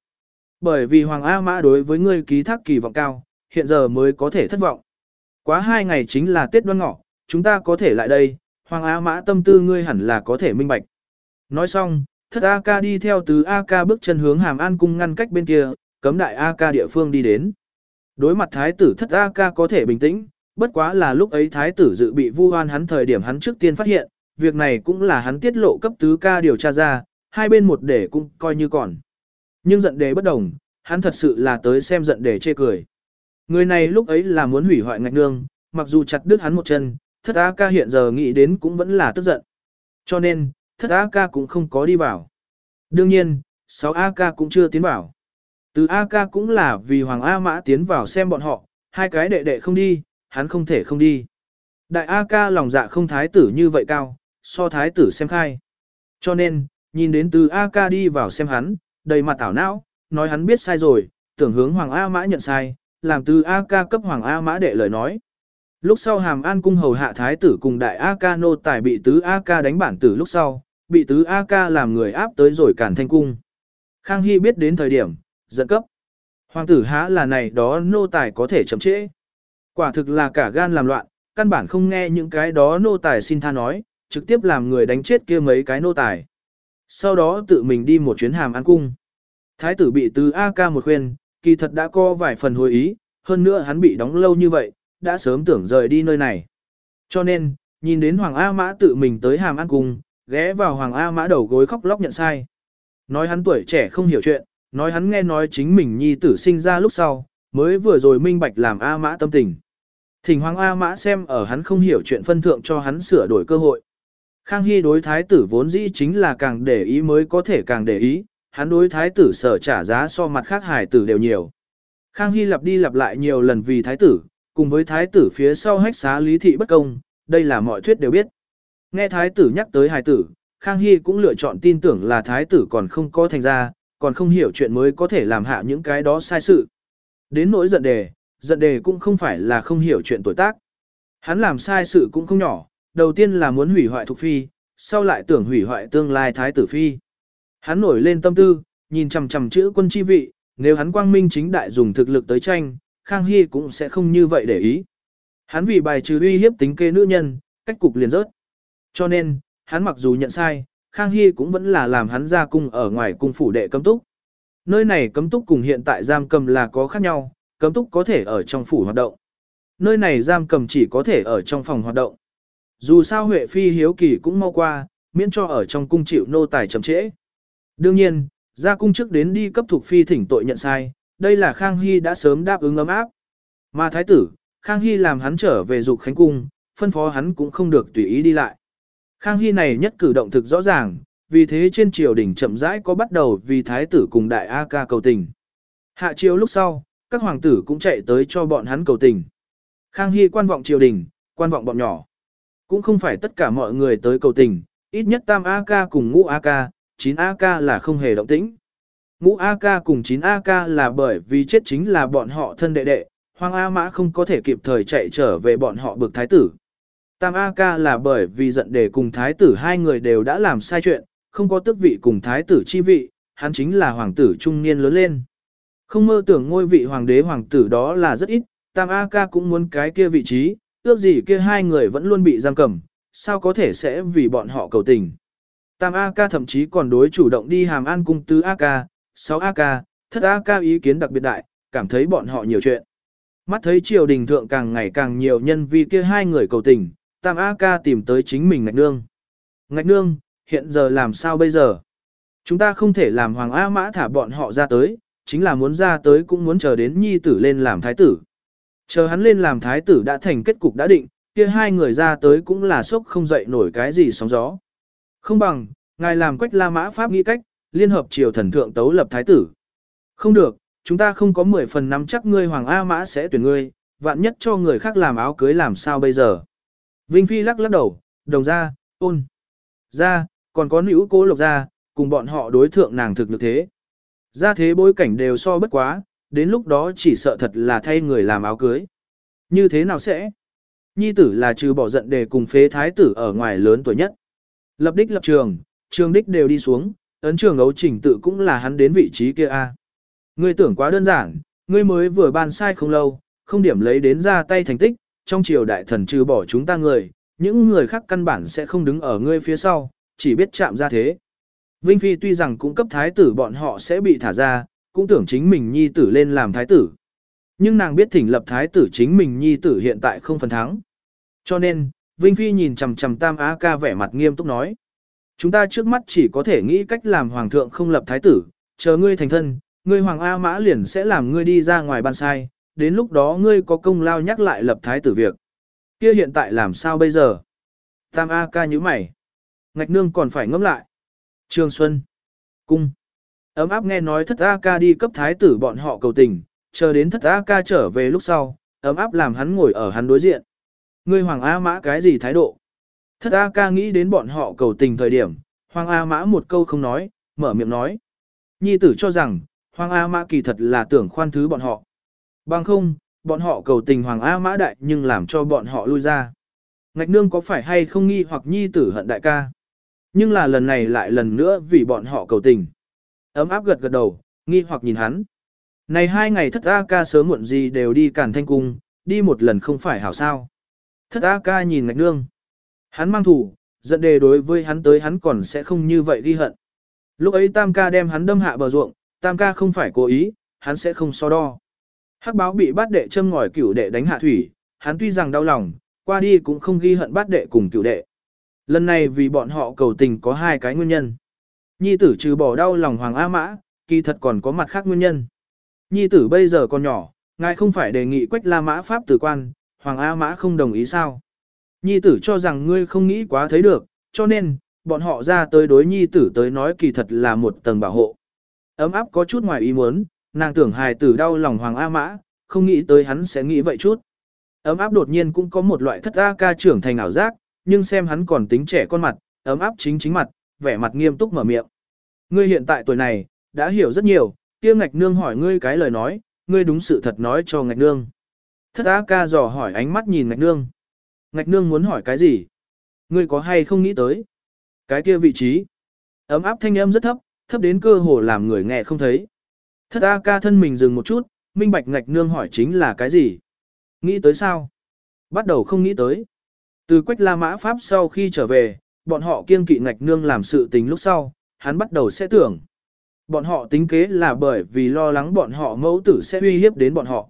Bởi vì Hoàng A Mã đối với ngươi ký thác kỳ vọng cao, hiện giờ mới có thể thất vọng. Quá hai ngày chính là Tết đoan ngọ, chúng ta có thể lại đây, Hoàng A Mã tâm tư ngươi hẳn là có thể minh bạch. Nói xong, thất A ca đi theo tứ A ca bước chân hướng hàm an cung ngăn cách bên kia, cấm đại A ca địa phương đi đến. Đối mặt thái tử thất A ca có thể bình tĩnh, bất quá là lúc ấy thái tử dự bị vu oan hắn thời điểm hắn trước tiên phát hiện, việc này cũng là hắn tiết lộ cấp tứ ca điều tra ra, hai bên một để cũng coi như còn. Nhưng giận đề bất đồng, hắn thật sự là tới xem giận đề chê cười. Người này lúc ấy là muốn hủy hoại ngạch nương, mặc dù chặt đứt hắn một chân, thất A ca hiện giờ nghĩ đến cũng vẫn là tức giận. Cho nên, thất A ca cũng không có đi vào. Đương nhiên, sáu A ca cũng chưa tiến vào. Từ A ca cũng là vì Hoàng A Mã tiến vào xem bọn họ, hai cái đệ đệ không đi, hắn không thể không đi. Đại A ca lòng dạ không thái tử như vậy cao, so thái tử xem khai. Cho nên, nhìn đến từ A ca đi vào xem hắn, đầy mặt tảo não, nói hắn biết sai rồi, tưởng hướng Hoàng A Mã nhận sai, làm từ A ca cấp Hoàng A Mã đệ lời nói. Lúc sau hàm an cung hầu hạ thái tử cùng đại A ca nô tài bị tứ A ca đánh bản tử lúc sau, bị tứ A ca làm người áp tới rồi cản thanh cung. Khang Hy biết đến thời điểm, giận cấp. Hoàng tử há là này đó nô tài có thể chậm trễ. Quả thực là cả gan làm loạn, căn bản không nghe những cái đó nô tài xin tha nói, trực tiếp làm người đánh chết kia mấy cái nô tài. Sau đó tự mình đi một chuyến hàm ăn cung. Thái tử bị từ A ca một khuyên, kỳ thật đã có vài phần hồi ý, hơn nữa hắn bị đóng lâu như vậy, đã sớm tưởng rời đi nơi này. Cho nên, nhìn đến Hoàng A Mã tự mình tới hàm ăn cung, ghé vào Hoàng A Mã đầu gối khóc lóc nhận sai. Nói hắn tuổi trẻ không hiểu chuyện, nói hắn nghe nói chính mình nhi tử sinh ra lúc sau, mới vừa rồi minh bạch làm A Mã tâm tình. Thỉnh Hoàng A Mã xem ở hắn không hiểu chuyện phân thượng cho hắn sửa đổi cơ hội. Khang Hy đối thái tử vốn dĩ chính là càng để ý mới có thể càng để ý, hắn đối thái tử sở trả giá so mặt khác hải tử đều nhiều. Khang Hy lặp đi lặp lại nhiều lần vì thái tử, cùng với thái tử phía sau hách xá lý thị bất công, đây là mọi thuyết đều biết. Nghe thái tử nhắc tới hải tử, Khang Hy cũng lựa chọn tin tưởng là thái tử còn không có thành ra, còn không hiểu chuyện mới có thể làm hạ những cái đó sai sự. Đến nỗi giận đề, giận đề cũng không phải là không hiểu chuyện tuổi tác. Hắn làm sai sự cũng không nhỏ, đầu tiên là muốn hủy hoại Thục Phi, sau lại tưởng hủy hoại tương lai Thái tử Phi. Hắn nổi lên tâm tư, nhìn chằm chằm chữ quân chi vị, nếu hắn quang minh chính đại dùng thực lực tới tranh, Khang Hy cũng sẽ không như vậy để ý. Hắn vì bài trừ uy hiếp tính kê nữ nhân, cách cục liền rớt. Cho nên, hắn mặc dù nhận sai, Khang Hy cũng vẫn là làm hắn ra cung ở ngoài cung phủ đệ cấm túc. Nơi này cấm túc cùng hiện tại giam cầm là có khác nhau, cấm túc có thể ở trong phủ hoạt động. Nơi này giam cầm chỉ có thể ở trong phòng hoạt động. Dù sao Huệ Phi hiếu kỳ cũng mau qua, miễn cho ở trong cung chịu nô tài chậm trễ. Đương nhiên, ra cung trước đến đi cấp thuộc phi thỉnh tội nhận sai, đây là Khang Hy đã sớm đáp ứng ấm áp. Mà thái tử, Khang Hy làm hắn trở về dục khánh cung, phân phó hắn cũng không được tùy ý đi lại. Khang Hy này nhất cử động thực rõ ràng, vì thế trên triều đình chậm rãi có bắt đầu vì thái tử cùng đại A ca cầu tình. Hạ triều lúc sau, các hoàng tử cũng chạy tới cho bọn hắn cầu tình. Khang Hy quan vọng triều đình, quan vọng bọn nhỏ. Cũng không phải tất cả mọi người tới cầu tình, ít nhất tam A ca cùng ngũ A ca, 9 A ca là không hề động tĩnh. Ngũ A ca cùng 9 A ca là bởi vì chết chính là bọn họ thân đệ đệ, Hoàng A Mã không có thể kịp thời chạy trở về bọn họ bực thái tử. Tam A ca là bởi vì giận đề cùng thái tử hai người đều đã làm sai chuyện, không có tước vị cùng thái tử chi vị, hắn chính là hoàng tử trung niên lớn lên. Không mơ tưởng ngôi vị hoàng đế hoàng tử đó là rất ít, Tam A ca cũng muốn cái kia vị trí, ước gì kia hai người vẫn luôn bị giam cầm, sao có thể sẽ vì bọn họ cầu tình. Tam A ca thậm chí còn đối chủ động đi hàm an cung tứ A ca, 6 A ca, thất A ca ý kiến đặc biệt đại, cảm thấy bọn họ nhiều chuyện. Mắt thấy triều đình thượng càng ngày càng nhiều nhân vì kia hai người cầu tình, Tam A ca tìm tới chính mình ngạch nương. Ngạch nương, hiện giờ làm sao bây giờ? Chúng ta không thể làm Hoàng A Mã thả bọn họ ra tới, chính là muốn ra tới cũng muốn chờ đến nhi tử lên làm thái tử. Chờ hắn lên làm thái tử đã thành kết cục đã định, kia hai người ra tới cũng là sốc không dậy nổi cái gì sóng gió. Không bằng, ngài làm quách la mã pháp nghĩ cách, liên hợp triều thần thượng tấu lập thái tử. Không được, chúng ta không có 10 phần năm chắc ngươi Hoàng A Mã sẽ tuyển ngươi, vạn nhất cho người khác làm áo cưới làm sao bây giờ. Vinh Phi lắc lắc đầu, đồng ra, ôn. Ra, còn có nữ cố lộc ra, cùng bọn họ đối thượng nàng thực được thế. Ra thế bối cảnh đều so bất quá, đến lúc đó chỉ sợ thật là thay người làm áo cưới. Như thế nào sẽ? Nhi tử là trừ bỏ giận để cùng phế thái tử ở ngoài lớn tuổi nhất. Lập đích lập trường, trường đích đều đi xuống, ấn trường ấu trình tự cũng là hắn đến vị trí kia a. Ngươi tưởng quá đơn giản, ngươi mới vừa ban sai không lâu, không điểm lấy đến ra tay thành tích, trong triều đại thần trừ bỏ chúng ta người, những người khác căn bản sẽ không đứng ở ngươi phía sau, chỉ biết chạm ra thế. Vinh Phi tuy rằng cũng cấp thái tử bọn họ sẽ bị thả ra, cũng tưởng chính mình nhi tử lên làm thái tử. Nhưng nàng biết thỉnh lập thái tử chính mình nhi tử hiện tại không phần thắng. Cho nên, Vinh Phi nhìn chằm chằm Tam Á ca vẻ mặt nghiêm túc nói. Chúng ta trước mắt chỉ có thể nghĩ cách làm hoàng thượng không lập thái tử, chờ ngươi thành thân, ngươi hoàng A mã liền sẽ làm ngươi đi ra ngoài ban sai, đến lúc đó ngươi có công lao nhắc lại lập thái tử việc. Kia hiện tại làm sao bây giờ? Tam A ca như mày. Ngạch nương còn phải ngẫm lại. Trường Xuân. Cung. Ấm áp nghe nói thất A ca đi cấp thái tử bọn họ cầu tình, chờ đến thất A ca trở về lúc sau, ấm áp làm hắn ngồi ở hắn đối diện. Ngươi Hoàng A Mã cái gì thái độ? Thất A ca nghĩ đến bọn họ cầu tình thời điểm, Hoàng A Mã một câu không nói, mở miệng nói. Nhi tử cho rằng, Hoàng A Mã kỳ thật là tưởng khoan thứ bọn họ. Bằng không, bọn họ cầu tình Hoàng A Mã đại nhưng làm cho bọn họ lui ra. Ngạch nương có phải hay không nghi hoặc nhi tử hận đại ca? Nhưng là lần này lại lần nữa vì bọn họ cầu tình. Ấm áp gật gật đầu, nghi hoặc nhìn hắn. Này hai ngày thất A ca sớm muộn gì đều đi cản thanh cung, đi một lần không phải hảo sao. Thất A ca nhìn ngạch nương. Hắn mang thủ, giận đề đối với hắn tới hắn còn sẽ không như vậy ghi hận. Lúc ấy tam ca đem hắn đâm hạ bờ ruộng, tam ca không phải cố ý, hắn sẽ không so đo. Hắc báo bị bát đệ châm ngòi cửu đệ đánh hạ thủy, hắn tuy rằng đau lòng, qua đi cũng không ghi hận bát đệ cùng cửu đệ. Lần này vì bọn họ cầu tình có hai cái nguyên nhân. Nhi tử trừ bỏ đau lòng Hoàng A Mã, kỳ thật còn có mặt khác nguyên nhân. Nhi tử bây giờ còn nhỏ, ngài không phải đề nghị quách la mã pháp tử quan, Hoàng A Mã không đồng ý sao. Nhi tử cho rằng ngươi không nghĩ quá thấy được, cho nên, bọn họ ra tới đối nhi tử tới nói kỳ thật là một tầng bảo hộ. Ấm áp có chút ngoài ý muốn, nàng tưởng hài tử đau lòng Hoàng A Mã, không nghĩ tới hắn sẽ nghĩ vậy chút. Ấm áp đột nhiên cũng có một loại thất A ca trưởng thành ảo giác, nhưng xem hắn còn tính trẻ con mặt, ấm áp chính chính mặt, vẻ mặt nghiêm túc mở miệng. Ngươi hiện tại tuổi này, đã hiểu rất nhiều, kia ngạch nương hỏi ngươi cái lời nói, ngươi đúng sự thật nói cho ngạch nương. Thất A ca dò hỏi ánh mắt nhìn ngạch nương. Ngạch nương muốn hỏi cái gì? Ngươi có hay không nghĩ tới? Cái kia vị trí. Ấm áp thanh âm rất thấp, thấp đến cơ hồ làm người nghe không thấy. Thất A ca thân mình dừng một chút, minh bạch ngạch nương hỏi chính là cái gì? Nghĩ tới sao? Bắt đầu không nghĩ tới. Từ quách la mã Pháp sau khi trở về, bọn họ kiên kỵ ngạch nương làm sự tình lúc sau, hắn bắt đầu sẽ tưởng. Bọn họ tính kế là bởi vì lo lắng bọn họ mẫu tử sẽ uy hiếp đến bọn họ.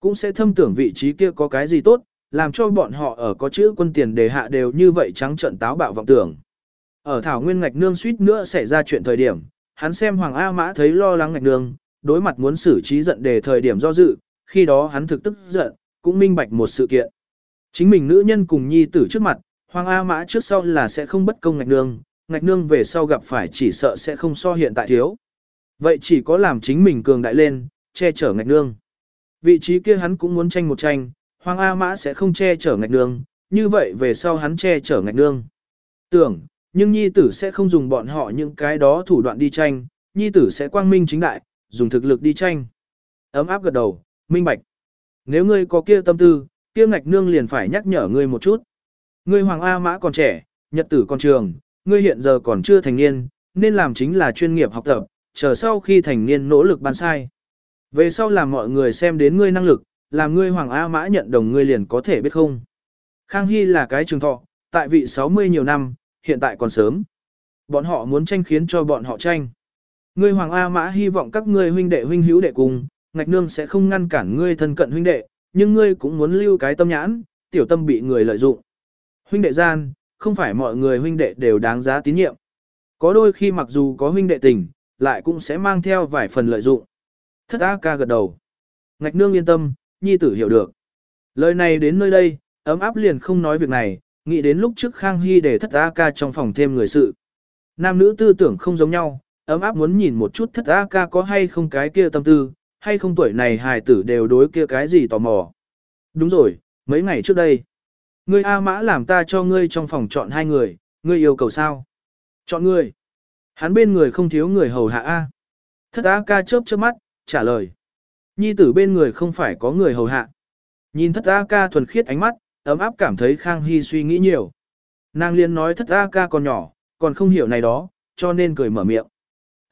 Cũng sẽ thâm tưởng vị trí kia có cái gì tốt, làm cho bọn họ ở có chữ quân tiền đề hạ đều như vậy trắng trận táo bạo vọng tưởng. Ở Thảo Nguyên Ngạch Nương suýt nữa xảy ra chuyện thời điểm, hắn xem Hoàng A Mã thấy lo lắng Ngạch Nương, đối mặt muốn xử trí giận đề thời điểm do dự, khi đó hắn thực tức giận, cũng minh bạch một sự kiện. Chính mình nữ nhân cùng nhi tử trước mặt, Hoàng A Mã trước sau là sẽ không bất công Ngạch Nương, Ngạch Nương về sau gặp phải chỉ sợ sẽ không so hiện tại thiếu. Vậy chỉ có làm chính mình cường đại lên, che chở Ngạch Nương. Vị trí kia hắn cũng muốn tranh một tranh, Hoàng A Mã sẽ không che chở Ngạch Nương, như vậy về sau hắn che chở Ngạch Nương. Tưởng, nhưng nhi tử sẽ không dùng bọn họ những cái đó thủ đoạn đi tranh, nhi tử sẽ quang minh chính đại, dùng thực lực đi tranh. Ấm áp gật đầu, minh bạch. Nếu ngươi có kia tâm tư, kia ngạch nương liền phải nhắc nhở ngươi một chút. Ngươi hoàng A mã còn trẻ, nhật tử còn trường, ngươi hiện giờ còn chưa thành niên, nên làm chính là chuyên nghiệp học tập, chờ sau khi thành niên nỗ lực ban sai. Về sau làm mọi người xem đến ngươi năng lực, làm ngươi hoàng A mã nhận đồng ngươi liền có thể biết không. Khang Hy là cái trường thọ, tại vị 60 nhiều năm, hiện tại còn sớm. Bọn họ muốn tranh khiến cho bọn họ tranh. Ngươi Hoàng A Mã hy vọng các ngươi huynh đệ huynh hữu đệ cùng, ngạch nương sẽ không ngăn cản ngươi thân cận huynh đệ, nhưng ngươi cũng muốn lưu cái tâm nhãn, tiểu tâm bị người lợi dụng. Huynh đệ gian, không phải mọi người huynh đệ đều đáng giá tín nhiệm. Có đôi khi mặc dù có huynh đệ tình, lại cũng sẽ mang theo vài phần lợi dụng. Thất A ca gật đầu. Ngạch nương yên tâm, nhi tử hiểu được. Lời này đến nơi đây, ấm áp liền không nói việc này, nghĩ đến lúc trước Khang Hy để thất A ca trong phòng thêm người sự. Nam nữ tư tưởng không giống nhau, ấm áp muốn nhìn một chút thất A ca có hay không cái kia tâm tư, hay không tuổi này hài tử đều đối kia cái gì tò mò. Đúng rồi, mấy ngày trước đây. Ngươi A mã làm ta cho ngươi trong phòng chọn hai người, ngươi yêu cầu sao? Chọn ngươi. Hắn bên người không thiếu người hầu hạ A. Thất A ca chớp chớp mắt, trả lời. Nhi tử bên người không phải có người hầu hạ. Nhìn thất A ca thuần khiết ánh mắt, ấm áp cảm thấy Khang Hy suy nghĩ nhiều. Nàng liên nói thất A ca còn nhỏ, còn không hiểu này đó, cho nên cười mở miệng.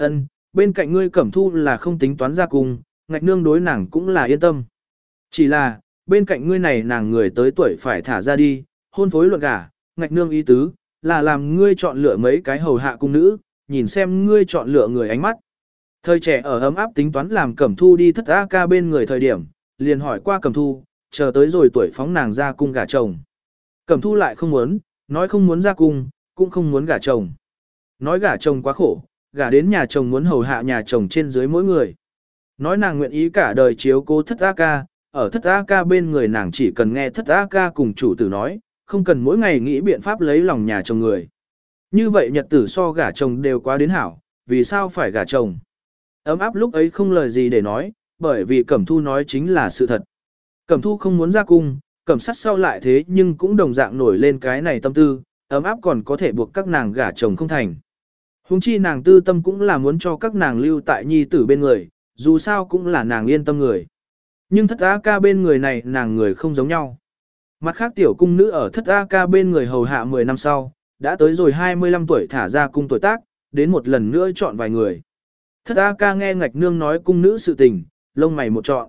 Ân, bên cạnh ngươi cẩm thu là không tính toán ra cùng, ngạch nương đối nàng cũng là yên tâm. Chỉ là, bên cạnh ngươi này nàng người tới tuổi phải thả ra đi, hôn phối luận gả, ngạch nương ý tứ, là làm ngươi chọn lựa mấy cái hầu hạ cung nữ, nhìn xem ngươi chọn lựa người ánh mắt. Thời trẻ ở ấm áp tính toán làm cẩm thu đi thất A ca bên người thời điểm, liền hỏi qua cẩm thu, chờ tới rồi tuổi phóng nàng ra cung gả chồng. Cẩm thu lại không muốn, nói không muốn ra cung, cũng không muốn gả chồng. Nói gả chồng quá khổ, gả đến nhà chồng muốn hầu hạ nhà chồng trên dưới mỗi người. Nói nàng nguyện ý cả đời chiếu cố thất A ca, ở thất A ca bên người nàng chỉ cần nghe thất A ca cùng chủ tử nói, không cần mỗi ngày nghĩ biện pháp lấy lòng nhà chồng người. Như vậy nhật tử so gả chồng đều quá đến hảo, vì sao phải gả chồng? Ấm áp lúc ấy không lời gì để nói, bởi vì Cẩm Thu nói chính là sự thật. Cẩm thu không muốn ra cung, cẩm sắt sau lại thế nhưng cũng đồng dạng nổi lên cái này tâm tư, ấm áp còn có thể buộc các nàng gả chồng không thành. Hùng chi nàng tư tâm cũng là muốn cho các nàng lưu tại nhi tử bên người, dù sao cũng là nàng yên tâm người. Nhưng thất A ca bên người này nàng người không giống nhau. Mặt khác tiểu cung nữ ở thất A ca bên người hầu hạ 10 năm sau, đã tới rồi 25 tuổi thả ra cung tuổi tác, đến một lần nữa chọn vài người. Thất A ca nghe ngạch nương nói cung nữ sự tình, lông mày một chọn.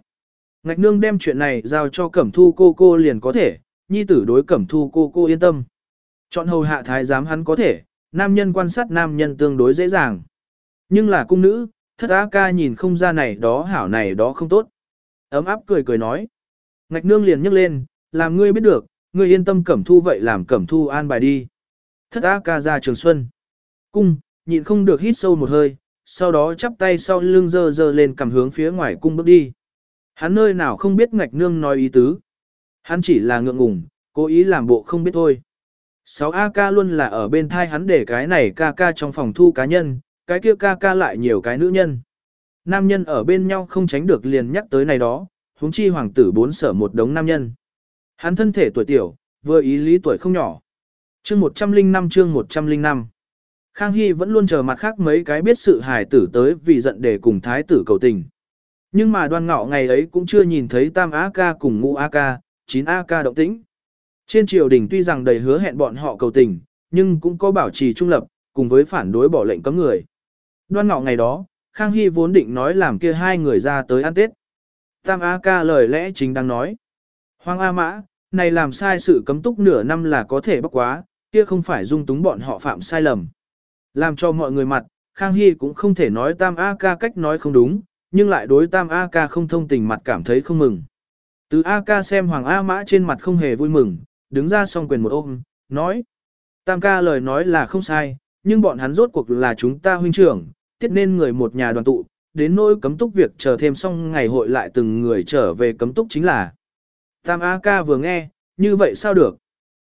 Ngạch nương đem chuyện này giao cho cẩm thu cô cô liền có thể, nhi tử đối cẩm thu cô cô yên tâm. Chọn hầu hạ thái giám hắn có thể, nam nhân quan sát nam nhân tương đối dễ dàng. Nhưng là cung nữ, thất á ca nhìn không ra này đó hảo này đó không tốt. Ấm áp cười cười nói. Ngạch nương liền nhấc lên, làm ngươi biết được, ngươi yên tâm cẩm thu vậy làm cẩm thu an bài đi. Thất á ca ra trường xuân. Cung, nhịn không được hít sâu một hơi, sau đó chắp tay sau lưng dơ dơ lên cầm hướng phía ngoài cung bước đi. Hắn nơi nào không biết ngạch nương nói ý tứ. Hắn chỉ là ngượng ngùng, cố ý làm bộ không biết thôi. 6AK luôn là ở bên thai hắn để cái này ca ca trong phòng thu cá nhân, cái kia ca ca lại nhiều cái nữ nhân. Nam nhân ở bên nhau không tránh được liền nhắc tới này đó, huống chi hoàng tử bốn sở một đống nam nhân. Hắn thân thể tuổi tiểu, vừa ý lý tuổi không nhỏ. Chương 105 chương 105 Khang Hy vẫn luôn chờ mặt khác mấy cái biết sự hài tử tới vì giận để cùng thái tử cầu tình. Nhưng mà đoan ngọ ngày ấy cũng chưa nhìn thấy tam A ca cùng ngũ A ca, chín A ca động tĩnh. Trên triều đình tuy rằng đầy hứa hẹn bọn họ cầu tình, nhưng cũng có bảo trì trung lập, cùng với phản đối bỏ lệnh cấm người. Đoan ngọ ngày đó, Khang Hy vốn định nói làm kia hai người ra tới ăn Tết. Tam A ca lời lẽ chính đang nói. Hoàng A Mã, này làm sai sự cấm túc nửa năm là có thể bắt quá, kia không phải dung túng bọn họ phạm sai lầm. Làm cho mọi người mặt, Khang Hy cũng không thể nói Tam A ca cách nói không đúng, nhưng lại đối tam A ca không thông tình mặt cảm thấy không mừng. Từ A ca xem Hoàng A mã trên mặt không hề vui mừng, đứng ra song quyền một ôm, nói. Tam ca lời nói là không sai, nhưng bọn hắn rốt cuộc là chúng ta huynh trưởng, tiết nên người một nhà đoàn tụ, đến nỗi cấm túc việc chờ thêm xong ngày hội lại từng người trở về cấm túc chính là. Tam A ca vừa nghe, như vậy sao được?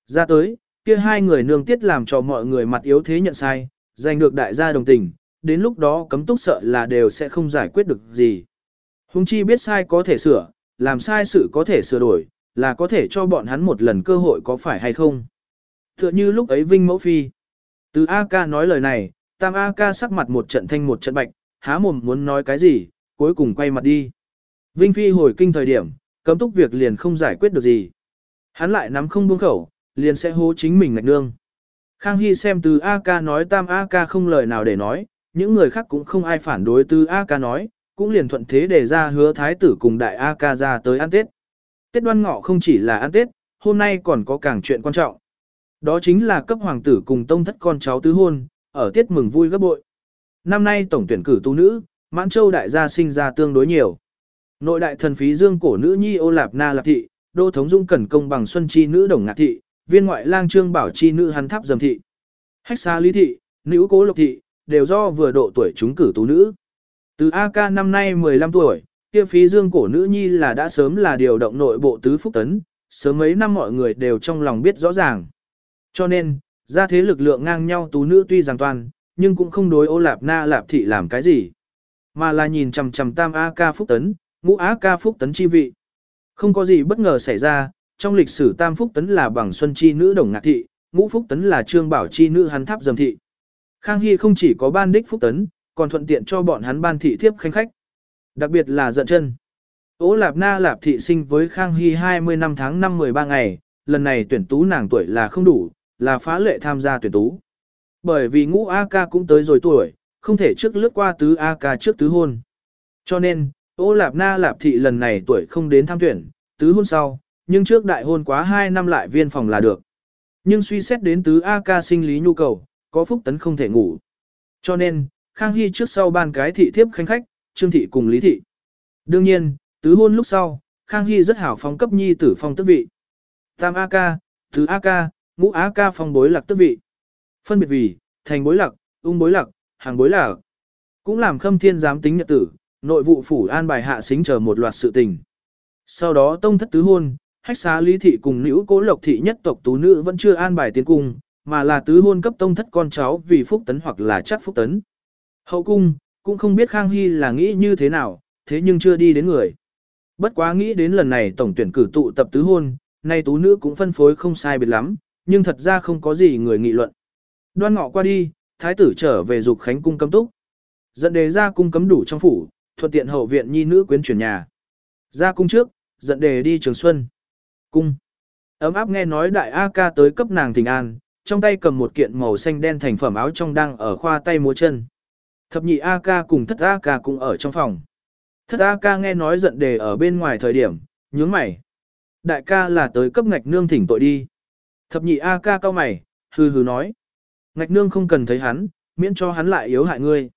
Ra tới, kia hai người nương tiết làm cho mọi người mặt yếu thế nhận sai, giành được đại gia đồng tình, đến lúc đó cấm túc sợ là đều sẽ không giải quyết được gì. Hùng chi biết sai có thể sửa, làm sai sự có thể sửa đổi, là có thể cho bọn hắn một lần cơ hội có phải hay không. Tựa như lúc ấy Vinh Mẫu Phi. Từ A ca nói lời này, Tam A ca sắc mặt một trận thanh một trận bạch, há mồm muốn nói cái gì, cuối cùng quay mặt đi. Vinh Phi hồi kinh thời điểm, cấm túc việc liền không giải quyết được gì. Hắn lại nắm không buông khẩu, liền sẽ hố chính mình ngạch nương. Khang Hy xem từ A ca nói Tam A ca không lời nào để nói, những người khác cũng không ai phản đối từ A ca nói, cũng liền thuận thế để ra hứa thái tử cùng đại A ca ra tới ăn Tết. Tết đoan ngọ không chỉ là ăn Tết, hôm nay còn có càng chuyện quan trọng. Đó chính là cấp hoàng tử cùng tông thất con cháu tứ hôn, ở tiết mừng vui gấp bội. Năm nay tổng tuyển cử tu nữ, mãn châu đại gia sinh ra tương đối nhiều. Nội đại thần phí dương cổ nữ nhi ô lạp na lạp thị, đô thống dung cẩn công bằng xuân chi nữ đồng ngạc thị, viên ngoại lang trương bảo chi nữ hắn tháp dầm thị. Hách xa lý thị, nữ cố lộc thị, đều do vừa độ tuổi chúng cử tú nữ. Từ AK năm nay 15 tuổi, kia phí dương cổ nữ nhi là đã sớm là điều động nội bộ tứ phúc tấn, sớm mấy năm mọi người đều trong lòng biết rõ ràng. Cho nên, ra thế lực lượng ngang nhau tú nữ tuy rằng toàn, nhưng cũng không đối ô lạp na lạp thị làm cái gì. Mà là nhìn chằm chằm tam a ca phúc tấn, ngũ a ca phúc tấn chi vị. Không có gì bất ngờ xảy ra, trong lịch sử tam phúc tấn là bằng xuân chi nữ đồng ngạc thị, ngũ phúc tấn là trương bảo chi nữ hắn tháp dầm thị. Khang Hy không chỉ có ban đích phúc tấn, còn thuận tiện cho bọn hắn ban thị thiếp khanh khách. Đặc biệt là giận chân. Ô Lạp Na Lạp thị sinh với Khang Hy 20 năm tháng năm 13 ngày, lần này tuyển tú nàng tuổi là không đủ, là phá lệ tham gia tuyển tú. Bởi vì ngũ A ca cũng tới rồi tuổi, không thể trước lướt qua tứ A ca trước tứ hôn. Cho nên, ô Lạp Na Lạp thị lần này tuổi không đến tham tuyển, tứ hôn sau, nhưng trước đại hôn quá 2 năm lại viên phòng là được. Nhưng suy xét đến tứ A ca sinh lý nhu cầu, có phúc tấn không thể ngủ. Cho nên, Khang Hy trước sau ban cái thị thiếp khanh khách, Trương thị cùng Lý thị. Đương nhiên, tứ hôn lúc sau, Khang Hy rất hảo phong cấp nhi tử phong tước vị. Tam A ca, tứ A ca, ngũ A ca phong bối lạc tước vị. Phân biệt vì, thành bối lạc, ung bối lạc, hàng bối lạc. Cũng làm khâm thiên giám tính nhật tử, nội vụ phủ an bài hạ xính chờ một loạt sự tình. Sau đó tông thất tứ hôn, hách xá lý thị cùng nữ cố lộc thị nhất tộc tú nữ vẫn chưa an bài tiến cung, mà là tứ hôn cấp tông thất con cháu vì phúc tấn hoặc là chắc phúc tấn. Hậu cung, cũng không biết Khang Hy là nghĩ như thế nào, thế nhưng chưa đi đến người. Bất quá nghĩ đến lần này tổng tuyển cử tụ tập tứ hôn, nay tú nữ cũng phân phối không sai biệt lắm, nhưng thật ra không có gì người nghị luận. Đoan ngọ qua đi, thái tử trở về dục khánh cung cấm túc. Dẫn đề ra cung cấm đủ trong phủ, thuận tiện hậu viện nhi nữ quyến chuyển nhà. Ra cung trước, dẫn đề đi trường xuân. Cung. Ấm áp nghe nói đại A ca tới cấp nàng thỉnh an, trong tay cầm một kiện màu xanh đen thành phẩm áo trong đang ở khoa tay múa chân. Thập nhị A ca cùng thất A ca cũng ở trong phòng. Thất A ca nghe nói giận đề ở bên ngoài thời điểm, nhướng mày. Đại ca là tới cấp ngạch nương thỉnh tội đi. Thập nhị A ca cao mày, hừ hừ nói. Ngạch nương không cần thấy hắn, miễn cho hắn lại yếu hại ngươi.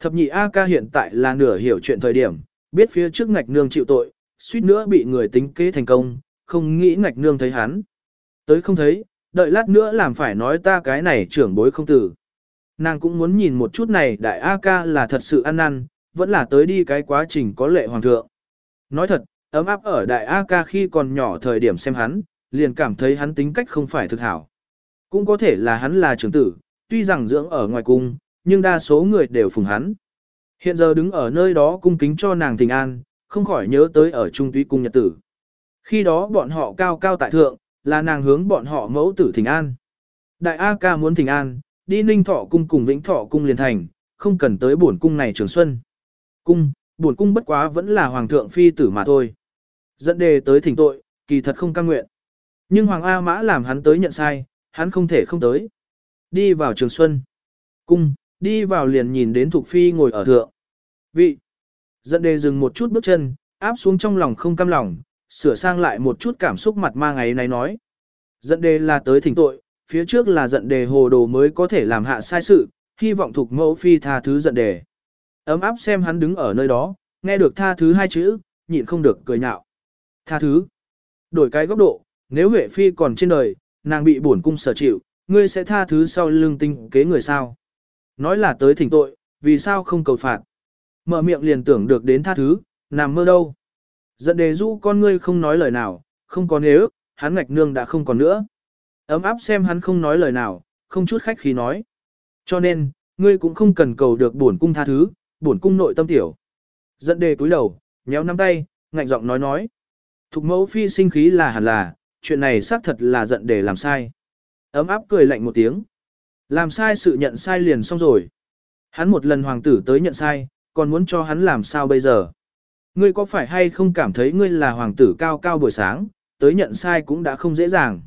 Thập nhị A ca hiện tại là nửa hiểu chuyện thời điểm, biết phía trước ngạch nương chịu tội, suýt nữa bị người tính kế thành công, không nghĩ ngạch nương thấy hắn. Tới không thấy, đợi lát nữa làm phải nói ta cái này trưởng bối không tử. Nàng cũng muốn nhìn một chút này đại A ca là thật sự ăn năn, vẫn là tới đi cái quá trình có lệ hoàng thượng. Nói thật, ấm áp ở đại A ca khi còn nhỏ thời điểm xem hắn, liền cảm thấy hắn tính cách không phải thực hảo. Cũng có thể là hắn là trưởng tử, tuy rằng dưỡng ở ngoài cung, nhưng đa số người đều phùng hắn. Hiện giờ đứng ở nơi đó cung kính cho nàng tình an, không khỏi nhớ tới ở trung túy cung nhật tử. Khi đó bọn họ cao cao tại thượng, là nàng hướng bọn họ mẫu tử thỉnh an. Đại A ca muốn thỉnh an, đi ninh thọ cung cùng vĩnh thọ cung liền thành, không cần tới bổn cung này trường xuân. Cung, bổn cung bất quá vẫn là hoàng thượng phi tử mà thôi. Dẫn đề tới thỉnh tội, kỳ thật không cam nguyện. Nhưng hoàng A mã làm hắn tới nhận sai, hắn không thể không tới. Đi vào trường xuân. Cung, đi vào liền nhìn đến thuộc phi ngồi ở thượng. Vị. Dẫn đề dừng một chút bước chân, áp xuống trong lòng không cam lòng, sửa sang lại một chút cảm xúc mặt ma ngày này nói. Dẫn đề là tới thỉnh tội, phía trước là giận đề hồ đồ mới có thể làm hạ sai sự, hy vọng thuộc mẫu phi tha thứ giận đề. Ấm áp xem hắn đứng ở nơi đó, nghe được tha thứ hai chữ, nhịn không được cười nhạo. Tha thứ. Đổi cái góc độ, nếu Huệ phi còn trên đời, nàng bị bổn cung sở chịu, ngươi sẽ tha thứ sau lưng tinh kế người sao? Nói là tới thỉnh tội, vì sao không cầu phạt? Mở miệng liền tưởng được đến tha thứ, nằm mơ đâu. giận đề du con ngươi không nói lời nào, không có nếu, hắn ngạch nương đã không còn nữa. Ấm áp xem hắn không nói lời nào, không chút khách khí nói. Cho nên, ngươi cũng không cần cầu được bổn cung tha thứ, bổn cung nội tâm tiểu. Dẫn đề cúi đầu, nhéo nắm tay, ngạnh giọng nói nói. Thục mẫu phi sinh khí là hẳn là, chuyện này xác thật là giận để làm sai. Ấm áp cười lạnh một tiếng. Làm sai sự nhận sai liền xong rồi. Hắn một lần hoàng tử tới nhận sai, còn muốn cho hắn làm sao bây giờ. Ngươi có phải hay không cảm thấy ngươi là hoàng tử cao cao buổi sáng, tới nhận sai cũng đã không dễ dàng.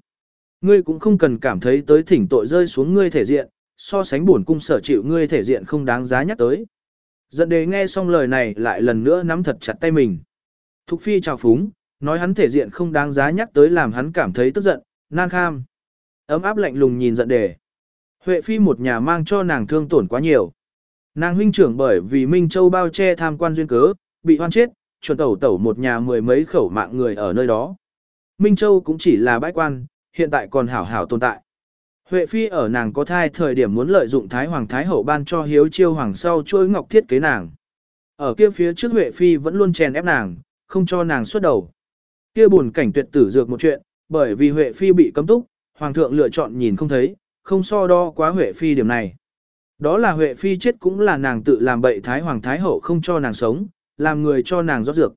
Ngươi cũng không cần cảm thấy tới thỉnh tội rơi xuống ngươi thể diện, so sánh buồn cung sở chịu ngươi thể diện không đáng giá nhắc tới. Dẫn đề nghe xong lời này lại lần nữa nắm thật chặt tay mình. Thục phi chào phúng, nói hắn thể diện không đáng giá nhắc tới làm hắn cảm thấy tức giận, nan kham. Ấm áp lạnh lùng nhìn giận đề. Huệ phi một nhà mang cho nàng thương tổn quá nhiều. Nàng huynh trưởng bởi vì Minh Châu bao che tham quan duyên cớ, bị hoan chết, chuẩn tẩu tẩu một nhà mười mấy khẩu mạng người ở nơi đó. Minh Châu cũng chỉ là bãi quan, hiện tại còn hảo hảo tồn tại. Huệ Phi ở nàng có thai thời điểm muốn lợi dụng Thái Hoàng Thái Hậu ban cho hiếu chiêu hoàng sau chuỗi ngọc thiết kế nàng. Ở kia phía trước Huệ Phi vẫn luôn chèn ép nàng, không cho nàng xuất đầu. Kia buồn cảnh tuyệt tử dược một chuyện, bởi vì Huệ Phi bị cấm túc, Hoàng thượng lựa chọn nhìn không thấy, không so đo quá Huệ Phi điểm này. Đó là Huệ Phi chết cũng là nàng tự làm bậy Thái Hoàng Thái Hậu không cho nàng sống, làm người cho nàng rót dược.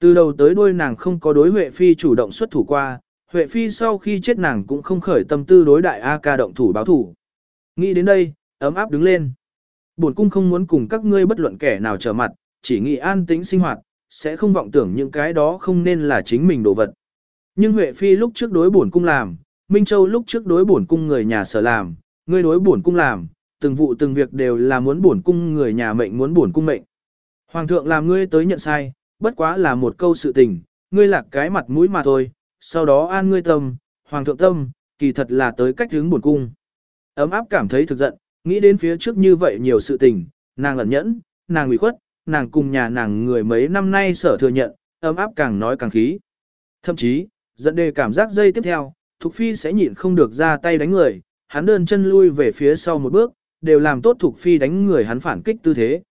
Từ đầu tới đuôi nàng không có đối Huệ Phi chủ động xuất thủ qua, Huệ Phi sau khi chết nàng cũng không khởi tâm tư đối đại A ca động thủ báo thủ. Nghĩ đến đây, ấm áp đứng lên. Bổn cung không muốn cùng các ngươi bất luận kẻ nào trở mặt, chỉ nghĩ an tĩnh sinh hoạt, sẽ không vọng tưởng những cái đó không nên là chính mình đồ vật. Nhưng Huệ Phi lúc trước đối bổn cung làm, Minh Châu lúc trước đối bổn cung người nhà sở làm, ngươi đối bổn cung làm, từng vụ từng việc đều là muốn bổn cung người nhà mệnh muốn bổn cung mệnh. Hoàng thượng làm ngươi tới nhận sai, bất quá là một câu sự tình, ngươi lạc cái mặt mũi mà thôi, sau đó an ngươi tâm, hoàng thượng tâm, kỳ thật là tới cách hướng buồn cung. Ấm áp cảm thấy thực giận, nghĩ đến phía trước như vậy nhiều sự tình, nàng ẩn nhẫn, nàng ủy khuất, nàng cùng nhà nàng người mấy năm nay sở thừa nhận, ấm áp càng nói càng khí. Thậm chí, dẫn đề cảm giác dây tiếp theo, Thục Phi sẽ nhịn không được ra tay đánh người, hắn đơn chân lui về phía sau một bước, đều làm tốt Thục Phi đánh người hắn phản kích tư thế.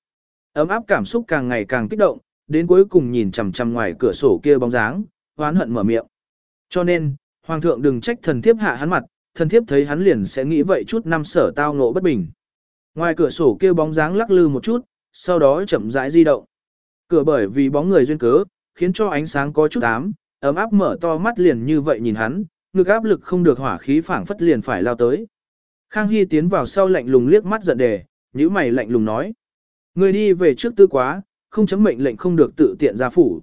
Ấm áp cảm xúc càng ngày càng kích động, đến cuối cùng nhìn chằm chằm ngoài cửa sổ kia bóng dáng, oán hận mở miệng. Cho nên, Hoàng thượng đừng trách thần thiếp hạ hắn mặt, thần thiếp thấy hắn liền sẽ nghĩ vậy chút năm sở tao ngộ bất bình. Ngoài cửa sổ kia bóng dáng lắc lư một chút, sau đó chậm rãi di động. Cửa bởi vì bóng người duyên cớ, khiến cho ánh sáng có chút ám, ấm áp mở to mắt liền như vậy nhìn hắn, ngực áp lực không được hỏa khí phảng phất liền phải lao tới. Khang Hy tiến vào sau lạnh lùng liếc mắt giận đề, nhíu mày lạnh lùng nói. Người đi về trước tư quá, không chấm mệnh lệnh không được tự tiện ra phủ.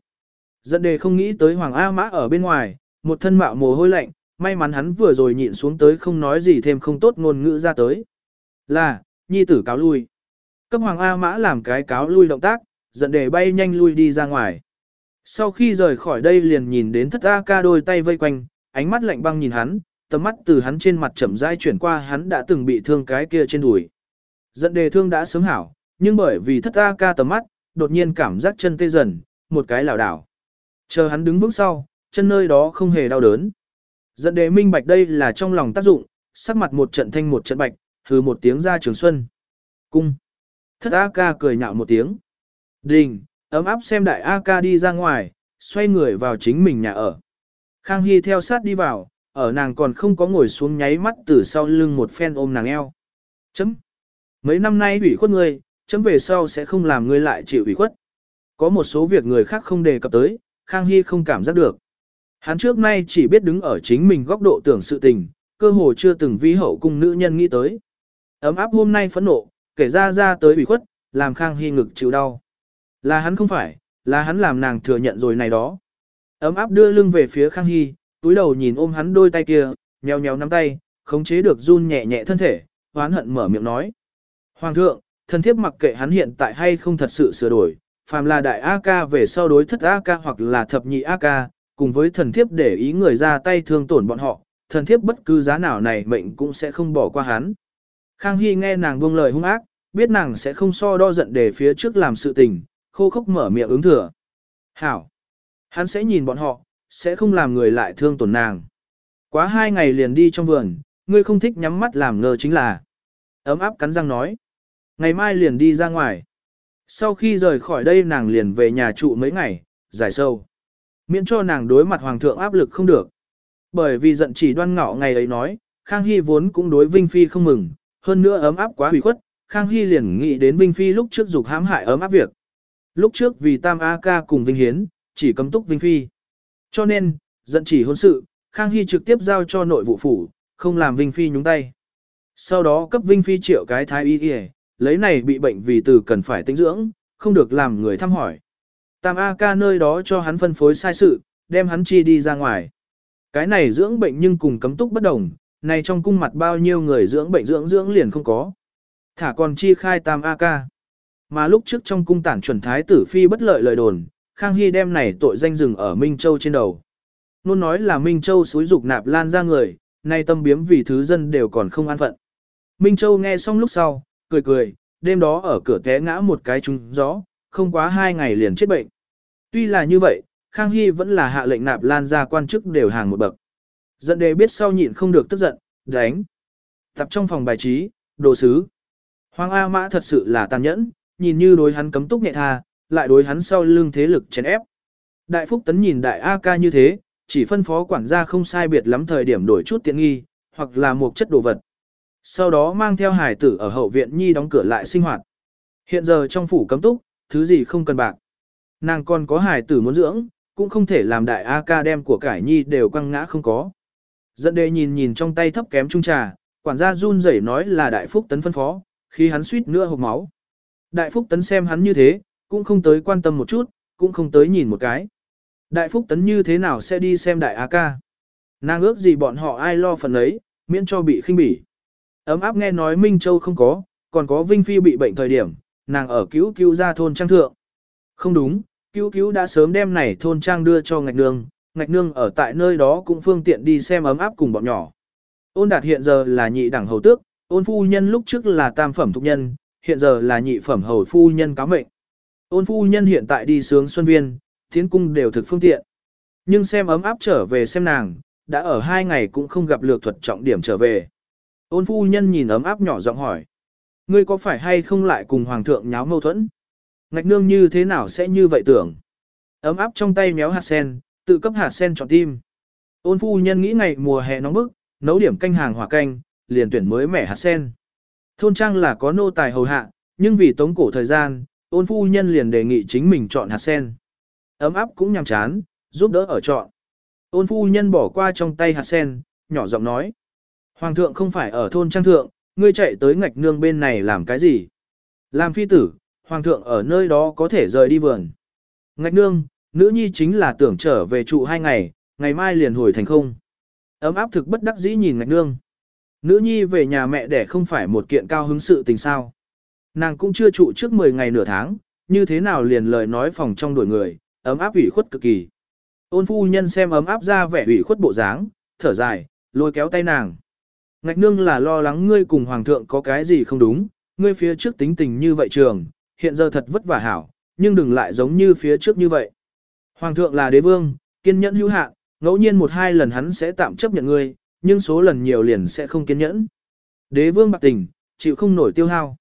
Giận đề không nghĩ tới Hoàng A Mã ở bên ngoài, một thân mạo mồ hôi lạnh, may mắn hắn vừa rồi nhịn xuống tới không nói gì thêm không tốt ngôn ngữ ra tới. Là, nhi tử cáo lui. Cấp Hoàng A Mã làm cái cáo lui động tác, giận đề bay nhanh lui đi ra ngoài. Sau khi rời khỏi đây liền nhìn đến thất A ca đôi tay vây quanh, ánh mắt lạnh băng nhìn hắn, tầm mắt từ hắn trên mặt chậm rãi chuyển qua hắn đã từng bị thương cái kia trên đùi. Giận đề thương đã sớm hảo, nhưng bởi vì thất A ca tầm mắt, đột nhiên cảm giác chân tê dần, một cái lảo đảo. Chờ hắn đứng vững sau, chân nơi đó không hề đau đớn. Dẫn đề minh bạch đây là trong lòng tác dụng, sắc mặt một trận thanh một trận bạch, hừ một tiếng ra trường xuân. Cung. Thất A ca cười nhạo một tiếng. Đình, ấm áp xem đại A ca đi ra ngoài, xoay người vào chính mình nhà ở. Khang Hy theo sát đi vào, ở nàng còn không có ngồi xuống nháy mắt từ sau lưng một phen ôm nàng eo. Chấm. Mấy năm nay ủy khuất ngươi, chấm về sau sẽ không làm ngươi lại chịu ủy khuất. Có một số việc người khác không đề cập tới, Khang Hy không cảm giác được. Hắn trước nay chỉ biết đứng ở chính mình góc độ tưởng sự tình, cơ hồ chưa từng vi hậu cung nữ nhân nghĩ tới. Ấm áp hôm nay phẫn nộ, kể ra ra tới bị khuất, làm Khang Hy ngực chịu đau. Là hắn không phải, là hắn làm nàng thừa nhận rồi này đó. Ấm áp đưa lưng về phía Khang Hy, túi đầu nhìn ôm hắn đôi tay kia, nheo nheo nắm tay, khống chế được run nhẹ nhẹ thân thể, hoán hận mở miệng nói. Hoàng thượng, thân thiếp mặc kệ hắn hiện tại hay không thật sự sửa đổi, phàm là đại A ca về sau đối thất A ca hoặc là thập nhị A ca, cùng với thần thiếp để ý người ra tay thương tổn bọn họ, thần thiếp bất cứ giá nào này mệnh cũng sẽ không bỏ qua hắn. Khang Hy nghe nàng buông lời hung ác, biết nàng sẽ không so đo giận để phía trước làm sự tình, khô khốc mở miệng ứng thừa. Hảo! Hắn sẽ nhìn bọn họ, sẽ không làm người lại thương tổn nàng. Quá hai ngày liền đi trong vườn, ngươi không thích nhắm mắt làm ngờ chính là. Ấm áp cắn răng nói. Ngày mai liền đi ra ngoài. Sau khi rời khỏi đây nàng liền về nhà trụ mấy ngày, giải sâu. Miễn cho nàng đối mặt hoàng thượng áp lực không được. Bởi vì giận chỉ đoan ngọ ngày ấy nói, Khang Hy vốn cũng đối Vinh Phi không mừng, hơn nữa ấm áp quá hủy khuất, Khang Hy liền nghĩ đến Vinh Phi lúc trước dục hãm hại ấm áp việc. Lúc trước vì Tam A Ca cùng Vinh Hiến, chỉ cấm túc Vinh Phi. Cho nên, giận chỉ hôn sự, Khang Hy trực tiếp giao cho nội vụ phủ, không làm Vinh Phi nhúng tay. Sau đó cấp Vinh Phi triệu cái thái y y, lấy này bị bệnh vì từ cần phải tinh dưỡng, không được làm người thăm hỏi. Tam A ca nơi đó cho hắn phân phối sai sự, đem hắn chi đi ra ngoài. Cái này dưỡng bệnh nhưng cùng cấm túc bất đồng, này trong cung mặt bao nhiêu người dưỡng bệnh dưỡng dưỡng liền không có. Thả còn chi khai Tam A ca. Mà lúc trước trong cung tản chuẩn thái tử phi bất lợi lời đồn, Khang Hy đem này tội danh dừng ở Minh Châu trên đầu. Luôn nói là Minh Châu xúi dục nạp lan ra người, nay tâm biếm vì thứ dân đều còn không an phận. Minh Châu nghe xong lúc sau, cười cười, đêm đó ở cửa té ngã một cái trúng gió, không quá hai ngày liền chết bệnh. Tuy là như vậy, Khang Hy vẫn là hạ lệnh nạp lan ra quan chức đều hàng một bậc. Dẫn đề biết sau nhịn không được tức giận, đánh. Tập trong phòng bài trí, đồ sứ. Hoàng A Mã thật sự là tàn nhẫn, nhìn như đối hắn cấm túc nhẹ tha, lại đối hắn sau lưng thế lực chèn ép. Đại Phúc Tấn nhìn đại A ca như thế, chỉ phân phó quản gia không sai biệt lắm thời điểm đổi chút tiện nghi, hoặc là một chất đồ vật. Sau đó mang theo hải tử ở hậu viện nhi đóng cửa lại sinh hoạt. Hiện giờ trong phủ cấm túc, thứ gì không cần bạc. Nàng còn có hải tử muốn dưỡng, cũng không thể làm đại A ca đem của cải nhi đều quăng ngã không có. Dẫn đề nhìn nhìn trong tay thấp kém trung trà, quản gia run rẩy nói là đại phúc tấn phân phó, khi hắn suýt nữa hộp máu. Đại phúc tấn xem hắn như thế, cũng không tới quan tâm một chút, cũng không tới nhìn một cái. Đại phúc tấn như thế nào sẽ đi xem đại A ca? Nàng ước gì bọn họ ai lo phần ấy, miễn cho bị khinh bỉ. Ấm áp nghe nói Minh Châu không có, còn có Vinh Phi bị bệnh thời điểm, nàng ở cứu cứu ra thôn trang thượng. Không đúng, cứu cứu đã sớm đem này thôn trang đưa cho ngạch nương, ngạch nương ở tại nơi đó cũng phương tiện đi xem ấm áp cùng bọn nhỏ. Ôn đạt hiện giờ là nhị đẳng hầu tước, ôn phu nhân lúc trước là tam phẩm thục nhân, hiện giờ là nhị phẩm hầu phu nhân cáo mệnh. Ôn phu nhân hiện tại đi sướng xuân viên, tiến cung đều thực phương tiện. Nhưng xem ấm áp trở về xem nàng, đã ở hai ngày cũng không gặp lược thuật trọng điểm trở về. Ôn phu nhân nhìn ấm áp nhỏ giọng hỏi. Ngươi có phải hay không lại cùng hoàng thượng nháo mâu thuẫn? Ngạch nương như thế nào sẽ như vậy tưởng? Ấm áp trong tay méo hạt sen, tự cấp hạt sen chọn tim. Ôn phu nhân nghĩ ngày mùa hè nóng bức, nấu điểm canh hàng hỏa canh, liền tuyển mới mẻ hạt sen. Thôn trang là có nô tài hầu hạ, nhưng vì tống cổ thời gian, ôn phu nhân liền đề nghị chính mình chọn hạt sen. Ấm áp cũng nhằm chán, giúp đỡ ở chọn. Ôn phu nhân bỏ qua trong tay hạt sen, nhỏ giọng nói. Hoàng thượng không phải ở thôn trang thượng, ngươi chạy tới ngạch nương bên này làm cái gì? Làm phi tử, hoàng thượng ở nơi đó có thể rời đi vườn. Ngạch nương, nữ nhi chính là tưởng trở về trụ hai ngày, ngày mai liền hồi thành không. Ấm áp thực bất đắc dĩ nhìn ngạch nương. Nữ nhi về nhà mẹ để không phải một kiện cao hứng sự tình sao. Nàng cũng chưa trụ trước 10 ngày nửa tháng, như thế nào liền lời nói phòng trong đuổi người, ấm áp ủy khuất cực kỳ. Ôn phu nhân xem ấm áp ra vẻ ủy khuất bộ dáng, thở dài, lôi kéo tay nàng. Ngạch nương là lo lắng ngươi cùng hoàng thượng có cái gì không đúng, ngươi phía trước tính tình như vậy trường, hiện giờ thật vất vả hảo, nhưng đừng lại giống như phía trước như vậy. Hoàng thượng là đế vương, kiên nhẫn hữu hạn, ngẫu nhiên một hai lần hắn sẽ tạm chấp nhận ngươi, nhưng số lần nhiều liền sẽ không kiên nhẫn. Đế vương bạc tình, chịu không nổi tiêu hao.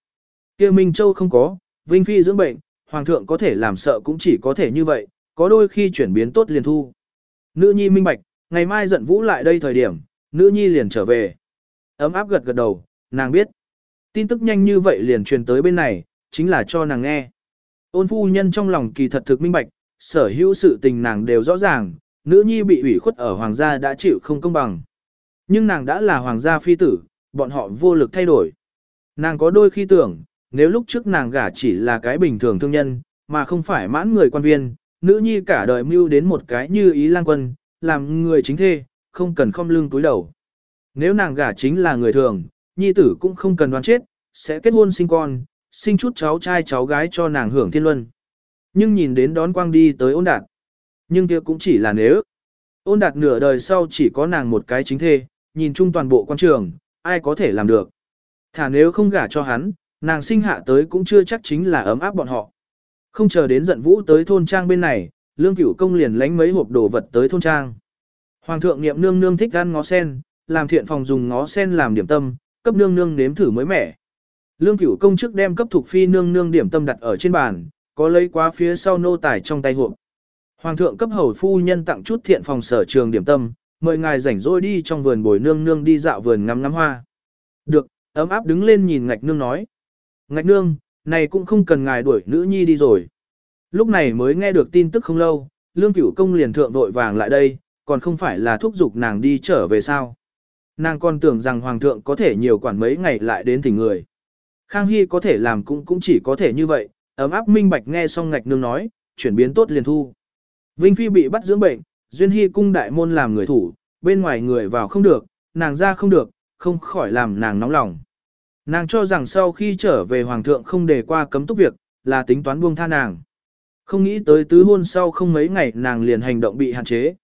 kia Minh Châu không có, Vinh Phi dưỡng bệnh, Hoàng thượng có thể làm sợ cũng chỉ có thể như vậy, có đôi khi chuyển biến tốt liền thu. Nữ nhi minh bạch, ngày mai giận vũ lại đây thời điểm, nữ nhi liền trở về. Ấm áp gật gật đầu, nàng biết. Tin tức nhanh như vậy liền truyền tới bên này, chính là cho nàng nghe. Ôn phu nhân trong lòng kỳ thật thực minh bạch, sở hữu sự tình nàng đều rõ ràng, nữ nhi bị ủy khuất ở hoàng gia đã chịu không công bằng. Nhưng nàng đã là hoàng gia phi tử, bọn họ vô lực thay đổi. Nàng có đôi khi tưởng, nếu lúc trước nàng gả chỉ là cái bình thường thương nhân, mà không phải mãn người quan viên, nữ nhi cả đời mưu đến một cái như ý lang quân, làm người chính thê, không cần không lưng túi đầu. Nếu nàng gả chính là người thường, nhi tử cũng không cần đoán chết, sẽ kết hôn sinh con, sinh chút cháu trai cháu gái cho nàng hưởng thiên luân. Nhưng nhìn đến đón quang đi tới ôn đạt. Nhưng kia cũng chỉ là nếu. Ôn đạt nửa đời sau chỉ có nàng một cái chính thê, nhìn chung toàn bộ quan trường, ai có thể làm được. Thả nếu không gả cho hắn, nàng sinh hạ tới cũng chưa chắc chính là ấm áp bọn họ. Không chờ đến giận vũ tới thôn trang bên này, lương cửu công liền lánh mấy hộp đồ vật tới thôn trang. Hoàng thượng niệm nương nương thích ăn ngó sen, làm thiện phòng dùng ngó sen làm điểm tâm, cấp nương nương nếm thử mới mẻ. Lương cửu công chức đem cấp thuộc phi nương nương điểm tâm đặt ở trên bàn, có lấy quá phía sau nô tài trong tay hộp. Hoàng thượng cấp hầu phu nhân tặng chút thiện phòng sở trường điểm tâm, mời ngài rảnh rỗi đi trong vườn bồi nương nương đi dạo vườn ngắm ngắm hoa. Được, ấm áp đứng lên nhìn ngạch nương nói. Ngạch nương, này cũng không cần ngài đuổi nữ nhi đi rồi. Lúc này mới nghe được tin tức không lâu, lương cửu công liền thượng vội vàng lại đây, còn không phải là thúc giục nàng đi trở về sao. Nàng còn tưởng rằng hoàng thượng có thể nhiều quản mấy ngày lại đến thỉnh người. Khang Hy có thể làm cũng cũng chỉ có thể như vậy, ấm áp minh bạch nghe xong ngạch nương nói, chuyển biến tốt liền thu. Vinh Phi bị bắt dưỡng bệnh, Duyên Hy cung đại môn làm người thủ, bên ngoài người vào không được, nàng ra không được, không khỏi làm nàng nóng lòng. Nàng cho rằng sau khi trở về hoàng thượng không để qua cấm túc việc, là tính toán buông tha nàng. Không nghĩ tới tứ hôn sau không mấy ngày nàng liền hành động bị hạn chế.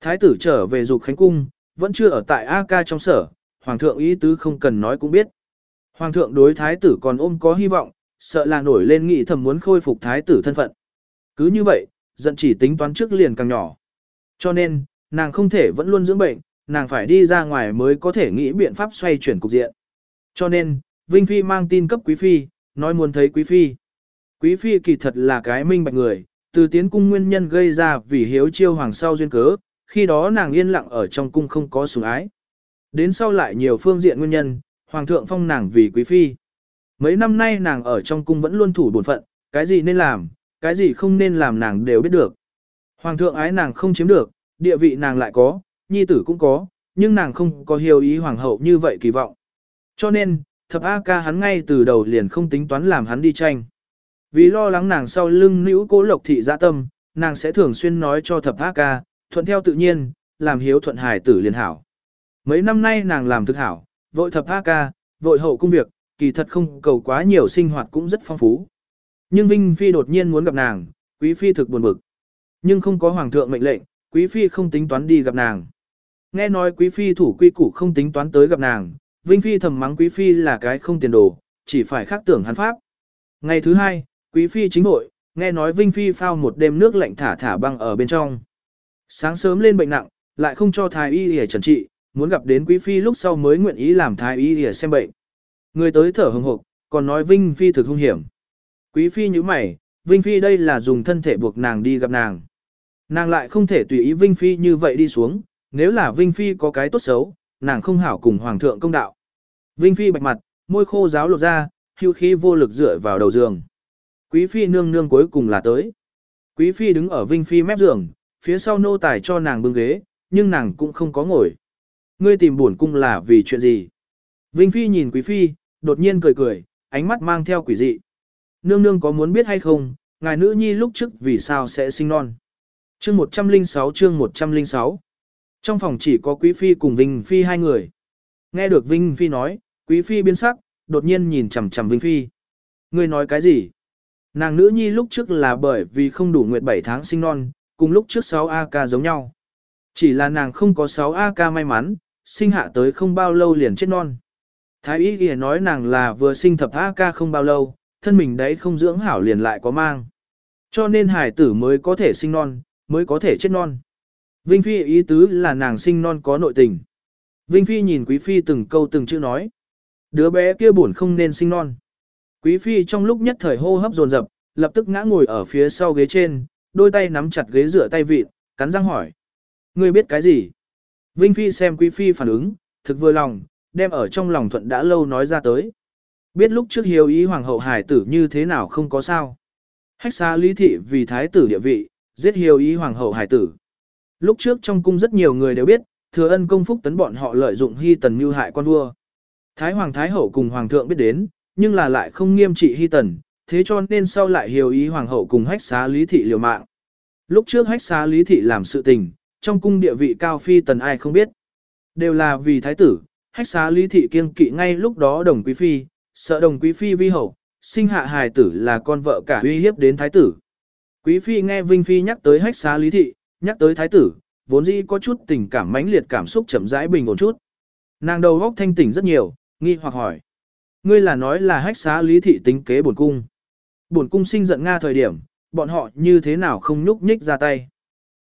Thái tử trở về dục khánh cung, vẫn chưa ở tại A ca trong sở, hoàng thượng ý tứ không cần nói cũng biết. Hoàng thượng đối thái tử còn ôm có hy vọng, sợ là nổi lên nghị thầm muốn khôi phục thái tử thân phận. Cứ như vậy, giận chỉ tính toán trước liền càng nhỏ. Cho nên, nàng không thể vẫn luôn dưỡng bệnh, nàng phải đi ra ngoài mới có thể nghĩ biện pháp xoay chuyển cục diện. Cho nên, Vinh Phi mang tin cấp Quý Phi, nói muốn thấy Quý Phi. Quý Phi kỳ thật là cái minh bạch người, từ tiến cung nguyên nhân gây ra vì hiếu chiêu hoàng sau duyên cớ, khi đó nàng yên lặng ở trong cung không có sủng ái. Đến sau lại nhiều phương diện nguyên nhân, hoàng thượng phong nàng vì Quý Phi. Mấy năm nay nàng ở trong cung vẫn luôn thủ bổn phận, cái gì nên làm, cái gì không nên làm nàng đều biết được. Hoàng thượng ái nàng không chiếm được, địa vị nàng lại có, nhi tử cũng có, nhưng nàng không có hiểu ý hoàng hậu như vậy kỳ vọng. Cho nên, thập A ca hắn ngay từ đầu liền không tính toán làm hắn đi tranh. Vì lo lắng nàng sau lưng nữ cố lộc thị dạ tâm, nàng sẽ thường xuyên nói cho thập A ca, thuận theo tự nhiên, làm hiếu thuận hài tử liền hảo. Mấy năm nay nàng làm thực hảo, vội thập A ca, vội hậu công việc, kỳ thật không cầu quá nhiều sinh hoạt cũng rất phong phú. Nhưng Vinh Phi đột nhiên muốn gặp nàng, Quý Phi thực buồn bực. Nhưng không có Hoàng thượng mệnh lệnh, Quý Phi không tính toán đi gặp nàng. Nghe nói Quý Phi thủ quy củ không tính toán tới gặp nàng, Vinh Phi thầm mắng Quý Phi là cái không tiền đồ, chỉ phải khắc tưởng hắn pháp. Ngày thứ hai, Quý Phi chính hội, nghe nói Vinh Phi phao một đêm nước lạnh thả thả băng ở bên trong. Sáng sớm lên bệnh nặng, lại không cho thái y để trần trị, muốn gặp đến Quý Phi lúc sau mới nguyện ý làm thái y để xem bệnh. Người tới thở hồng hộc, còn nói Vinh Phi thực hung hiểm. Quý Phi như mày, Vinh Phi đây là dùng thân thể buộc nàng đi gặp nàng. Nàng lại không thể tùy ý Vinh Phi như vậy đi xuống, nếu là Vinh Phi có cái tốt xấu, nàng không hảo cùng Hoàng thượng công đạo. Vinh Phi bạch mặt, môi khô giáo lột ra, hưu khí vô lực dựa vào đầu giường. Quý Phi nương nương cuối cùng là tới. Quý Phi đứng ở Vinh Phi mép giường, phía sau nô tài cho nàng bưng ghế, nhưng nàng cũng không có ngồi. Ngươi tìm buồn cung là vì chuyện gì? Vinh Phi nhìn Quý Phi, đột nhiên cười cười, ánh mắt mang theo quỷ dị. Nương nương có muốn biết hay không, ngài nữ nhi lúc trước vì sao sẽ sinh non. Chương 106 chương 106 Trong phòng chỉ có Quý Phi cùng Vinh Phi hai người. Nghe được Vinh Phi nói, Quý Phi biến sắc, đột nhiên nhìn chằm chằm Vinh Phi. Ngươi nói cái gì? Nàng nữ nhi lúc trước là bởi vì không đủ nguyệt 7 tháng sinh non, cùng lúc trước 6 AK giống nhau. Chỉ là nàng không có 6 AK may mắn, sinh hạ tới không bao lâu liền chết non. Thái y ghi nói nàng là vừa sinh thập AK không bao lâu, thân mình đấy không dưỡng hảo liền lại có mang. Cho nên hải tử mới có thể sinh non, mới có thể chết non. Vinh Phi ý tứ là nàng sinh non có nội tình. Vinh Phi nhìn Quý Phi từng câu từng chữ nói. Đứa bé kia buồn không nên sinh non. Quý Phi trong lúc nhất thời hô hấp dồn dập, lập tức ngã ngồi ở phía sau ghế trên, đôi tay nắm chặt ghế rửa tay vịt, cắn răng hỏi. Ngươi biết cái gì? Vinh Phi xem Quý Phi phản ứng, thực vừa lòng, đem ở trong lòng thuận đã lâu nói ra tới. Biết lúc trước hiếu ý hoàng hậu hải tử như thế nào không có sao. Hách xa lý thị vì thái tử địa vị, giết hiếu ý hoàng hậu hải tử. Lúc trước trong cung rất nhiều người đều biết, thừa ân công phúc tấn bọn họ lợi dụng hy tần mưu hại con vua. Thái hoàng thái hậu cùng hoàng thượng biết đến, nhưng là lại không nghiêm trị hy tần, thế cho nên sau lại hiếu ý hoàng hậu cùng hách xá lý thị liều mạng. Lúc trước hách xá lý thị làm sự tình, trong cung địa vị cao phi tần ai không biết. Đều là vì thái tử, hách xá lý thị kiêng kỵ ngay lúc đó đồng quý phi, sợ đồng quý phi vi hậu, sinh hạ hài tử là con vợ cả uy hiếp đến thái tử. Quý phi nghe Vinh phi nhắc tới hách xá lý thị, nhắc tới thái tử, vốn dĩ có chút tình cảm mãnh liệt cảm xúc chậm rãi bình ổn chút. Nàng đầu góc thanh tỉnh rất nhiều, nghi hoặc hỏi. Ngươi là nói là hách xá lý thị tính kế bổn cung. Bổn cung sinh giận Nga thời điểm, bọn họ như thế nào không nhúc nhích ra tay.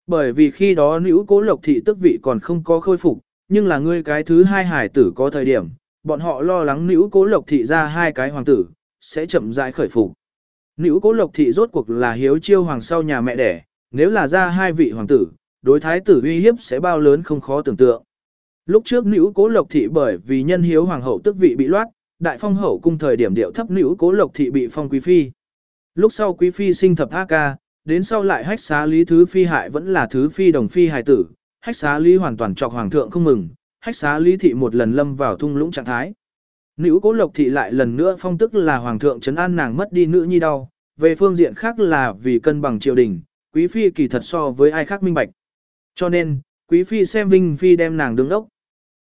Bởi vì khi đó nữ cố lộc thị tức vị còn không có khôi phục, nhưng là ngươi cái thứ hai hải tử có thời điểm, bọn họ lo lắng nữ cố lộc thị ra hai cái hoàng tử, sẽ chậm rãi khởi phục. Nữ cố lộc thị rốt cuộc là hiếu chiêu hoàng sau nhà mẹ đẻ, nếu là ra hai vị hoàng tử, đối thái tử uy hiếp sẽ bao lớn không khó tưởng tượng. Lúc trước nữ cố lộc thị bởi vì nhân hiếu hoàng hậu tức vị bị loát, đại phong hậu cung thời điểm điệu thấp nữ cố lộc thị bị phong quý phi. Lúc sau quý phi sinh thập A ca, đến sau lại hách xá lý thứ phi hại vẫn là thứ phi đồng phi hài tử, hách xá lý hoàn toàn chọc hoàng thượng không mừng, hách xá lý thị một lần lâm vào thung lũng trạng thái. Nữ cố lộc thị lại lần nữa phong tức là hoàng thượng trấn an nàng mất đi nữ nhi đau, về phương diện khác là vì cân bằng triều đình, quý phi kỳ thật so với ai khác minh bạch. Cho nên, quý phi xem Vinh Phi đem nàng đứng đốc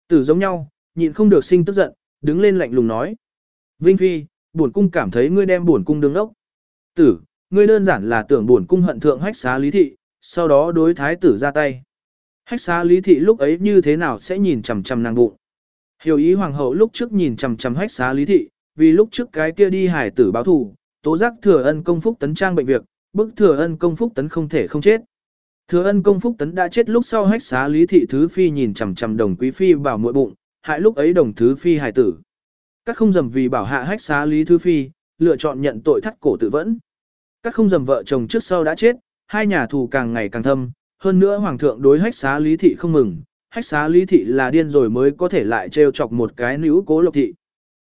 Tử giống nhau, nhịn không được sinh tức giận, đứng lên lạnh lùng nói. Vinh Phi, bổn cung cảm thấy ngươi đem bổn cung đứng đốc Tử, ngươi đơn giản là tưởng bổn cung hận thượng hách xá lý thị, sau đó đối thái tử ra tay. Hách xá lý thị lúc ấy như thế nào sẽ nhìn chằm chằm nàng bụng. Hiểu ý hoàng hậu lúc trước nhìn chằm chằm hách xá lý thị, vì lúc trước cái kia đi hải tử báo thù, tố giác thừa ân công phúc tấn trang bệnh việc, bức thừa ân công phúc tấn không thể không chết. Thừa ân công phúc tấn đã chết lúc sau hách xá lý thị thứ phi nhìn chằm chằm đồng quý phi bảo muội bụng, hại lúc ấy đồng thứ phi hải tử. Các không dầm vì bảo hạ hách xá lý thứ phi, lựa chọn nhận tội thắt cổ tự vẫn. Các không dầm vợ chồng trước sau đã chết, hai nhà thù càng ngày càng thâm, hơn nữa hoàng thượng đối hách xá lý thị không mừng, hách xá lý thị là điên rồi mới có thể lại trêu chọc một cái nữ cố lộc thị.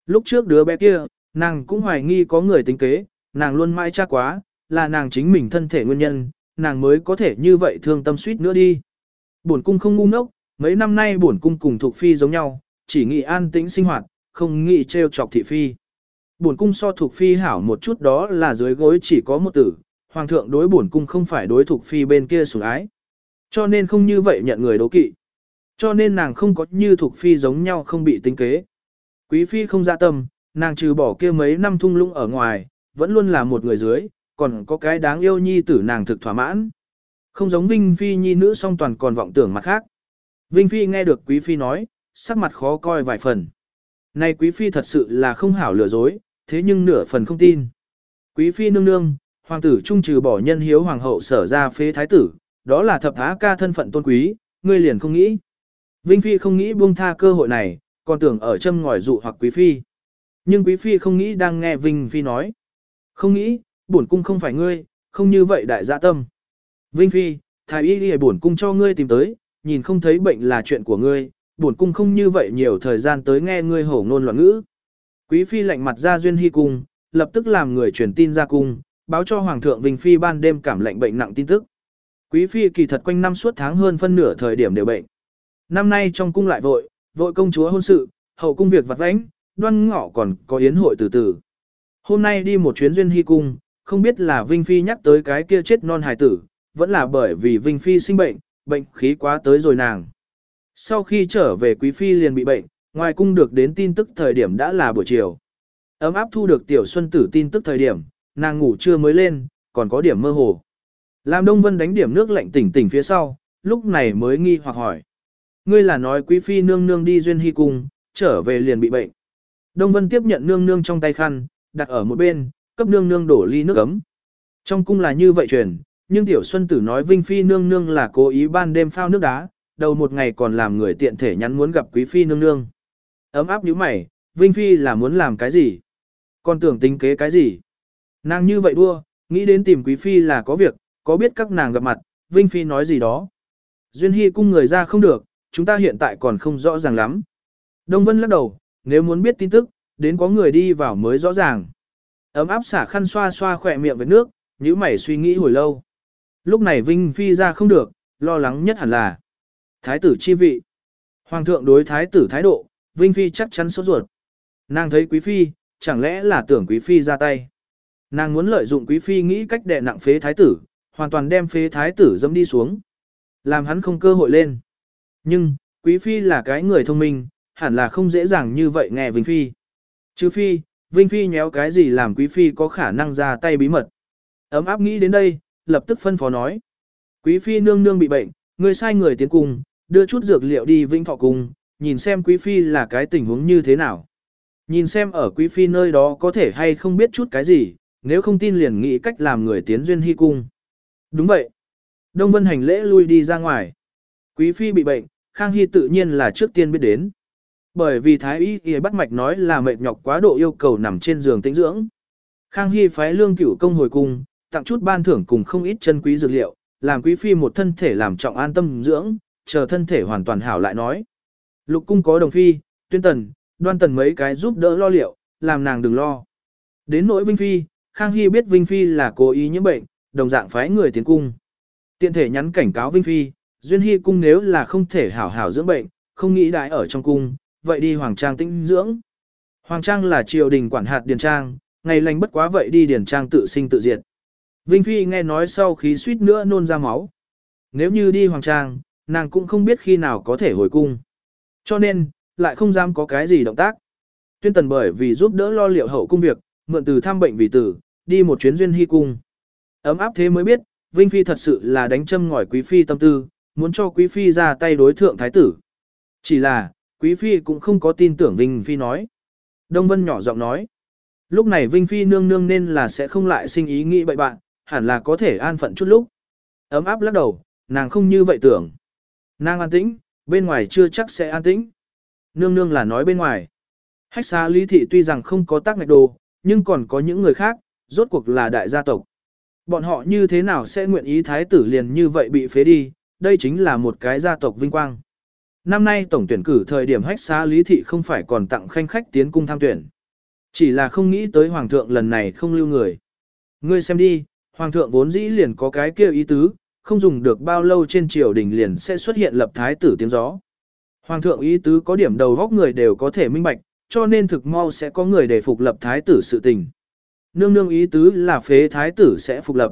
Lúc trước đứa bé kia, nàng cũng hoài nghi có người tính kế, nàng luôn mãi cha quá, là nàng chính mình thân thể nguyên nhân, nàng mới có thể như vậy thương tâm suýt nữa đi. Bổn cung không ngu ngốc, mấy năm nay bổn cung cùng thuộc phi giống nhau, chỉ nghĩ an tĩnh sinh hoạt, không nghĩ trêu chọc thị phi. Bổn cung so thuộc phi hảo một chút đó là dưới gối chỉ có một tử, hoàng thượng đối bổn cung không phải đối thuộc phi bên kia sủng ái. Cho nên không như vậy nhận người đố kỵ. Cho nên nàng không có như thuộc phi giống nhau không bị tính kế. Quý phi không dạ tâm, nàng trừ bỏ kia mấy năm thung lũng ở ngoài, vẫn luôn là một người dưới, còn có cái đáng yêu nhi tử nàng thực thỏa mãn. Không giống Vinh Phi nhi nữ song toàn còn vọng tưởng mặt khác. Vinh Phi nghe được Quý Phi nói, sắc mặt khó coi vài phần. Này Quý Phi thật sự là không hảo lừa dối, thế nhưng nửa phần không tin. Quý Phi nương nương, hoàng tử trung trừ bỏ nhân hiếu hoàng hậu sở ra phế thái tử, đó là thập á ca thân phận tôn quý, ngươi liền không nghĩ. Vinh Phi không nghĩ buông tha cơ hội này, còn tưởng ở châm ngòi dụ hoặc Quý Phi. Nhưng Quý Phi không nghĩ đang nghe Vinh Phi nói. Không nghĩ, bổn cung không phải ngươi, không như vậy đại dạ tâm. Vinh Phi, thái y đi bổn cung cho ngươi tìm tới, nhìn không thấy bệnh là chuyện của ngươi, bổn cung không như vậy nhiều thời gian tới nghe ngươi hổ ngôn loạn ngữ. Quý Phi lạnh mặt ra duyên hy cung, lập tức làm người truyền tin ra cung, báo cho Hoàng thượng Vinh Phi ban đêm cảm lạnh bệnh nặng tin tức. Quý Phi kỳ thật quanh năm suốt tháng hơn phân nửa thời điểm đều bệnh. Năm nay trong cung lại vội, vội công chúa hôn sự, hậu cung việc vặt vãnh, đoan ngọ còn có yến hội từ từ. Hôm nay đi một chuyến duyên hy cung, không biết là Vinh Phi nhắc tới cái kia chết non hài tử, vẫn là bởi vì Vinh Phi sinh bệnh, bệnh khí quá tới rồi nàng. Sau khi trở về Quý Phi liền bị bệnh, ngoài cung được đến tin tức thời điểm đã là buổi chiều. Ấm áp thu được Tiểu Xuân Tử tin tức thời điểm, nàng ngủ chưa mới lên, còn có điểm mơ hồ. Lam Đông Vân đánh điểm nước lạnh tỉnh tỉnh phía sau, lúc này mới nghi hoặc hỏi. Ngươi là nói Quý Phi nương nương đi duyên hy cung, trở về liền bị bệnh. Đông Vân tiếp nhận nương nương trong tay khăn, đặt ở một bên, cấp nương nương đổ ly nước ấm. Trong cung là như vậy truyền, nhưng Tiểu Xuân Tử nói Vinh Phi nương nương là cố ý ban đêm phao nước đá, đầu một ngày còn làm người tiện thể nhắn muốn gặp Quý Phi nương nương. Ấm áp như mày, Vinh Phi là muốn làm cái gì? Còn tưởng tính kế cái gì? Nàng như vậy đua, nghĩ đến tìm Quý Phi là có việc, có biết các nàng gặp mặt, Vinh Phi nói gì đó. Duyên Hy cung người ra không được, chúng ta hiện tại còn không rõ ràng lắm. Đông Vân lắc đầu, nếu muốn biết tin tức, đến có người đi vào mới rõ ràng. Ấm áp xả khăn xoa xoa khỏe miệng với nước, nhíu mày suy nghĩ hồi lâu. Lúc này Vinh Phi ra không được, lo lắng nhất hẳn là Thái tử chi vị. Hoàng thượng đối thái tử thái độ, Vinh Phi chắc chắn sốt ruột. Nàng thấy Quý Phi, chẳng lẽ là tưởng Quý Phi ra tay. Nàng muốn lợi dụng Quý Phi nghĩ cách đè nặng phế thái tử, hoàn toàn đem phế thái tử dâm đi xuống. Làm hắn không cơ hội lên. Nhưng, Quý Phi là cái người thông minh, hẳn là không dễ dàng như vậy nghe Vinh Phi. Chứ Phi, Vinh Phi nhéo cái gì làm Quý Phi có khả năng ra tay bí mật. Ấm áp nghĩ đến đây, lập tức phân phó nói. Quý Phi nương nương bị bệnh, người sai người tiến cùng, đưa chút dược liệu đi Vinh Thọ cùng nhìn xem Quý Phi là cái tình huống như thế nào. Nhìn xem ở Quý Phi nơi đó có thể hay không biết chút cái gì, nếu không tin liền nghĩ cách làm người tiến duyên hy cung. Đúng vậy. Đông Vân hành lễ lui đi ra ngoài. Quý Phi bị bệnh, Khang Hy tự nhiên là trước tiên biết đến. Bởi vì Thái Y y bắt mạch nói là mệt nhọc quá độ yêu cầu nằm trên giường tĩnh dưỡng. Khang Hy phái lương cửu công hồi cung, tặng chút ban thưởng cùng không ít chân quý dược liệu, làm quý phi một thân thể làm trọng an tâm dưỡng, chờ thân thể hoàn toàn hảo lại nói. Lục cung có đồng phi, tuyên tần, đoan tần mấy cái giúp đỡ lo liệu, làm nàng đừng lo. Đến nỗi Vinh Phi, Khang Hy biết Vinh Phi là cố ý nhiễm bệnh, đồng dạng phái người tiến cung. Tiện thể nhắn cảnh cáo Vinh Phi, Duyên Hy cung nếu là không thể hảo hảo dưỡng bệnh, không nghĩ đại ở trong cung, vậy đi Hoàng Trang tĩnh dưỡng. Hoàng Trang là triều đình quản hạt Điền Trang, ngày lành bất quá vậy đi Điền Trang tự sinh tự diệt. Vinh Phi nghe nói sau khí suýt nữa nôn ra máu. Nếu như đi Hoàng Trang, nàng cũng không biết khi nào có thể hồi cung. Cho nên, lại không dám có cái gì động tác. Tuyên tần bởi vì giúp đỡ lo liệu hậu cung việc, mượn từ thăm bệnh vì tử, đi một chuyến duyên hy cung. Ấm áp thế mới biết, Vinh Phi thật sự là đánh châm ngòi Quý Phi tâm tư, muốn cho Quý Phi ra tay đối thượng thái tử. Chỉ là, Quý Phi cũng không có tin tưởng Vinh Phi nói. Đông Vân nhỏ giọng nói. Lúc này Vinh Phi nương nương nên là sẽ không lại sinh ý nghĩ bậy bạn, hẳn là có thể an phận chút lúc. Ấm áp lắc đầu, nàng không như vậy tưởng. Nàng an tĩnh, bên ngoài chưa chắc sẽ an tĩnh. Nương nương là nói bên ngoài. Hách xa lý thị tuy rằng không có tác ngạch đồ, nhưng còn có những người khác, rốt cuộc là đại gia tộc. Bọn họ như thế nào sẽ nguyện ý thái tử liền như vậy bị phế đi, đây chính là một cái gia tộc vinh quang. Năm nay tổng tuyển cử thời điểm hách xá lý thị không phải còn tặng khanh khách tiến cung tham tuyển. Chỉ là không nghĩ tới hoàng thượng lần này không lưu người. Ngươi xem đi, hoàng thượng vốn dĩ liền có cái kia ý tứ, không dùng được bao lâu trên triều đình liền sẽ xuất hiện lập thái tử tiếng gió. Hoàng thượng ý tứ có điểm đầu góc người đều có thể minh bạch, cho nên thực mau sẽ có người để phục lập thái tử sự tình. Nương nương ý tứ là phế thái tử sẽ phục lập.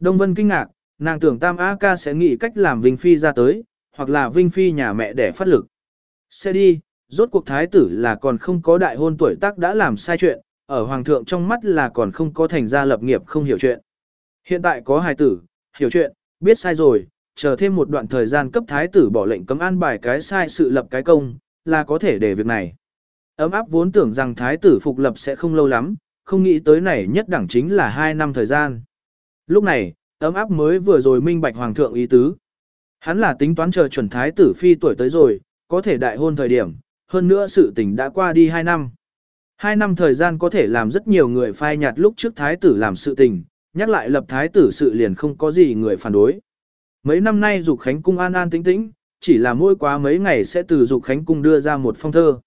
Đông Vân kinh ngạc, nàng tưởng Tam A Ca sẽ nghĩ cách làm Vinh Phi ra tới, hoặc là Vinh Phi nhà mẹ để phát lực. Sẽ đi, rốt cuộc thái tử là còn không có đại hôn tuổi tác đã làm sai chuyện, ở hoàng thượng trong mắt là còn không có thành gia lập nghiệp không hiểu chuyện. Hiện tại có hài tử, hiểu chuyện, biết sai rồi, chờ thêm một đoạn thời gian cấp thái tử bỏ lệnh cấm an bài cái sai sự lập cái công, là có thể để việc này. Ấm áp vốn tưởng rằng thái tử phục lập sẽ không lâu lắm, không nghĩ tới này nhất đẳng chính là 2 năm thời gian. Lúc này, ấm áp mới vừa rồi minh bạch hoàng thượng ý tứ. Hắn là tính toán chờ chuẩn thái tử phi tuổi tới rồi, có thể đại hôn thời điểm, hơn nữa sự tình đã qua đi 2 năm. 2 năm thời gian có thể làm rất nhiều người phai nhạt lúc trước thái tử làm sự tình, nhắc lại lập thái tử sự liền không có gì người phản đối. Mấy năm nay dục khánh cung an an tĩnh tĩnh, chỉ là mỗi quá mấy ngày sẽ từ dục khánh cung đưa ra một phong thơ.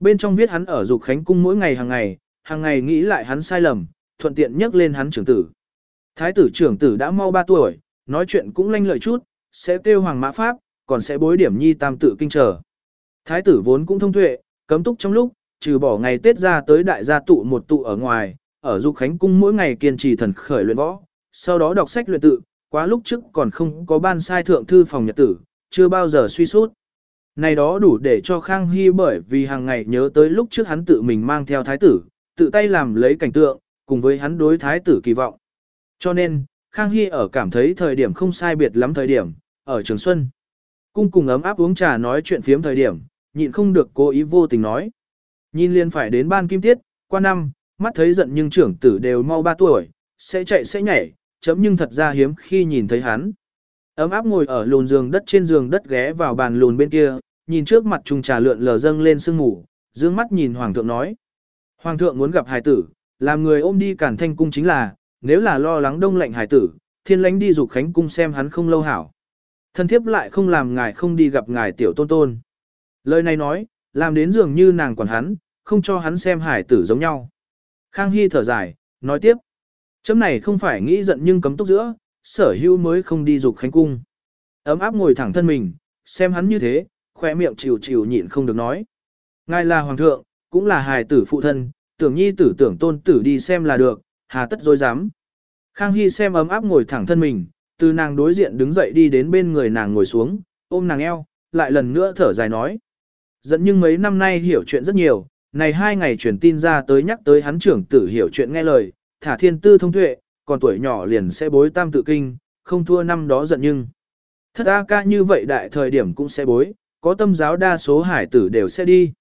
Bên trong viết hắn ở dục khánh cung mỗi ngày hàng ngày, hàng ngày nghĩ lại hắn sai lầm, thuận tiện nhắc lên hắn trưởng tử. Thái tử trưởng tử đã mau 3 tuổi, nói chuyện cũng lanh lợi chút, sẽ kêu hoàng mã pháp, còn sẽ bối điểm nhi tam tự kinh trở. Thái tử vốn cũng thông tuệ, cấm túc trong lúc, trừ bỏ ngày Tết ra tới đại gia tụ một tụ ở ngoài, ở dục khánh cung mỗi ngày kiên trì thần khởi luyện võ, sau đó đọc sách luyện tự, quá lúc trước còn không có ban sai thượng thư phòng nhật tử, chưa bao giờ suy sút. Này đó đủ để cho Khang Hy bởi vì hàng ngày nhớ tới lúc trước hắn tự mình mang theo thái tử, tự tay làm lấy cảnh tượng, cùng với hắn đối thái tử kỳ vọng. Cho nên, Khang Hy ở cảm thấy thời điểm không sai biệt lắm thời điểm, ở Trường Xuân. Cung cùng ấm áp uống trà nói chuyện phiếm thời điểm, nhịn không được cố ý vô tình nói. Nhìn liền phải đến ban kim tiết, qua năm, mắt thấy giận nhưng trưởng tử đều mau 3 tuổi, sẽ chạy sẽ nhảy, chấm nhưng thật ra hiếm khi nhìn thấy hắn. Ấm áp ngồi ở lùn giường đất trên giường đất ghé vào bàn lùn bên kia, nhìn trước mặt trùng trà lượn lờ dâng lên sương ngủ, dương mắt nhìn hoàng thượng nói. Hoàng thượng muốn gặp hài tử, làm người ôm đi cản thanh cung chính là, nếu là lo lắng đông lạnh hài tử, thiên lãnh đi dục khánh cung xem hắn không lâu hảo. Thân thiếp lại không làm ngài không đi gặp ngài tiểu tôn tôn. Lời này nói, làm đến dường như nàng quản hắn, không cho hắn xem hải tử giống nhau. Khang Hy thở dài, nói tiếp. Chấm này không phải nghĩ giận nhưng cấm túc giữa, sở hữu mới không đi dục khánh cung. Ấm áp ngồi thẳng thân mình, xem hắn như thế, khỏe miệng chịu chịu nhịn không được nói. Ngài là hoàng thượng, cũng là hài tử phụ thân, tưởng nhi tử tưởng tôn tử đi xem là được, hà tất dối dám. Khang Hy xem ấm áp ngồi thẳng thân mình, từ nàng đối diện đứng dậy đi đến bên người nàng ngồi xuống, ôm nàng eo, lại lần nữa thở dài nói. Dẫn nhưng mấy năm nay hiểu chuyện rất nhiều, này hai ngày truyền tin ra tới nhắc tới hắn trưởng tử hiểu chuyện nghe lời, thả thiên tư thông tuệ, còn tuổi nhỏ liền sẽ bối tam tự kinh, không thua năm đó giận nhưng. Thất A ca như vậy đại thời điểm cũng sẽ bối, có tâm giáo đa số hải tử đều sẽ đi.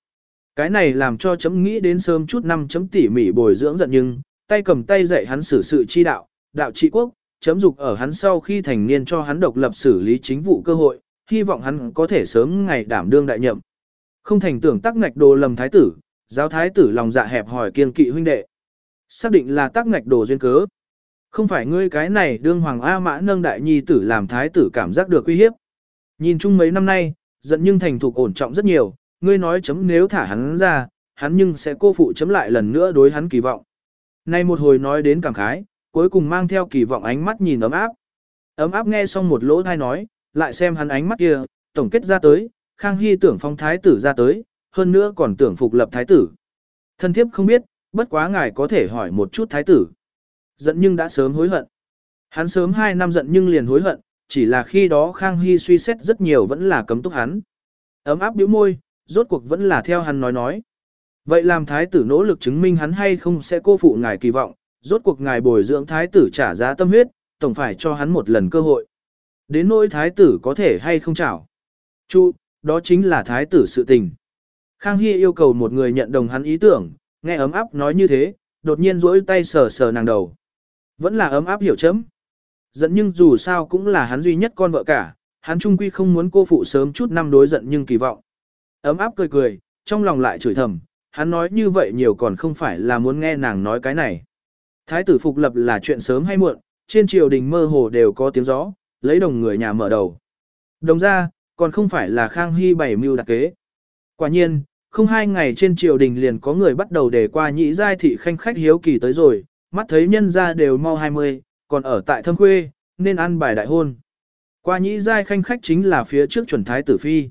Cái này làm cho chấm nghĩ đến sớm chút năm chấm tỉ mỉ bồi dưỡng giận nhưng, tay cầm tay dạy hắn xử sự chi đạo, đạo trị quốc, chấm dục ở hắn sau khi thành niên cho hắn độc lập xử lý chính vụ cơ hội, hy vọng hắn có thể sớm ngày đảm đương đại nhậm. Không thành tưởng tắc ngạch đồ lầm thái tử, giáo thái tử lòng dạ hẹp hỏi kiên kỵ huynh đệ. Xác định là tác ngạch đồ duyên cớ. Không phải ngươi cái này đương hoàng A mã nâng đại nhi tử làm thái tử cảm giác được uy hiếp. Nhìn chung mấy năm nay, giận nhưng thành thục ổn trọng rất nhiều, ngươi nói chấm nếu thả hắn ra, hắn nhưng sẽ cô phụ chấm lại lần nữa đối hắn kỳ vọng. Nay một hồi nói đến cảm khái, cuối cùng mang theo kỳ vọng ánh mắt nhìn ấm áp. Ấm áp nghe xong một lỗ thai nói, lại xem hắn ánh mắt kia, tổng kết ra tới, Khang Hy tưởng phong thái tử ra tới, hơn nữa còn tưởng phục lập thái tử. Thân thiếp không biết, bất quá ngài có thể hỏi một chút thái tử. Giận nhưng đã sớm hối hận. Hắn sớm 2 năm giận nhưng liền hối hận, chỉ là khi đó Khang Hy suy xét rất nhiều vẫn là cấm túc hắn. Ấm áp biểu môi, rốt cuộc vẫn là theo hắn nói nói. Vậy làm thái tử nỗ lực chứng minh hắn hay không sẽ cô phụ ngài kỳ vọng, rốt cuộc ngài bồi dưỡng thái tử trả giá tâm huyết, tổng phải cho hắn một lần cơ hội. Đến nỗi thái tử có thể hay không chảo. Chu, đó chính là thái tử sự tình. Khang Hy yêu cầu một người nhận đồng hắn ý tưởng, nghe ấm áp nói như thế, đột nhiên rỗi tay sờ sờ nàng đầu. Vẫn là ấm áp hiểu chấm. Giận nhưng dù sao cũng là hắn duy nhất con vợ cả, hắn trung quy không muốn cô phụ sớm chút năm đối giận nhưng kỳ vọng. Ấm áp cười cười, trong lòng lại chửi thầm, hắn nói như vậy nhiều còn không phải là muốn nghe nàng nói cái này. Thái tử phục lập là chuyện sớm hay muộn, trên triều đình mơ hồ đều có tiếng gió, lấy đồng người nhà mở đầu. Đồng ra, còn không phải là Khang Hy bảy mưu đặc kế. Quả nhiên, không hai ngày trên triều đình liền có người bắt đầu để qua nhị giai thị khanh khách hiếu kỳ tới rồi, mắt thấy nhân ra đều mau 20, còn ở tại thâm khuê, nên ăn bài đại hôn. Qua nhị giai khanh khách chính là phía trước chuẩn thái tử phi.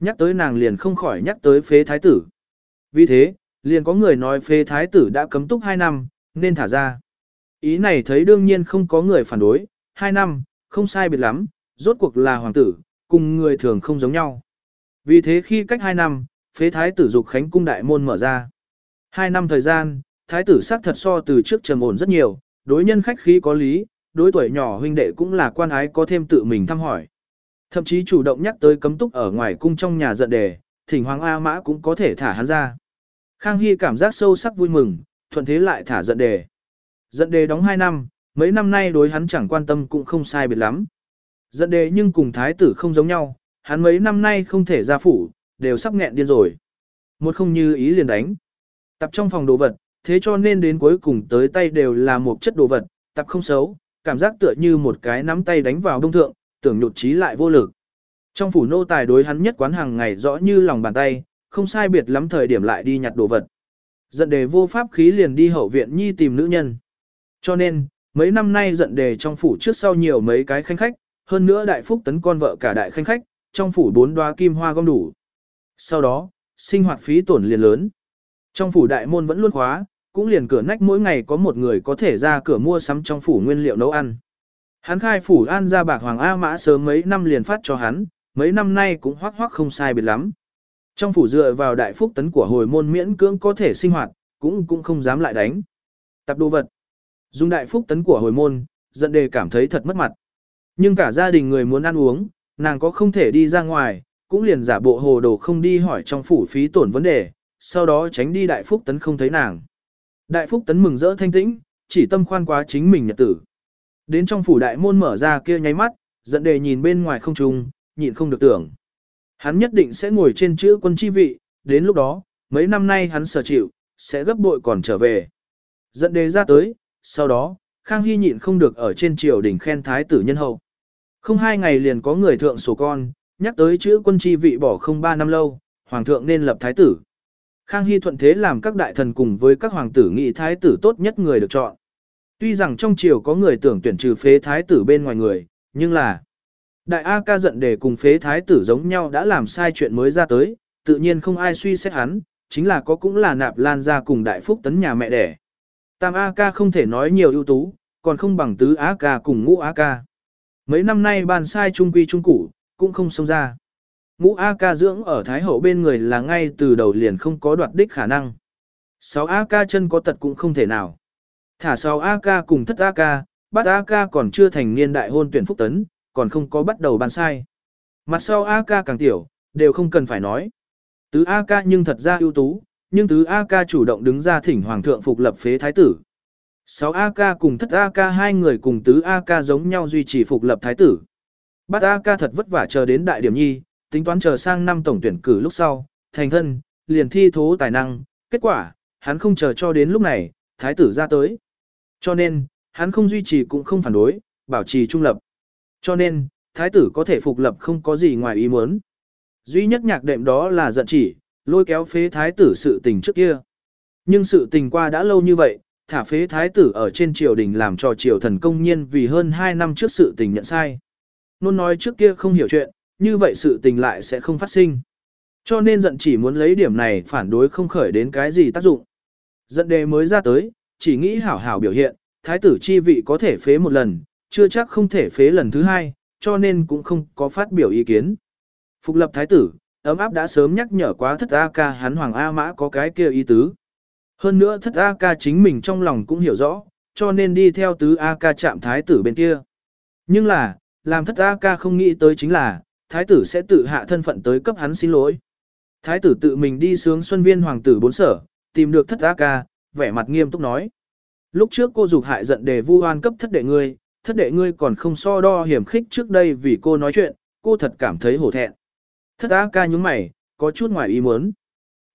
Nhắc tới nàng liền không khỏi nhắc tới phế thái tử. Vì thế, liền có người nói phế thái tử đã cấm túc 2 năm, nên thả ra. Ý này thấy đương nhiên không có người phản đối, 2 năm, không sai biệt lắm, rốt cuộc là hoàng tử, cùng người thường không giống nhau. Vì thế khi cách 2 năm, phế thái tử dục khánh cung đại môn mở ra. Hai năm thời gian, thái tử sắc thật so từ trước trầm ổn rất nhiều, đối nhân khách khí có lý, đối tuổi nhỏ huynh đệ cũng là quan ái có thêm tự mình thăm hỏi. Thậm chí chủ động nhắc tới cấm túc ở ngoài cung trong nhà giận đề, thỉnh hoàng A mã cũng có thể thả hắn ra. Khang Hy cảm giác sâu sắc vui mừng, thuận thế lại thả giận đề. Giận đề đóng 2 năm, mấy năm nay đối hắn chẳng quan tâm cũng không sai biệt lắm. Giận đề nhưng cùng thái tử không giống nhau, hắn mấy năm nay không thể ra phủ, đều sắp nghẹn điên rồi. Một không như ý liền đánh. Tập trong phòng đồ vật, thế cho nên đến cuối cùng tới tay đều là một chất đồ vật, tập không xấu, cảm giác tựa như một cái nắm tay đánh vào đông thượng, tưởng nhột trí lại vô lực. Trong phủ nô tài đối hắn nhất quán hàng ngày rõ như lòng bàn tay, không sai biệt lắm thời điểm lại đi nhặt đồ vật. Giận đề vô pháp khí liền đi hậu viện nhi tìm nữ nhân. Cho nên, mấy năm nay giận đề trong phủ trước sau nhiều mấy cái khanh khách, hơn nữa đại phúc tấn con vợ cả đại khanh khách, trong phủ bốn đoá kim hoa gom đủ. Sau đó, sinh hoạt phí tổn liền lớn. Trong phủ đại môn vẫn luôn khóa, cũng liền cửa nách mỗi ngày có một người có thể ra cửa mua sắm trong phủ nguyên liệu nấu ăn. Hắn khai phủ an ra bạc hoàng A mã sớm mấy năm liền phát cho hắn, mấy năm nay cũng hoác hoác không sai biệt lắm. Trong phủ dựa vào đại phúc tấn của hồi môn miễn cưỡng có thể sinh hoạt, cũng cũng không dám lại đánh. Tập đồ vật. Dùng đại phúc tấn của hồi môn, dẫn đề cảm thấy thật mất mặt. Nhưng cả gia đình người muốn ăn uống, nàng có không thể đi ra ngoài, cũng liền giả bộ hồ đồ không đi hỏi trong phủ phí tổn vấn đề, sau đó tránh đi đại phúc tấn không thấy nàng. Đại phúc tấn mừng rỡ thanh tĩnh, chỉ tâm khoan quá chính mình nhật tử. Đến trong phủ đại môn mở ra kia nháy mắt, dẫn đề nhìn bên ngoài không trùng, nhịn không được tưởng. Hắn nhất định sẽ ngồi trên chữ quân chi vị, đến lúc đó, mấy năm nay hắn sở chịu, sẽ gấp bội còn trở về. Dẫn đề ra tới, sau đó, Khang Hy nhịn không được ở trên triều đỉnh khen thái tử nhân hậu. Không hai ngày liền có người thượng sổ con, nhắc tới chữ quân chi vị bỏ không ba năm lâu, hoàng thượng nên lập thái tử. Khang Hy thuận thế làm các đại thần cùng với các hoàng tử nghị thái tử tốt nhất người được chọn. Tuy rằng trong triều có người tưởng tuyển trừ phế thái tử bên ngoài người, nhưng là Đại A ca giận để cùng phế thái tử giống nhau đã làm sai chuyện mới ra tới, tự nhiên không ai suy xét hắn, chính là có cũng là nạp lan ra cùng đại phúc tấn nhà mẹ đẻ. Tam A ca không thể nói nhiều ưu tú, còn không bằng tứ A ca cùng ngũ A ca. Mấy năm nay bàn sai trung quy trung củ, cũng không xông ra. Ngũ A ca dưỡng ở Thái Hậu bên người là ngay từ đầu liền không có đoạt đích khả năng. Sáu A ca chân có tật cũng không thể nào. Thả sáu A ca cùng thất A ca, bắt A ca còn chưa thành niên đại hôn tuyển phúc tấn, còn không có bắt đầu bàn sai. Mặt sau A ca càng tiểu, đều không cần phải nói. Tứ A ca nhưng thật ra ưu tú, nhưng tứ A ca chủ động đứng ra thỉnh hoàng thượng phục lập phế thái tử. 6 A ca cùng thất A ca hai người cùng tứ A ca giống nhau duy trì phục lập thái tử. Bát A ca thật vất vả chờ đến đại điểm nhi, tính toán chờ sang năm tổng tuyển cử lúc sau, thành thân, liền thi thố tài năng, kết quả, hắn không chờ cho đến lúc này, thái tử ra tới. Cho nên, hắn không duy trì cũng không phản đối, bảo trì trung lập. Cho nên, thái tử có thể phục lập không có gì ngoài ý muốn. Duy nhất nhạc đệm đó là giận chỉ, lôi kéo phế thái tử sự tình trước kia. Nhưng sự tình qua đã lâu như vậy, thả phế thái tử ở trên triều đình làm cho triều thần công nhiên vì hơn 2 năm trước sự tình nhận sai. Nôn nói trước kia không hiểu chuyện, như vậy sự tình lại sẽ không phát sinh. Cho nên giận chỉ muốn lấy điểm này phản đối không khởi đến cái gì tác dụng. Giận đề mới ra tới, chỉ nghĩ hảo hảo biểu hiện, thái tử chi vị có thể phế một lần, chưa chắc không thể phế lần thứ hai, cho nên cũng không có phát biểu ý kiến. Phục lập thái tử, ấm áp đã sớm nhắc nhở quá thất A ca hắn hoàng A mã có cái kia ý tứ. Hơn nữa thất A ca chính mình trong lòng cũng hiểu rõ, cho nên đi theo tứ A ca chạm thái tử bên kia. Nhưng là, làm thất A ca không nghĩ tới chính là, thái tử sẽ tự hạ thân phận tới cấp hắn xin lỗi. Thái tử tự mình đi sướng xuân viên hoàng tử bốn sở, tìm được thất A ca, vẻ mặt nghiêm túc nói. Lúc trước cô dục hại giận để vu oan cấp thất đệ ngươi, thất đệ ngươi còn không so đo hiểm khích trước đây vì cô nói chuyện, cô thật cảm thấy hổ thẹn. Thất A ca nhúng mày, có chút ngoài ý muốn.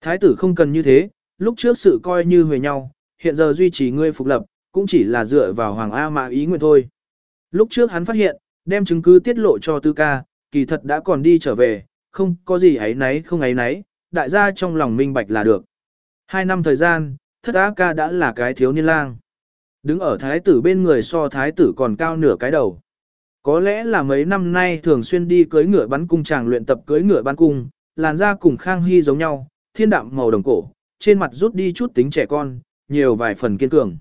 Thái tử không cần như thế, lúc trước sự coi như huề nhau, hiện giờ duy trì ngươi phục lập, cũng chỉ là dựa vào Hoàng A mạ ý nguyện thôi. Lúc trước hắn phát hiện, đem chứng cứ tiết lộ cho tư ca, kỳ thật đã còn đi trở về, không có gì ấy nấy không ấy nấy, đại gia trong lòng minh bạch là được. Hai năm thời gian, thất á ca đã là cái thiếu niên lang. Đứng ở thái tử bên người so thái tử còn cao nửa cái đầu. Có lẽ là mấy năm nay thường xuyên đi cưới ngựa bắn cung chàng luyện tập cưới ngựa bắn cung, làn da cùng Khang Hy giống nhau, thiên đạm màu đồng cổ, trên mặt rút đi chút tính trẻ con, nhiều vài phần kiên cường.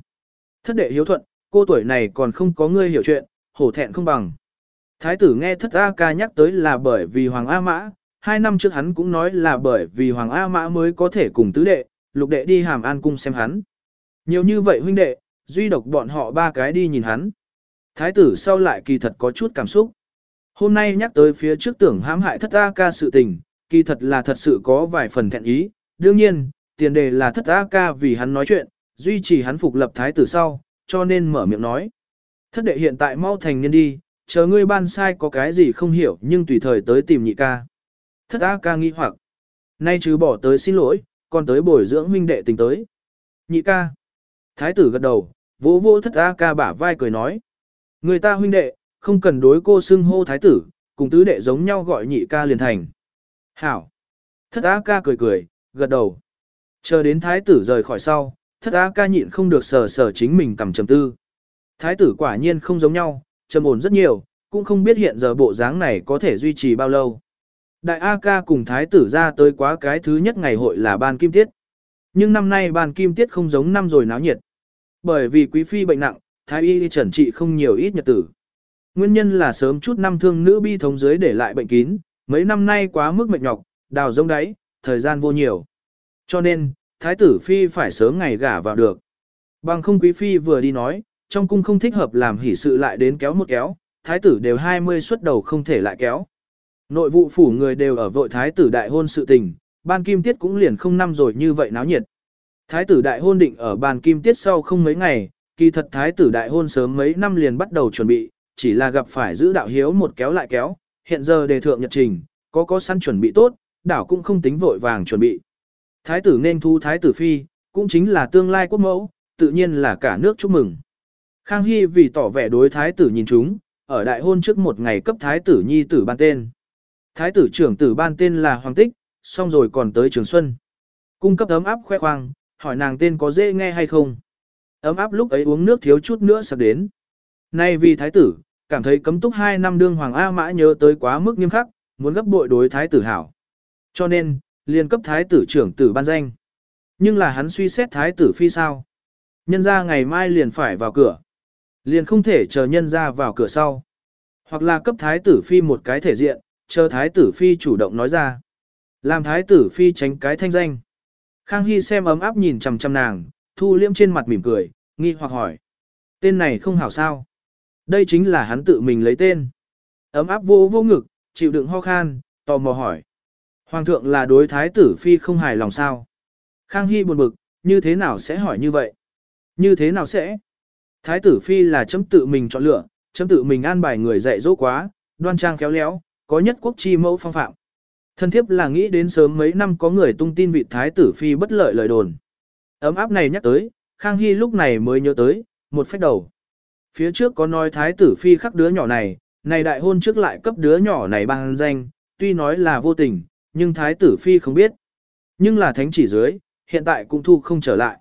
Thất đệ hiếu thuận, cô tuổi này còn không có ngươi hiểu chuyện, hổ thẹn không bằng. Thái tử nghe thất A ca nhắc tới là bởi vì Hoàng A Mã, hai năm trước hắn cũng nói là bởi vì Hoàng A Mã mới có thể cùng tứ đệ, lục đệ đi hàm an cung xem hắn. Nhiều như vậy huynh đệ, duy độc bọn họ ba cái đi nhìn hắn. Thái tử sau lại kỳ thật có chút cảm xúc. Hôm nay nhắc tới phía trước tưởng hãm hại thất A ca sự tình, kỳ thật là thật sự có vài phần thẹn ý. Đương nhiên, tiền đề là thất A ca vì hắn nói chuyện, duy trì hắn phục lập thái tử sau, cho nên mở miệng nói. Thất đệ hiện tại mau thành niên đi, chờ ngươi ban sai có cái gì không hiểu nhưng tùy thời tới tìm nhị ca. Thất A ca nghi hoặc. Nay chứ bỏ tới xin lỗi, còn tới bồi dưỡng huynh đệ tình tới. Nhị ca. Thái tử gật đầu, vỗ vỗ thất A ca bả vai cười nói. Người ta huynh đệ, không cần đối cô xưng hô thái tử, cùng tứ đệ giống nhau gọi nhị ca liền thành. Hảo. Thất A ca cười cười, gật đầu. Chờ đến thái tử rời khỏi sau, thất á ca nhịn không được sờ sờ chính mình cầm trầm tư. Thái tử quả nhiên không giống nhau, trầm ổn rất nhiều, cũng không biết hiện giờ bộ dáng này có thể duy trì bao lâu. Đại A ca cùng thái tử ra tới quá cái thứ nhất ngày hội là ban kim tiết. Nhưng năm nay ban kim tiết không giống năm rồi náo nhiệt. Bởi vì quý phi bệnh nặng, thái y trần trị không nhiều ít nhật tử. Nguyên nhân là sớm chút năm thương nữ bi thống dưới để lại bệnh kín, mấy năm nay quá mức mệt nhọc, đào rông đáy, thời gian vô nhiều. Cho nên, thái tử phi phải sớm ngày gả vào được. Bằng không quý phi vừa đi nói, trong cung không thích hợp làm hỷ sự lại đến kéo một kéo, thái tử đều 20 xuất đầu không thể lại kéo. Nội vụ phủ người đều ở vội thái tử đại hôn sự tình, ban kim tiết cũng liền không năm rồi như vậy náo nhiệt. Thái tử đại hôn định ở ban kim tiết sau không mấy ngày, kỳ thật thái tử đại hôn sớm mấy năm liền bắt đầu chuẩn bị, chỉ là gặp phải giữ đạo hiếu một kéo lại kéo, hiện giờ đề thượng nhật trình, có có sẵn chuẩn bị tốt, đảo cũng không tính vội vàng chuẩn bị. Thái tử nên thu thái tử phi, cũng chính là tương lai quốc mẫu, tự nhiên là cả nước chúc mừng. Khang Hy vì tỏ vẻ đối thái tử nhìn chúng, ở đại hôn trước một ngày cấp thái tử nhi tử ban tên. Thái tử trưởng tử ban tên là Hoàng Tích, xong rồi còn tới Trường Xuân. Cung cấp ấm áp khoe khoang, hỏi nàng tên có dễ nghe hay không. Ấm áp lúc ấy uống nước thiếu chút nữa sắp đến. Nay vì thái tử, cảm thấy cấm túc hai năm đương Hoàng A Mã nhớ tới quá mức nghiêm khắc, muốn gấp bội đối thái tử hảo. Cho nên, liền cấp thái tử trưởng tử ban danh. Nhưng là hắn suy xét thái tử phi sao. Nhân ra ngày mai liền phải vào cửa. Liền không thể chờ nhân ra vào cửa sau. Hoặc là cấp thái tử phi một cái thể diện, chờ thái tử phi chủ động nói ra. Làm thái tử phi tránh cái thanh danh. Khang Hy xem ấm áp nhìn chằm chằm nàng, thu liêm trên mặt mỉm cười, nghi hoặc hỏi. Tên này không hảo sao. Đây chính là hắn tự mình lấy tên. Ấm áp vô vô ngực, chịu đựng ho khan, tò mò hỏi. Hoàng thượng là đối thái tử phi không hài lòng sao? Khang Hy buồn bực, như thế nào sẽ hỏi như vậy? Như thế nào sẽ? Thái tử phi là chấm tự mình chọn lựa, chấm tự mình an bài người dạy dỗ quá, đoan trang khéo léo, có nhất quốc chi mẫu phong phạm. Thân thiếp là nghĩ đến sớm mấy năm có người tung tin vị thái tử phi bất lợi lời đồn. Ấm áp này nhắc tới, Khang Hy lúc này mới nhớ tới, một phách đầu. Phía trước có nói thái tử phi khắc đứa nhỏ này, này đại hôn trước lại cấp đứa nhỏ này bằng danh, tuy nói là vô tình, nhưng thái tử phi không biết. Nhưng là thánh chỉ dưới, hiện tại cũng thu không trở lại.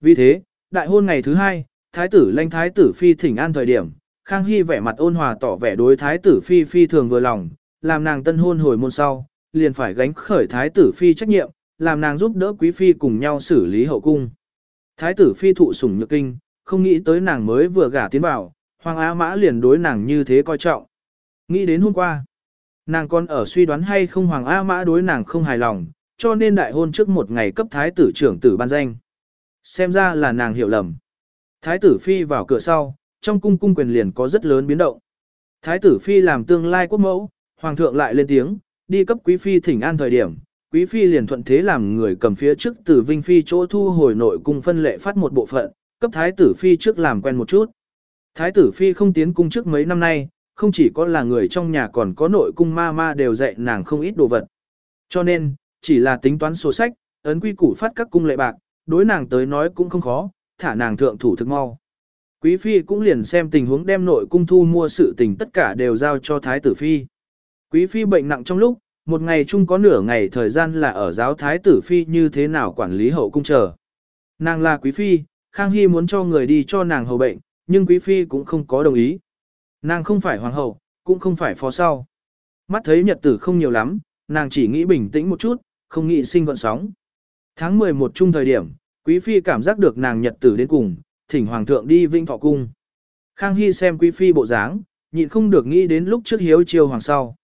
Vì thế, đại hôn ngày thứ hai, thái tử lãnh thái tử phi thỉnh an thời điểm, Khang Hy vẻ mặt ôn hòa tỏ vẻ đối thái tử phi phi thường vừa lòng, làm nàng tân hôn hồi môn sau, liền phải gánh khởi thái tử phi trách nhiệm, làm nàng giúp đỡ quý phi cùng nhau xử lý hậu cung. Thái tử phi thụ sủng nhược kinh, không nghĩ tới nàng mới vừa gả tiến vào, Hoàng Á Mã liền đối nàng như thế coi trọng. Nghĩ đến hôm qua, nàng còn ở suy đoán hay không Hoàng A Mã đối nàng không hài lòng, cho nên đại hôn trước một ngày cấp thái tử trưởng tử ban danh. Xem ra là nàng hiểu lầm. Thái tử phi vào cửa sau, trong cung cung quyền liền có rất lớn biến động. Thái tử phi làm tương lai quốc mẫu, hoàng thượng lại lên tiếng, đi cấp quý phi thỉnh an thời điểm, quý phi liền thuận thế làm người cầm phía trước tử vinh phi chỗ thu hồi nội cung phân lệ phát một bộ phận, cấp thái tử phi trước làm quen một chút. Thái tử phi không tiến cung trước mấy năm nay, không chỉ có là người trong nhà còn có nội cung ma ma đều dạy nàng không ít đồ vật. Cho nên, chỉ là tính toán sổ sách, ấn quy củ phát các cung lệ bạc, đối nàng tới nói cũng không khó, thả nàng thượng thủ thực mau. Quý phi cũng liền xem tình huống đem nội cung thu mua sự tình tất cả đều giao cho thái tử phi. Quý phi bệnh nặng trong lúc, một ngày chung có nửa ngày thời gian là ở giáo thái tử phi như thế nào quản lý hậu cung chờ. Nàng là quý phi, Khang Hy muốn cho người đi cho nàng hầu bệnh, nhưng quý phi cũng không có đồng ý. Nàng không phải hoàng hậu, cũng không phải phó sau. Mắt thấy nhật tử không nhiều lắm, nàng chỉ nghĩ bình tĩnh một chút, không nghĩ sinh gọn sóng. Tháng 11 chung thời điểm, quý phi cảm giác được nàng nhật tử đến cùng, thỉnh hoàng thượng đi vinh thọ cung. Khang Hy xem quý phi bộ dáng, nhịn không được nghĩ đến lúc trước hiếu chiêu hoàng sau.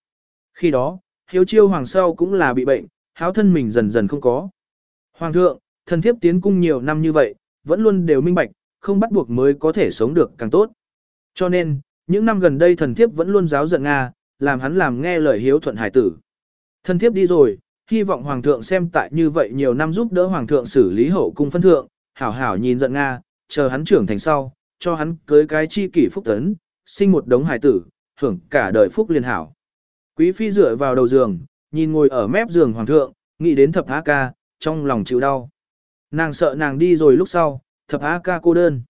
Khi đó, hiếu chiêu hoàng sau cũng là bị bệnh, háo thân mình dần dần không có. Hoàng thượng, thần thiếp tiến cung nhiều năm như vậy, vẫn luôn đều minh bạch, không bắt buộc mới có thể sống được càng tốt. Cho nên, những năm gần đây thần thiếp vẫn luôn giáo giận Nga, làm hắn làm nghe lời hiếu thuận hải tử. Thần thiếp đi rồi, hy vọng hoàng thượng xem tại như vậy nhiều năm giúp đỡ hoàng thượng xử lý hậu cung phân thượng, hảo hảo nhìn giận Nga, chờ hắn trưởng thành sau, cho hắn cưới cái chi kỷ phúc tấn, sinh một đống hải tử, hưởng cả đời phúc liên hảo. Quý phi dựa vào đầu giường, nhìn ngồi ở mép giường hoàng thượng, nghĩ đến thập á ca, trong lòng chịu đau. Nàng sợ nàng đi rồi lúc sau, thập á ca cô đơn.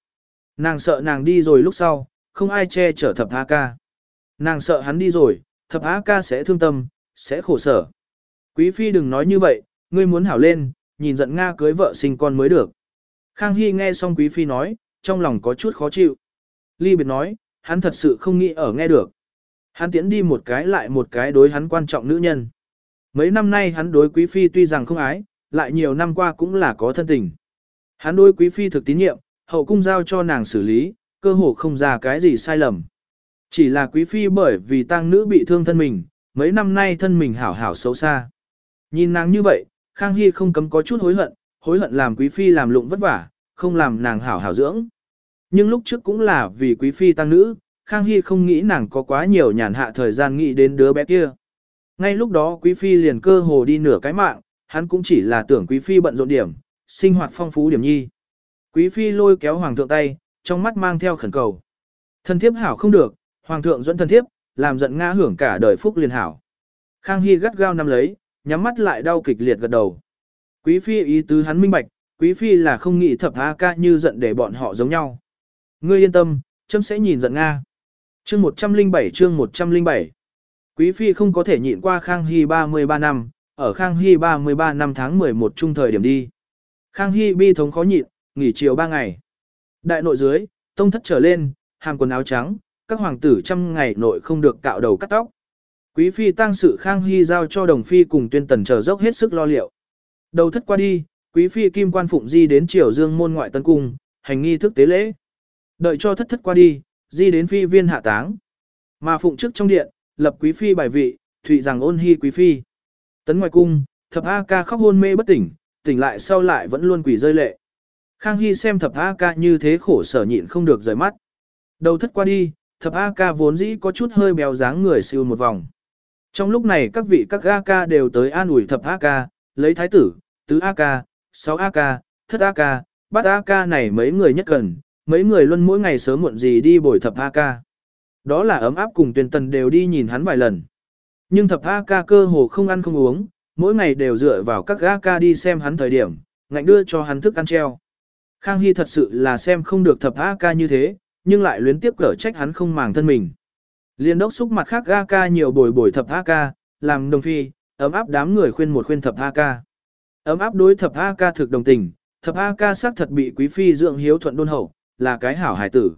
Nàng sợ nàng đi rồi lúc sau, không ai che chở thập á ca. Nàng sợ hắn đi rồi, thập á ca sẽ thương tâm, sẽ khổ sở. Quý phi đừng nói như vậy, ngươi muốn hảo lên, nhìn giận Nga cưới vợ sinh con mới được. Khang Hy nghe xong quý phi nói, trong lòng có chút khó chịu. Ly biệt nói, hắn thật sự không nghĩ ở nghe được. Hắn tiến đi một cái lại một cái đối hắn quan trọng nữ nhân. Mấy năm nay hắn đối quý phi tuy rằng không ái, lại nhiều năm qua cũng là có thân tình. Hắn đối quý phi thực tín nhiệm, hậu cung giao cho nàng xử lý, cơ hồ không ra cái gì sai lầm. Chỉ là quý phi bởi vì tang nữ bị thương thân mình, mấy năm nay thân mình hảo hảo xấu xa. Nhìn nàng như vậy, Khang Hy không cấm có chút hối hận, hối hận làm quý phi làm lụng vất vả, không làm nàng hảo hảo dưỡng. Nhưng lúc trước cũng là vì quý phi tăng nữ, Khang Hy không nghĩ nàng có quá nhiều nhàn hạ thời gian nghĩ đến đứa bé kia. Ngay lúc đó quý phi liền cơ hồ đi nửa cái mạng, hắn cũng chỉ là tưởng quý phi bận rộn điểm, sinh hoạt phong phú điểm nhi. Quý phi lôi kéo hoàng thượng tay, trong mắt mang theo khẩn cầu. Thân thiếp hảo không được, hoàng thượng dẫn thân thiếp, làm giận ngã hưởng cả đời phúc liền hảo. Khang Hy gắt gao nắm lấy, nhắm mắt lại đau kịch liệt gật đầu. Quý phi ý tứ hắn minh bạch, quý phi là không nghĩ thập A ca như giận để bọn họ giống nhau. Ngươi yên tâm, chấm sẽ nhìn giận Nga. Chương 107 chương 107 Quý phi không có thể nhịn qua Khang Hy 33 năm, ở Khang Hy 33 năm tháng 11 trung thời điểm đi. Khang Hy bi thống khó nhịn, nghỉ chiều 3 ngày. Đại nội dưới, tông thất trở lên, hàng quần áo trắng, các hoàng tử trăm ngày nội không được cạo đầu cắt tóc. Quý phi tăng sự Khang Hy giao cho đồng phi cùng tuyên tần chờ dốc hết sức lo liệu. Đầu thất qua đi, quý phi kim quan phụng di đến triều dương môn ngoại tân cung, hành nghi thức tế lễ. Đợi cho thất thất qua đi, di đến phi viên hạ táng. Mà phụng chức trong điện, lập quý phi bài vị, thụy rằng ôn hy quý phi. Tấn ngoài cung, thập A ca khóc hôn mê bất tỉnh, tỉnh lại sau lại vẫn luôn quỷ rơi lệ. Khang Hy xem thập A ca như thế khổ sở nhịn không được rời mắt. Đầu thất qua đi, thập A ca vốn dĩ có chút hơi béo dáng người siêu một vòng. Trong lúc này các vị các A ca đều tới an ủi thập A ca, lấy thái tử, tứ A ca, sáu A ca, thất A ca, bát A ca này mấy người nhất cần, mấy người luôn mỗi ngày sớm muộn gì đi bồi thập A ca. đó là ấm áp cùng tuyên tần đều đi nhìn hắn vài lần. Nhưng thập A ca cơ hồ không ăn không uống, mỗi ngày đều dựa vào các A ca đi xem hắn thời điểm, ngạnh đưa cho hắn thức ăn treo. Khang Hy thật sự là xem không được thập A ca như thế, nhưng lại luyến tiếp cở trách hắn không màng thân mình. Liên đốc xúc mặt khác A ca nhiều bồi bồi thập A ca, làm đồng phi, ấm áp đám người khuyên một khuyên thập A ca. Ấm áp đối thập A ca thực đồng tình, thập A ca xác thật bị quý phi dưỡng hiếu thuận đôn hậu, là cái hảo hải tử.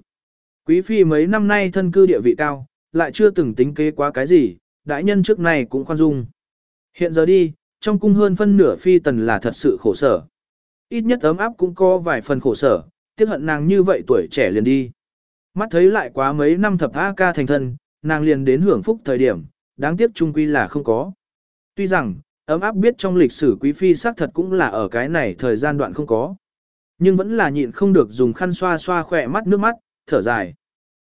Quý phi mấy năm nay thân cư địa vị cao, lại chưa từng tính kế quá cái gì, đại nhân trước này cũng khoan dung. Hiện giờ đi, trong cung hơn phân nửa phi tần là thật sự khổ sở. Ít nhất ấm áp cũng có vài phần khổ sở, tiếc hận nàng như vậy tuổi trẻ liền đi. Mắt thấy lại quá mấy năm thập A ca thành thân, nàng liền đến hưởng phúc thời điểm, đáng tiếc trung quy là không có. Tuy rằng, ấm áp biết trong lịch sử quý phi xác thật cũng là ở cái này thời gian đoạn không có. Nhưng vẫn là nhịn không được dùng khăn xoa xoa khỏe mắt nước mắt, thở dài.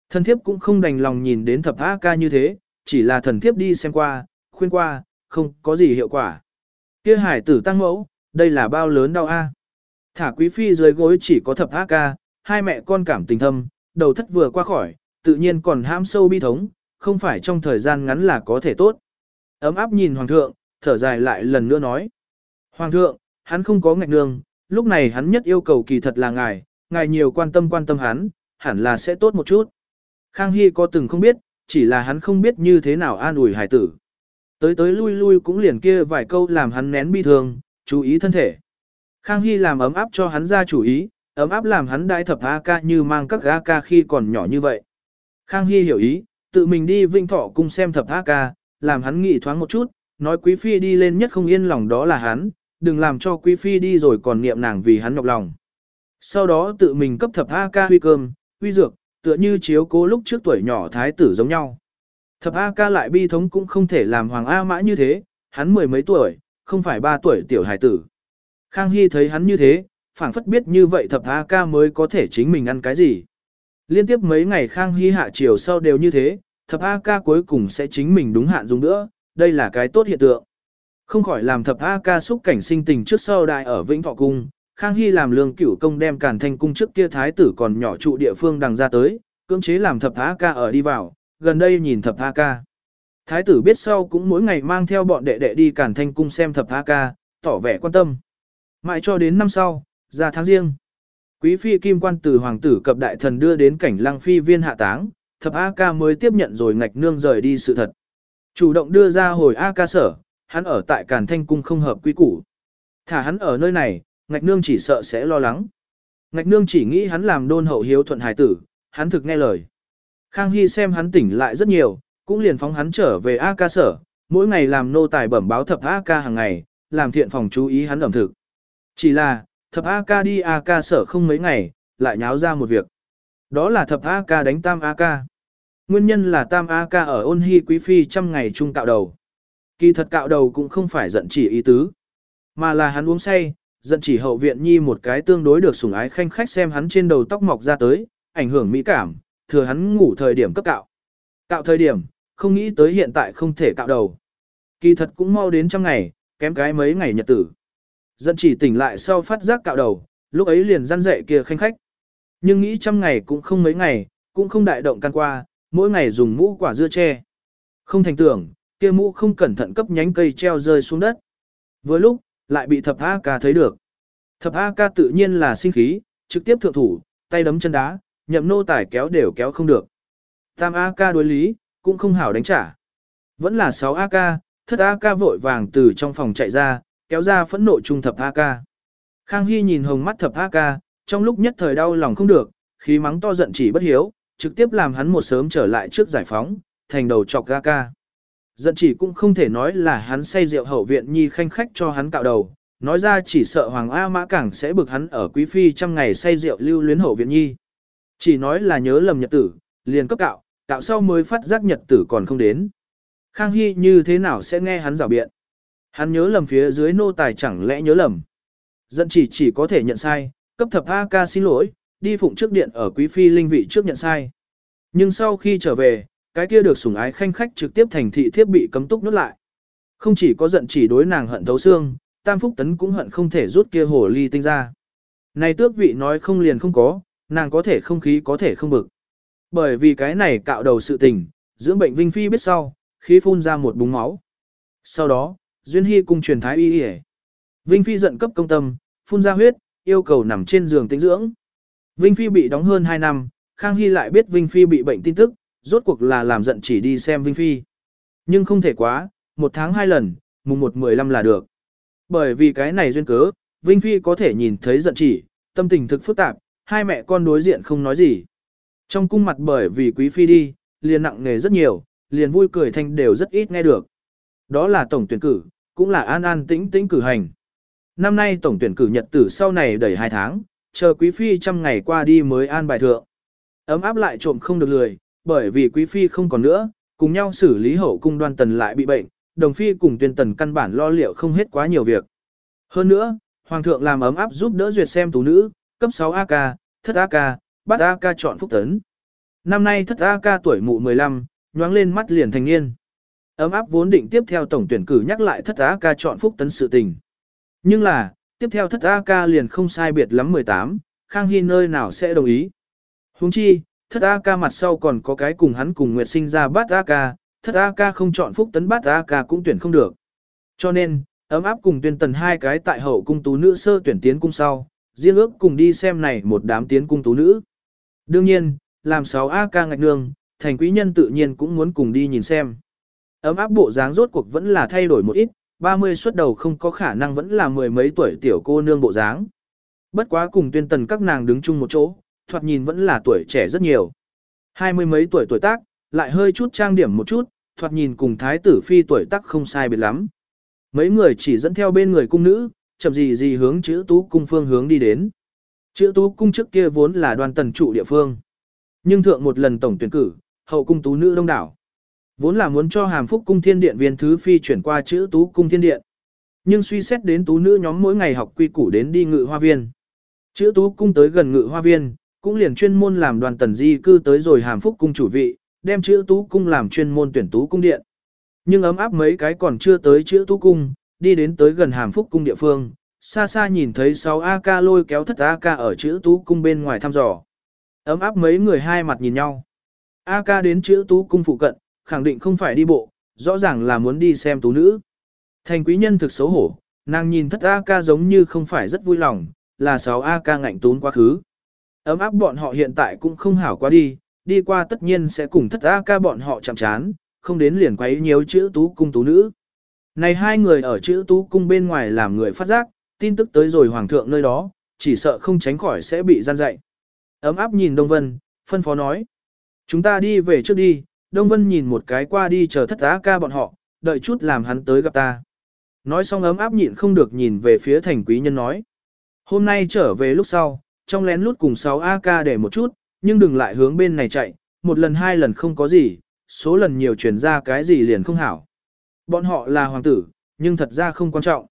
Thần thiếp cũng không đành lòng nhìn đến thập A ca như thế, chỉ là thần thiếp đi xem qua, khuyên qua, không có gì hiệu quả. Kia hải tử tăng mẫu, đây là bao lớn đau A. Thả quý phi dưới gối chỉ có thập A ca, hai mẹ con cảm tình thâm, đầu thất vừa qua khỏi, tự nhiên còn ham sâu bi thống, không phải trong thời gian ngắn là có thể tốt. Ấm áp nhìn hoàng thượng, thở dài lại lần nữa nói. Hoàng thượng, hắn không có ngạch nương, lúc này hắn nhất yêu cầu kỳ thật là ngài, ngài nhiều quan tâm quan tâm hắn, hẳn là sẽ tốt một chút. Khang Hy có từng không biết, chỉ là hắn không biết như thế nào an ủi hải tử. Tới tới lui lui cũng liền kia vài câu làm hắn nén bi thương, chú ý thân thể. Khang Hy làm ấm áp cho hắn ra chủ ý, ấm áp làm hắn đại thập A ca như mang các A ca khi còn nhỏ như vậy. Khang Hy hiểu ý, tự mình đi vinh thọ cung xem thập A ca, làm hắn nghĩ thoáng một chút, nói quý phi đi lên nhất không yên lòng đó là hắn, đừng làm cho quý phi đi rồi còn niệm nàng vì hắn nhọc lòng. Sau đó tự mình cấp thập A ca huy cơm, huy dược, tựa như chiếu cố lúc trước tuổi nhỏ thái tử giống nhau. Thập A ca lại bi thống cũng không thể làm hoàng A mã như thế, hắn mười mấy tuổi, không phải ba tuổi tiểu hài tử. Khang Hy thấy hắn như thế, phảng phất biết như vậy thập A ca mới có thể chính mình ăn cái gì. Liên tiếp mấy ngày Khang Hy hạ chiều sau đều như thế, thập A ca cuối cùng sẽ chính mình đúng hạn dùng nữa, đây là cái tốt hiện tượng. Không khỏi làm thập A ca xúc cảnh sinh tình trước sau đại ở Vĩnh Thọ Cung, Khang Hy làm lương cửu công đem càn thanh cung trước kia thái tử còn nhỏ trụ địa phương đằng ra tới, cưỡng chế làm thập A ca ở đi vào, gần đây nhìn thập A ca. Thái tử biết sau cũng mỗi ngày mang theo bọn đệ đệ đi càn thanh cung xem thập A ca, tỏ vẻ quan tâm. Mãi cho đến năm sau, ra tháng riêng. Quý phi kim quan từ hoàng tử cập đại thần đưa đến cảnh lăng phi viên hạ táng, thập A ca mới tiếp nhận rồi ngạch nương rời đi sự thật. Chủ động đưa ra hồi A ca sở, hắn ở tại Càn Thanh Cung không hợp quy củ. Thả hắn ở nơi này, ngạch nương chỉ sợ sẽ lo lắng. Ngạch nương chỉ nghĩ hắn làm đôn hậu hiếu thuận hài tử, hắn thực nghe lời. Khang Hy xem hắn tỉnh lại rất nhiều, cũng liền phóng hắn trở về A ca sở, mỗi ngày làm nô tài bẩm báo thập A ca hàng ngày, làm thiện phòng chú ý hắn ẩm thực. Chỉ là, thập A ca đi A ca sở không mấy ngày, lại nháo ra một việc. Đó là thập A ca đánh tam A ca. Nguyên nhân là tam A ca ở ôn hy quý phi trăm ngày chung cạo đầu. Kỳ thật cạo đầu cũng không phải giận chỉ ý tứ, mà là hắn uống say, giận chỉ hậu viện nhi một cái tương đối được sủng ái khanh khách xem hắn trên đầu tóc mọc ra tới, ảnh hưởng mỹ cảm, thừa hắn ngủ thời điểm cấp cạo. Cạo thời điểm, không nghĩ tới hiện tại không thể cạo đầu. Kỳ thật cũng mau đến trăm ngày, kém cái mấy ngày nhật tử. Giận chỉ tỉnh lại sau phát giác cạo đầu, lúc ấy liền răn dậy kia khanh khách. Nhưng nghĩ trăm ngày cũng không mấy ngày, cũng không đại động can qua, mỗi ngày dùng mũ quả dưa che. Không thành tưởng, kia mũ không cẩn thận cấp nhánh cây treo rơi xuống đất. Vừa lúc, lại bị thập A ca thấy được. Thập A ca tự nhiên là sinh khí, trực tiếp thượng thủ, tay đấm chân đá, nhậm nô tải kéo đều kéo không được. Tam A ca đối lý, cũng không hảo đánh trả. Vẫn là 6 A ca, thất A ca vội vàng từ trong phòng chạy ra, kéo ra phẫn nộ trung thập A ca. Khang Hy nhìn hồng mắt thập A ca, trong lúc nhất thời đau lòng không được, khí mắng to giận chỉ bất hiếu, trực tiếp làm hắn một sớm trở lại trước giải phóng, thành đầu chọc ga ca. Giận chỉ cũng không thể nói là hắn say rượu hậu viện nhi khanh khách cho hắn cạo đầu, nói ra chỉ sợ Hoàng A Mã Cảng sẽ bực hắn ở quý phi trăm ngày say rượu lưu luyến hậu viện nhi. Chỉ nói là nhớ lầm nhật tử, liền cấp cạo, cạo sau mới phát giác nhật tử còn không đến. Khang Hy như thế nào sẽ nghe hắn rào biện? Hắn nhớ lầm phía dưới nô tài chẳng lẽ nhớ lầm. Giận chỉ chỉ có thể nhận sai, cấp thập A ca xin lỗi, đi phụng trước điện ở quý phi linh vị trước nhận sai. Nhưng sau khi trở về, cái kia được sủng ái khanh khách trực tiếp thành thị thiết bị cấm túc nút lại. Không chỉ có giận chỉ đối nàng hận thấu xương, Tam Phúc Tấn cũng hận không thể rút kia hồ ly tinh ra. Này tước vị nói không liền không có, nàng có thể không khí có thể không bực. Bởi vì cái này cạo đầu sự tình, dưỡng bệnh Vinh Phi biết sau, khí phun ra một búng máu. Sau đó, Duyên Hy cùng truyền thái y y Vinh Phi giận cấp công tâm, phun ra huyết, yêu cầu nằm trên giường tĩnh dưỡng. Vinh Phi bị đóng hơn 2 năm, Khang Hy lại biết Vinh Phi bị bệnh tin tức, rốt cuộc là làm giận chỉ đi xem Vinh Phi. Nhưng không thể quá, một tháng hai lần, mùng 1-15 là được. Bởi vì cái này duyên cớ, Vinh Phi có thể nhìn thấy giận chỉ, tâm tình thực phức tạp, hai mẹ con đối diện không nói gì. Trong cung mặt bởi vì Quý Phi đi, liền nặng nề rất nhiều, liền vui cười thanh đều rất ít nghe được. Đó là tổng tuyển cử, cũng là an an tĩnh tĩnh cử hành. Năm nay tổng tuyển cử nhật tử sau này đẩy 2 tháng, chờ quý phi trăm ngày qua đi mới an bài thượng. Ấm áp lại trộm không được lười, bởi vì quý phi không còn nữa, cùng nhau xử lý hậu cung đoan tần lại bị bệnh, đồng phi cùng tuyên tần căn bản lo liệu không hết quá nhiều việc. Hơn nữa, hoàng thượng làm ấm áp giúp đỡ duyệt xem tú nữ, cấp 6 AK, thất AK, bắt AK chọn phúc tấn. Năm nay thất AK tuổi mụ 15, nhoáng lên mắt liền thành niên. Ấm áp vốn định tiếp theo tổng tuyển cử nhắc lại thất AK chọn phúc tấn sự tình. Nhưng là, tiếp theo thất AK liền không sai biệt lắm 18, Khang Hy nơi nào sẽ đồng ý. Huống chi, thất AK mặt sau còn có cái cùng hắn cùng Nguyệt sinh ra bát AK, thất AK không chọn phúc tấn bát AK cũng tuyển không được. Cho nên, ấm áp cùng tuyên tần hai cái tại hậu cung tú nữ sơ tuyển tiến cung sau, riêng ước cùng đi xem này một đám tiến cung tú nữ. Đương nhiên, làm 6 AK ngạch nương, thành quý nhân tự nhiên cũng muốn cùng đi nhìn xem. Ấm áp bộ dáng rốt cuộc vẫn là thay đổi một ít, 30 xuất đầu không có khả năng vẫn là mười mấy tuổi tiểu cô nương bộ dáng. Bất quá cùng tuyên tần các nàng đứng chung một chỗ, thoạt nhìn vẫn là tuổi trẻ rất nhiều. Hai mươi mấy tuổi tuổi tác, lại hơi chút trang điểm một chút, thoạt nhìn cùng thái tử phi tuổi tác không sai biệt lắm. Mấy người chỉ dẫn theo bên người cung nữ, chậm gì gì hướng chữ tú cung phương hướng đi đến. Chữ tú cung trước kia vốn là đoàn tần trụ địa phương. Nhưng thượng một lần tổng tuyển cử, hậu cung tú nữ đông đảo. Vốn là muốn cho hàm phúc cung thiên điện viên thứ phi chuyển qua chữ tú cung thiên điện. Nhưng suy xét đến tú nữ nhóm mỗi ngày học quy củ đến đi ngự hoa viên. Chữ tú cung tới gần ngự hoa viên, cũng liền chuyên môn làm đoàn tần di cư tới rồi hàm phúc cung chủ vị, đem chữ tú cung làm chuyên môn tuyển tú cung điện. Nhưng ấm áp mấy cái còn chưa tới chữ tú cung, đi đến tới gần hàm phúc cung địa phương, xa xa nhìn thấy 6 AK lôi kéo thất AK ở chữ tú cung bên ngoài thăm dò. Ấm áp mấy người hai mặt nhìn nhau. AK đến chữ tú cung phụ cận, khẳng định không phải đi bộ, rõ ràng là muốn đi xem tú nữ. Thành quý nhân thực xấu hổ, nàng nhìn thất a ca giống như không phải rất vui lòng, là 6 AK ngạnh tún quá khứ. Ấm áp bọn họ hiện tại cũng không hảo quá đi, đi qua tất nhiên sẽ cùng thất a ca bọn họ chạm chán, không đến liền quấy nhiều chữ tú cung tú nữ. Này hai người ở chữ tú cung bên ngoài làm người phát giác, tin tức tới rồi hoàng thượng nơi đó, chỉ sợ không tránh khỏi sẽ bị gian dạy. Ấm áp nhìn Đông Vân, phân phó nói. Chúng ta đi về trước đi, Đông Vân nhìn một cái qua đi chờ thất á ca bọn họ, đợi chút làm hắn tới gặp ta. Nói xong ấm áp nhịn không được nhìn về phía thành quý nhân nói. Hôm nay trở về lúc sau, trong lén lút cùng 6 AK để một chút, nhưng đừng lại hướng bên này chạy, một lần hai lần không có gì, số lần nhiều chuyển ra cái gì liền không hảo. Bọn họ là hoàng tử, nhưng thật ra không quan trọng.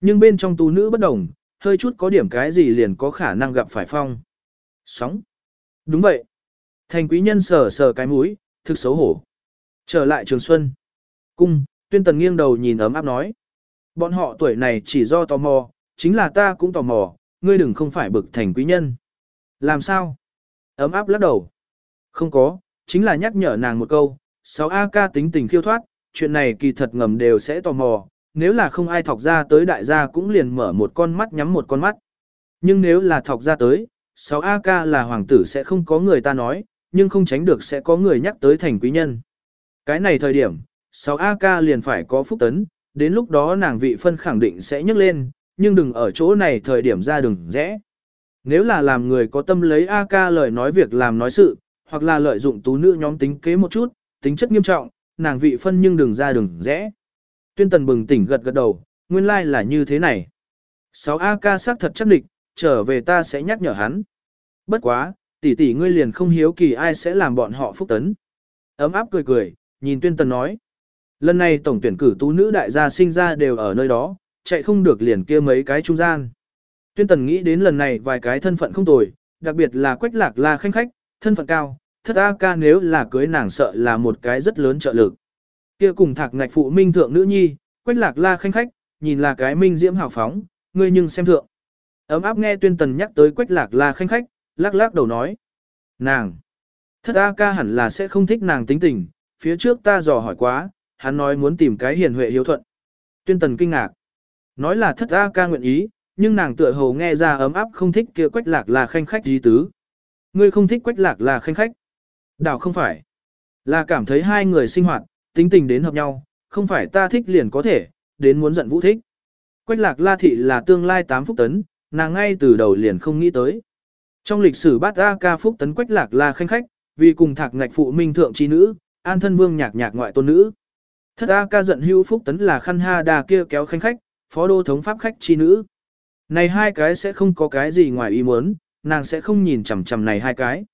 Nhưng bên trong tú nữ bất đồng, hơi chút có điểm cái gì liền có khả năng gặp phải phong. Sóng. Đúng vậy. Thành quý nhân sờ sờ cái mũi, thực xấu hổ. Trở lại trường xuân. Cung, tuyên tần nghiêng đầu nhìn ấm áp nói. Bọn họ tuổi này chỉ do tò mò, chính là ta cũng tò mò, ngươi đừng không phải bực thành quý nhân. Làm sao? Ấm áp lắc đầu. Không có, chính là nhắc nhở nàng một câu, 6AK tính tình khiêu thoát, chuyện này kỳ thật ngầm đều sẽ tò mò, nếu là không ai thọc ra tới đại gia cũng liền mở một con mắt nhắm một con mắt. Nhưng nếu là thọc ra tới, 6AK là hoàng tử sẽ không có người ta nói, nhưng không tránh được sẽ có người nhắc tới thành quý nhân. Cái này thời điểm, 6AK liền phải có phúc tấn, đến lúc đó nàng vị phân khẳng định sẽ nhấc lên, nhưng đừng ở chỗ này thời điểm ra đừng rẽ. Nếu là làm người có tâm lấy AK lời nói việc làm nói sự, hoặc là lợi dụng tú nữ nhóm tính kế một chút, tính chất nghiêm trọng, nàng vị phân nhưng đừng ra đừng rẽ. Tuyên tần bừng tỉnh gật gật đầu, nguyên lai like là như thế này. 6 AK xác thật chắc địch, trở về ta sẽ nhắc nhở hắn. Bất quá, tỷ tỷ ngươi liền không hiếu kỳ ai sẽ làm bọn họ phúc tấn. Ấm áp cười cười, nhìn tuyên tần nói. Lần này tổng tuyển cử tú nữ đại gia sinh ra đều ở nơi đó, chạy không được liền kia mấy cái trung gian. Tuyên tần nghĩ đến lần này vài cái thân phận không tồi, đặc biệt là quách lạc là khanh khách, thân phận cao, thất A ca nếu là cưới nàng sợ là một cái rất lớn trợ lực. Kia cùng thạc ngạch phụ minh thượng nữ nhi, quách lạc la khanh khách, nhìn là cái minh diễm hào phóng, ngươi nhưng xem thượng. Ấm áp nghe tuyên tần nhắc tới quách lạc la khanh khách, lắc lắc đầu nói. Nàng! Thất A ca hẳn là sẽ không thích nàng tính tình, phía trước ta dò hỏi quá, hắn nói muốn tìm cái hiền huệ hiếu thuận. Tuyên tần kinh ngạc. Nói là thất A ca nguyện ý, nhưng nàng tựa hồ nghe ra ấm áp không thích kia quách lạc là khanh khách gì tứ. Ngươi không thích quách lạc là khanh khách. Đảo không phải. Là cảm thấy hai người sinh hoạt, tính tình đến hợp nhau, không phải ta thích liền có thể, đến muốn giận vũ thích. Quách lạc la thị là tương lai tám phúc tấn, nàng ngay từ đầu liền không nghĩ tới. Trong lịch sử bát A ca phúc tấn quách lạc là khanh khách, vì cùng thạc ngạch phụ minh thượng chi nữ, an thân vương nhạc nhạc ngoại tôn nữ. Thất A ca giận hưu phúc tấn là khăn ha đà kia kéo khanh khách, phó đô thống pháp khách chi nữ. Này hai cái sẽ không có cái gì ngoài ý muốn, nàng sẽ không nhìn chằm chằm này hai cái.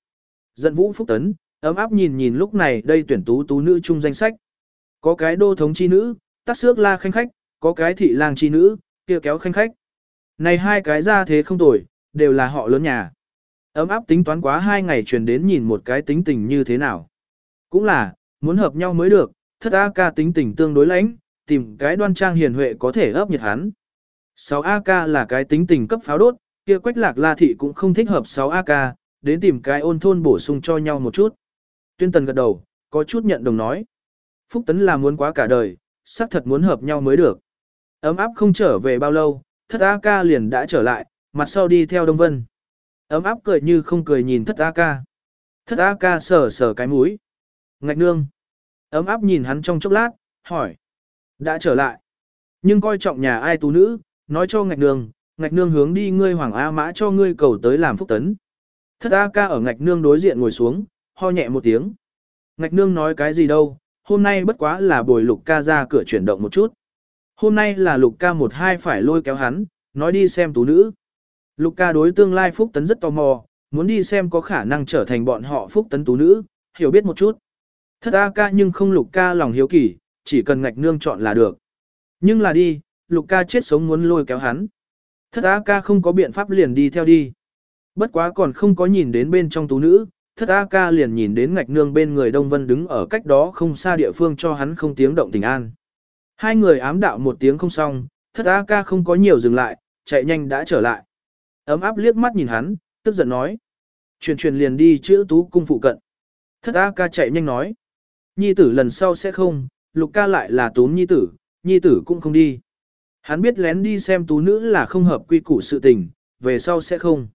Giận vũ phúc tấn, ấm áp nhìn nhìn lúc này đây tuyển tú tú nữ chung danh sách. Có cái đô thống chi nữ, tắc xước la khanh khách, có cái thị lang chi nữ, kia kéo khanh khách. Này hai cái ra thế không tồi, đều là họ lớn nhà. Ấm áp tính toán quá hai ngày truyền đến nhìn một cái tính tình như thế nào. Cũng là, muốn hợp nhau mới được, thất A ca tính tình tương đối lãnh, tìm cái đoan trang hiền huệ có thể ấp nhiệt hắn. 6 Ca là cái tính tình cấp pháo đốt, kia quách lạc la thị cũng không thích hợp 6 Ca, đến tìm cái ôn thôn bổ sung cho nhau một chút. Tuyên tần gật đầu, có chút nhận đồng nói. Phúc tấn là muốn quá cả đời, xác thật muốn hợp nhau mới được. Ấm áp không trở về bao lâu, thất A Ca liền đã trở lại, mặt sau đi theo Đông Vân. Ấm áp cười như không cười nhìn thất a ca, Thất a ca sờ sờ cái mũi. Ngạch nương. Ấm áp nhìn hắn trong chốc lát, hỏi. Đã trở lại. Nhưng coi trọng nhà ai tú nữ, nói cho ngạch nương, ngạch nương hướng đi ngươi hoàng A mã cho ngươi cầu tới làm phúc tấn. Thất A ca ở ngạch nương đối diện ngồi xuống, ho nhẹ một tiếng. Ngạch nương nói cái gì đâu, hôm nay bất quá là bồi lục ca ra cửa chuyển động một chút. Hôm nay là lục ca một hai phải lôi kéo hắn, nói đi xem tú nữ. Lục ca đối tương lai phúc tấn rất tò mò, muốn đi xem có khả năng trở thành bọn họ phúc tấn tú nữ, hiểu biết một chút. Thất A ca nhưng không lục ca lòng hiếu kỳ, chỉ cần ngạch nương chọn là được. Nhưng là đi, lục ca chết sống muốn lôi kéo hắn. Thất A ca không có biện pháp liền đi theo đi. Bất quá còn không có nhìn đến bên trong tú nữ, thất A ca liền nhìn đến ngạch nương bên người Đông Vân đứng ở cách đó không xa địa phương cho hắn không tiếng động tình an. Hai người ám đạo một tiếng không xong, thất A ca không có nhiều dừng lại, chạy nhanh đã trở lại. Ấm áp liếc mắt nhìn hắn, tức giận nói. Truyền truyền liền đi chữa tú cung phụ cận. Thất A ca chạy nhanh nói. Nhi tử lần sau sẽ không, lục ca lại là tốn nhi tử, nhi tử cũng không đi. Hắn biết lén đi xem tú nữ là không hợp quy củ sự tình, về sau sẽ không.